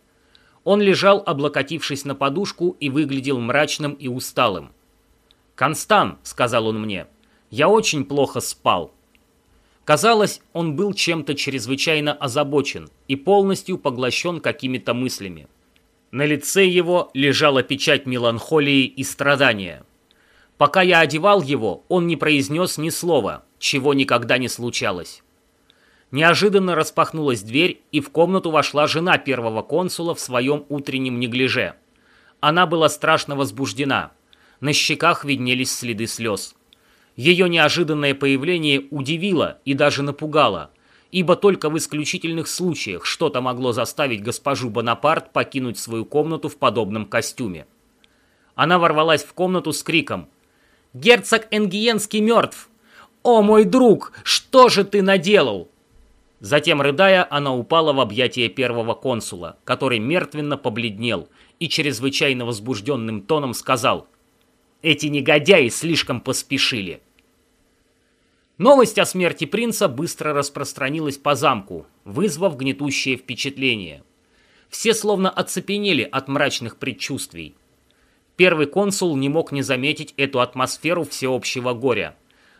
B: Он лежал, облокотившись на подушку, и выглядел мрачным и усталым. «Констан», — сказал он мне, — «я очень плохо спал». Казалось, он был чем-то чрезвычайно озабочен и полностью поглощен какими-то мыслями. На лице его лежала печать меланхолии и страдания. Пока я одевал его, он не произнес ни слова, чего никогда не случалось. Неожиданно распахнулась дверь, и в комнату вошла жена первого консула в своем утреннем неглиже. Она была страшно возбуждена. На щеках виднелись следы слез. Ее неожиданное появление удивило и даже напугало, ибо только в исключительных случаях что-то могло заставить госпожу Бонапарт покинуть свою комнату в подобном костюме. Она ворвалась в комнату с криком «Герцог Энгиенский мертв! О, мой друг, что же ты наделал?» Затем, рыдая, она упала в объятия первого консула, который мертвенно побледнел и чрезвычайно возбужденным тоном сказал «Эти негодяи слишком поспешили». Новость о смерти принца быстро распространилась по замку, вызвав гнетущее впечатление. Все словно оцепенели от мрачных предчувствий. Первый консул не мог не заметить эту атмосферу всеобщего горя,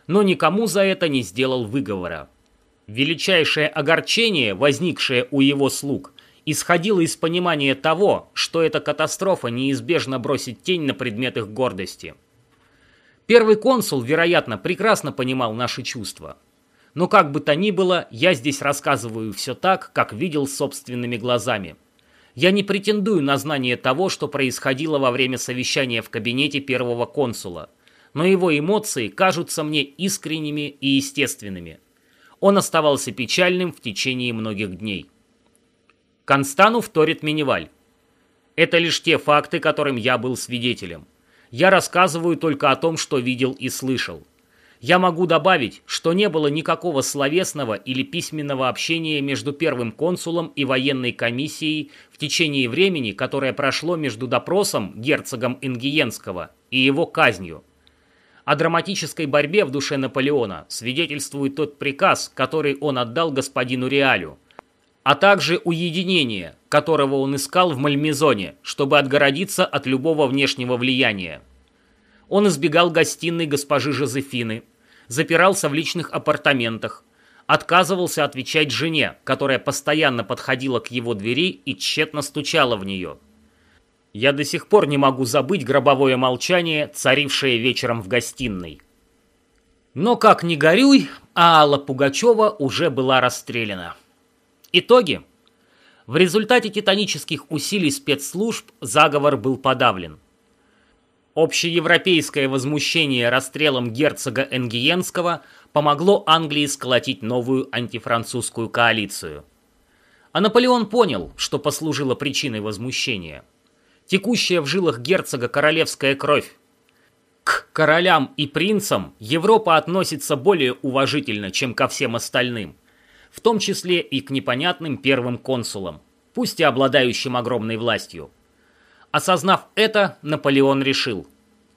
B: но никому за это не сделал выговора. Величайшее огорчение, возникшее у его слуг, исходило из понимания того, что эта катастрофа неизбежно бросит тень на предмет их гордости. Первый консул, вероятно, прекрасно понимал наши чувства. Но как бы то ни было, я здесь рассказываю все так, как видел собственными глазами. Я не претендую на знание того, что происходило во время совещания в кабинете первого консула, но его эмоции кажутся мне искренними и естественными. Он оставался печальным в течение многих дней. Констану вторит Миниваль. Это лишь те факты, которым я был свидетелем. Я рассказываю только о том, что видел и слышал. Я могу добавить, что не было никакого словесного или письменного общения между первым консулом и военной комиссией в течение времени, которое прошло между допросом герцогом Ингиенского и его казнью. О драматической борьбе в душе Наполеона свидетельствует тот приказ, который он отдал господину Реалю, а также уединение, которого он искал в Мальмезоне, чтобы отгородиться от любого внешнего влияния. Он избегал гостиной госпожи Жозефины, запирался в личных апартаментах, отказывался отвечать жене, которая постоянно подходила к его двери и тщетно стучала в нее. Я до сих пор не могу забыть гробовое молчание, царившее вечером в гостиной. Но как ни горюй, Алла Пугачева уже была расстреляна. Итоги. В результате титанических усилий спецслужб заговор был подавлен. Общеевропейское возмущение расстрелом герцога Энгиенского помогло Англии сколотить новую антифранцузскую коалицию. А Наполеон понял, что послужило причиной возмущения. Текущая в жилах герцога королевская кровь. К королям и принцам Европа относится более уважительно, чем ко всем остальным, в том числе и к непонятным первым консулам, пусть и обладающим огромной властью. Осознав это, Наполеон решил,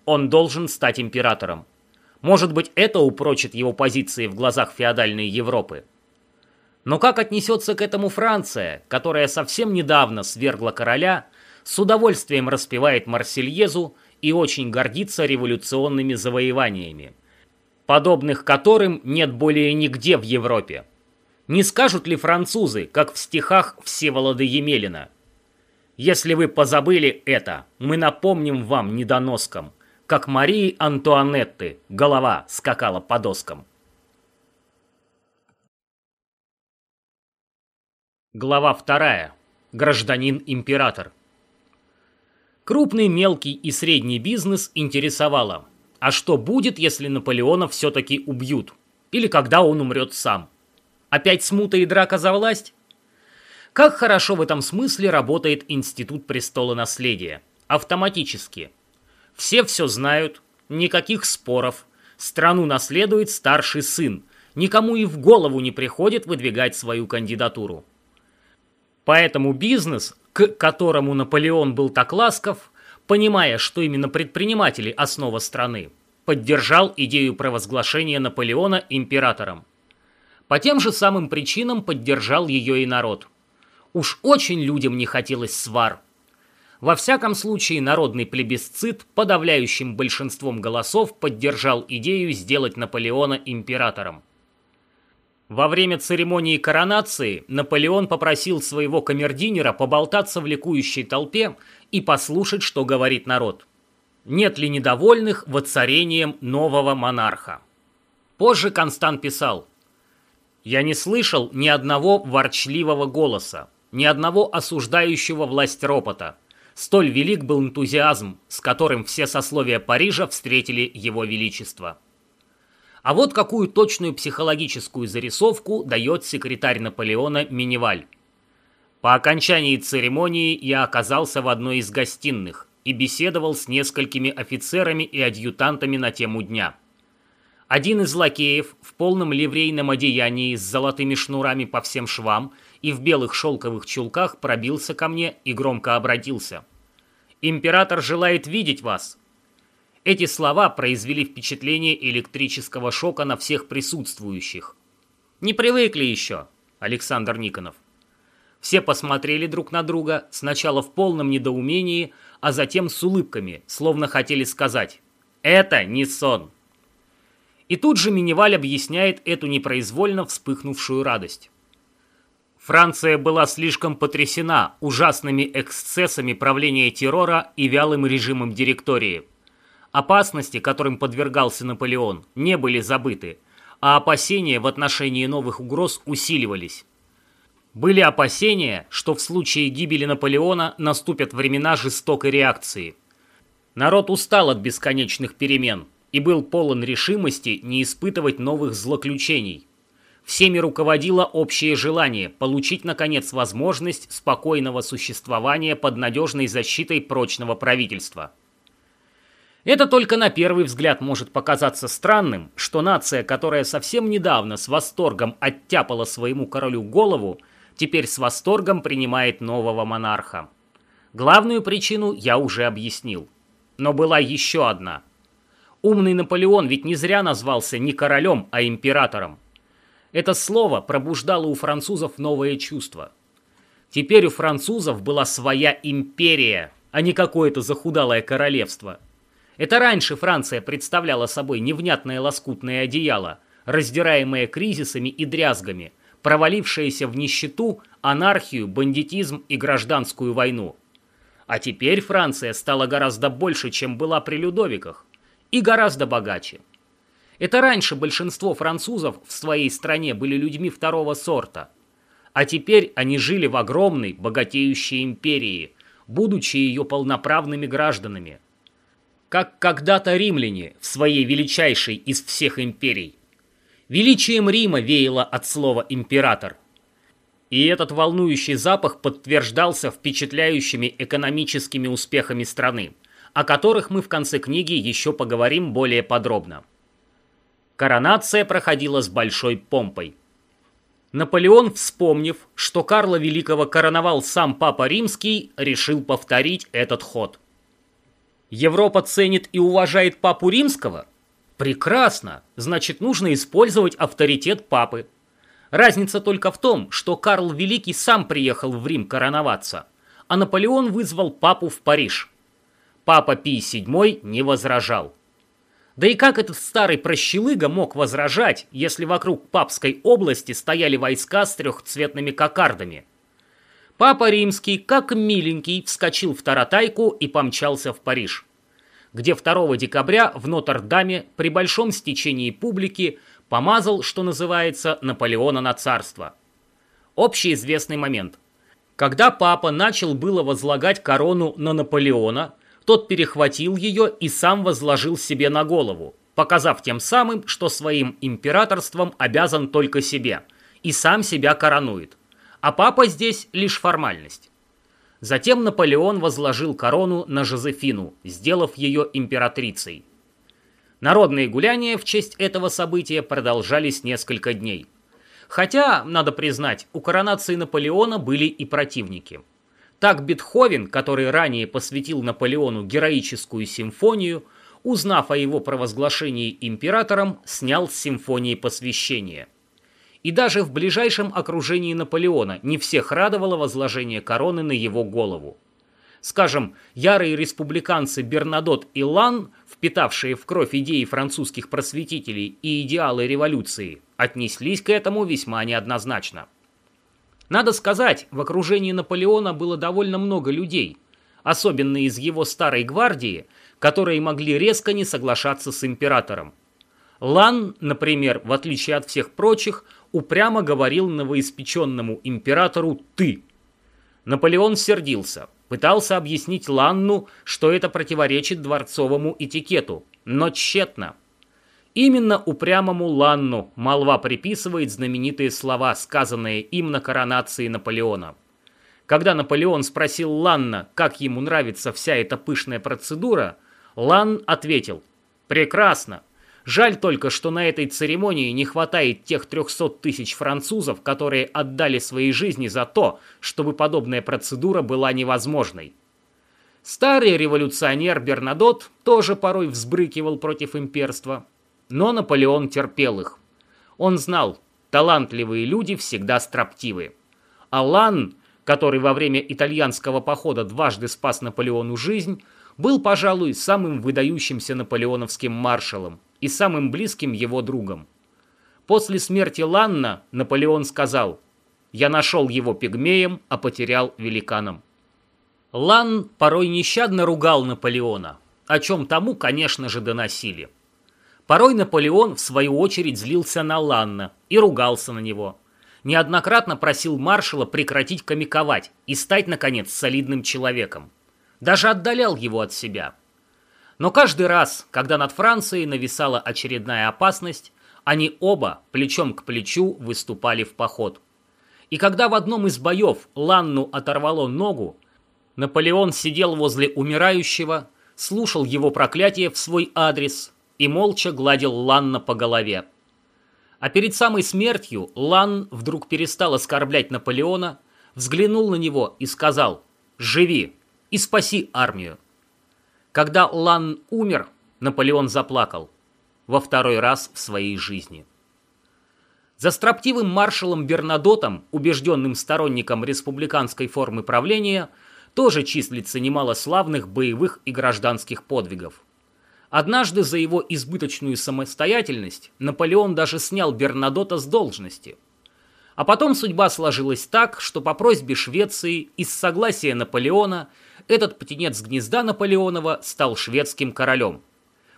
B: он должен стать императором. Может быть, это упрочит его позиции в глазах феодальной Европы. Но как отнесется к этому Франция, которая совсем недавно свергла короля, с удовольствием распевает Марсельезу и очень гордится революционными завоеваниями, подобных которым нет более нигде в Европе? Не скажут ли французы, как в стихах Всеволода Емелина – если вы позабыли это, мы напомним вам недоноскам, как Марии Антуанетты голова скакала по доскам. Глава вторая. Гражданин-император. Крупный, мелкий и средний бизнес интересовало. А что будет, если Наполеона все-таки убьют? Или когда он умрет сам? Опять смута и драка за власть? Как хорошо в этом смысле работает Институт престола наследия. Автоматически. Все все знают, никаких споров. Страну наследует старший сын. Никому и в голову не приходит выдвигать свою кандидатуру. Поэтому бизнес, к которому Наполеон был так ласков, понимая, что именно предприниматели – основа страны, поддержал идею провозглашения Наполеона императором. По тем же самым причинам поддержал ее и народ – Уж очень людям не хотелось свар. Во всяком случае, народный плебисцит подавляющим большинством голосов поддержал идею сделать Наполеона императором. Во время церемонии коронации Наполеон попросил своего камердинера поболтаться в ликующей толпе и послушать, что говорит народ. Нет ли недовольных воцарением нового монарха? Позже Констант писал «Я не слышал ни одного ворчливого голоса ни одного осуждающего власть ропота. Столь велик был энтузиазм, с которым все сословия Парижа встретили его величество. А вот какую точную психологическую зарисовку дает секретарь Наполеона Миниваль. По окончании церемонии я оказался в одной из гостиных и беседовал с несколькими офицерами и адъютантами на тему дня. Один из лакеев в полном ливрейном одеянии с золотыми шнурами по всем швам – и в белых шелковых чулках пробился ко мне и громко обратился. «Император желает видеть вас!» Эти слова произвели впечатление электрического шока на всех присутствующих. «Не привыкли еще!» Александр Никонов. Все посмотрели друг на друга, сначала в полном недоумении, а затем с улыбками, словно хотели сказать «Это не сон!» И тут же Миневаль объясняет эту непроизвольно вспыхнувшую радость. Франция была слишком потрясена ужасными эксцессами правления террора и вялым режимом директории. Опасности, которым подвергался Наполеон, не были забыты, а опасения в отношении новых угроз усиливались. Были опасения, что в случае гибели Наполеона наступят времена жестокой реакции. Народ устал от бесконечных перемен и был полон решимости не испытывать новых злоключений. Всеми руководило общее желание получить, наконец, возможность спокойного существования под надежной защитой прочного правительства. Это только на первый взгляд может показаться странным, что нация, которая совсем недавно с восторгом оттяпала своему королю голову, теперь с восторгом принимает нового монарха. Главную причину я уже объяснил. Но была еще одна. Умный Наполеон ведь не зря назвался не королем, а императором. Это слово пробуждало у французов новое чувство. Теперь у французов была своя империя, а не какое-то захудалое королевство. Это раньше Франция представляла собой невнятное лоскутное одеяло, раздираемое кризисами и дрязгами, провалившееся в нищету, анархию, бандитизм и гражданскую войну. А теперь Франция стала гораздо больше, чем была при Людовиках, и гораздо богаче. Это раньше большинство французов в своей стране были людьми второго сорта. А теперь они жили в огромной, богатеющей империи, будучи ее полноправными гражданами. Как когда-то римляне в своей величайшей из всех империй. Величием Рима веяло от слова «император». И этот волнующий запах подтверждался впечатляющими экономическими успехами страны, о которых мы в конце книги еще поговорим более подробно. Коронация проходила с большой помпой. Наполеон, вспомнив, что Карла Великого короновал сам Папа Римский, решил повторить этот ход. Европа ценит и уважает Папу Римского? Прекрасно, значит нужно использовать авторитет Папы. Разница только в том, что Карл Великий сам приехал в Рим короноваться, а Наполеон вызвал Папу в Париж. Папа Пий VII не возражал. Да и как этот старый прощелыга мог возражать, если вокруг папской области стояли войска с трехцветными кокардами? Папа Римский, как миленький, вскочил в таратайку и помчался в Париж, где 2 декабря в Нотр-Даме при большом стечении публики помазал, что называется, Наполеона на царство. Общеизвестный момент. Когда папа начал было возлагать корону на Наполеона – тот перехватил ее и сам возложил себе на голову, показав тем самым, что своим императорством обязан только себе, и сам себя коронует. А папа здесь лишь формальность. Затем Наполеон возложил корону на Жозефину, сделав ее императрицей. Народные гуляния в честь этого события продолжались несколько дней. Хотя, надо признать, у коронации Наполеона были и противники – так Бетховен, который ранее посвятил Наполеону героическую симфонию, узнав о его провозглашении императором, снял с симфонии посвящение. И даже в ближайшем окружении Наполеона не всех радовало возложение короны на его голову. Скажем, ярые республиканцы Бернадот и Лан, впитавшие в кровь идеи французских просветителей и идеалы революции, отнеслись к этому весьма неоднозначно. Надо сказать, в окружении Наполеона было довольно много людей, особенно из его старой гвардии, которые могли резко не соглашаться с императором. Лан, например, в отличие от всех прочих, упрямо говорил новоиспеченному императору «ты». Наполеон сердился, пытался объяснить Ланну, что это противоречит дворцовому этикету, но тщетно – Именно упрямому Ланну молва приписывает знаменитые слова, сказанные им на коронации Наполеона. Когда Наполеон спросил Ланна, как ему нравится вся эта пышная процедура, Лан ответил «Прекрасно. Жаль только, что на этой церемонии не хватает тех 300 тысяч французов, которые отдали свои жизни за то, чтобы подобная процедура была невозможной». Старый революционер Бернадот тоже порой взбрыкивал против имперства, но Наполеон терпел их. Он знал, талантливые люди всегда строптивы. Алан, который во время итальянского похода дважды спас Наполеону жизнь, был, пожалуй, самым выдающимся наполеоновским маршалом и самым близким его другом. После смерти Ланна Наполеон сказал «Я нашел его пигмеем, а потерял великаном». Лан порой нещадно ругал Наполеона, о чем тому, конечно же, доносили. Порой Наполеон, в свою очередь, злился на Ланна и ругался на него. Неоднократно просил маршала прекратить комиковать и стать, наконец, солидным человеком. Даже отдалял его от себя. Но каждый раз, когда над Францией нависала очередная опасность, они оба плечом к плечу выступали в поход. И когда в одном из боев Ланну оторвало ногу, Наполеон сидел возле умирающего, слушал его проклятие в свой адрес и молча гладил Ланна по голове. А перед самой смертью Лан вдруг перестал оскорблять Наполеона, взглянул на него и сказал «Живи и спаси армию». Когда Лан умер, Наполеон заплакал. Во второй раз в своей жизни. За строптивым маршалом Бернадотом, убежденным сторонником республиканской формы правления, тоже числится немало славных боевых и гражданских подвигов. Однажды за его избыточную самостоятельность Наполеон даже снял Бернадота с должности. А потом судьба сложилась так, что по просьбе Швеции из согласия Наполеона этот птенец гнезда Наполеонова стал шведским королем.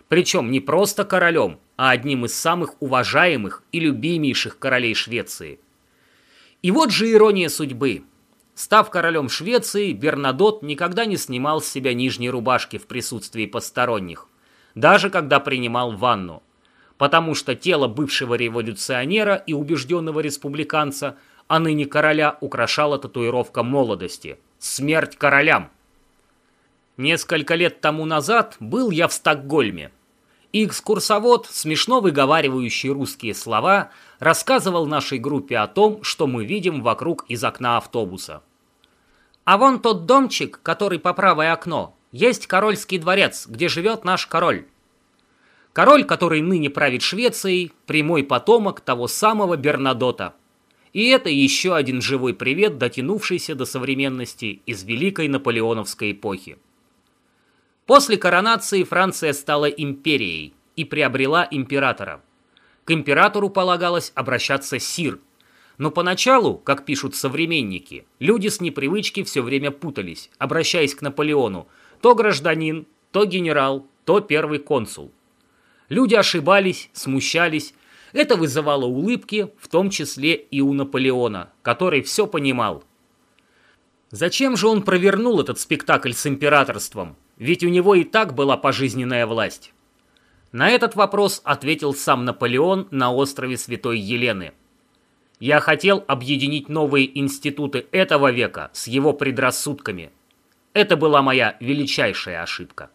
B: Причем не просто королем, а одним из самых уважаемых и любимейших королей Швеции. И вот же ирония судьбы. Став королем Швеции, Бернадот никогда не снимал с себя нижней рубашки в присутствии посторонних даже когда принимал ванну. Потому что тело бывшего революционера и убежденного республиканца, а ныне короля, украшала татуировка молодости «Смерть королям». Несколько лет тому назад был я в Стокгольме. И экскурсовод, смешно выговаривающий русские слова, рассказывал нашей группе о том, что мы видим вокруг из окна автобуса. «А вон тот домчик, который по правое окно, есть Корольский дворец, где живет наш король. Король, который ныне правит Швецией, прямой потомок того самого Бернадота. И это еще один живой привет, дотянувшийся до современности из великой наполеоновской эпохи. После коронации Франция стала империей и приобрела императора. К императору полагалось обращаться сир. Но поначалу, как пишут современники, люди с непривычки все время путались, обращаясь к Наполеону, то гражданин, то генерал, то первый консул. Люди ошибались, смущались. Это вызывало улыбки, в том числе и у Наполеона, который все понимал. Зачем же он провернул этот спектакль с императорством? Ведь у него и так была пожизненная власть. На этот вопрос ответил сам Наполеон на острове Святой Елены. «Я хотел объединить новые институты этого века с его предрассудками – это была моя величайшая ошибка.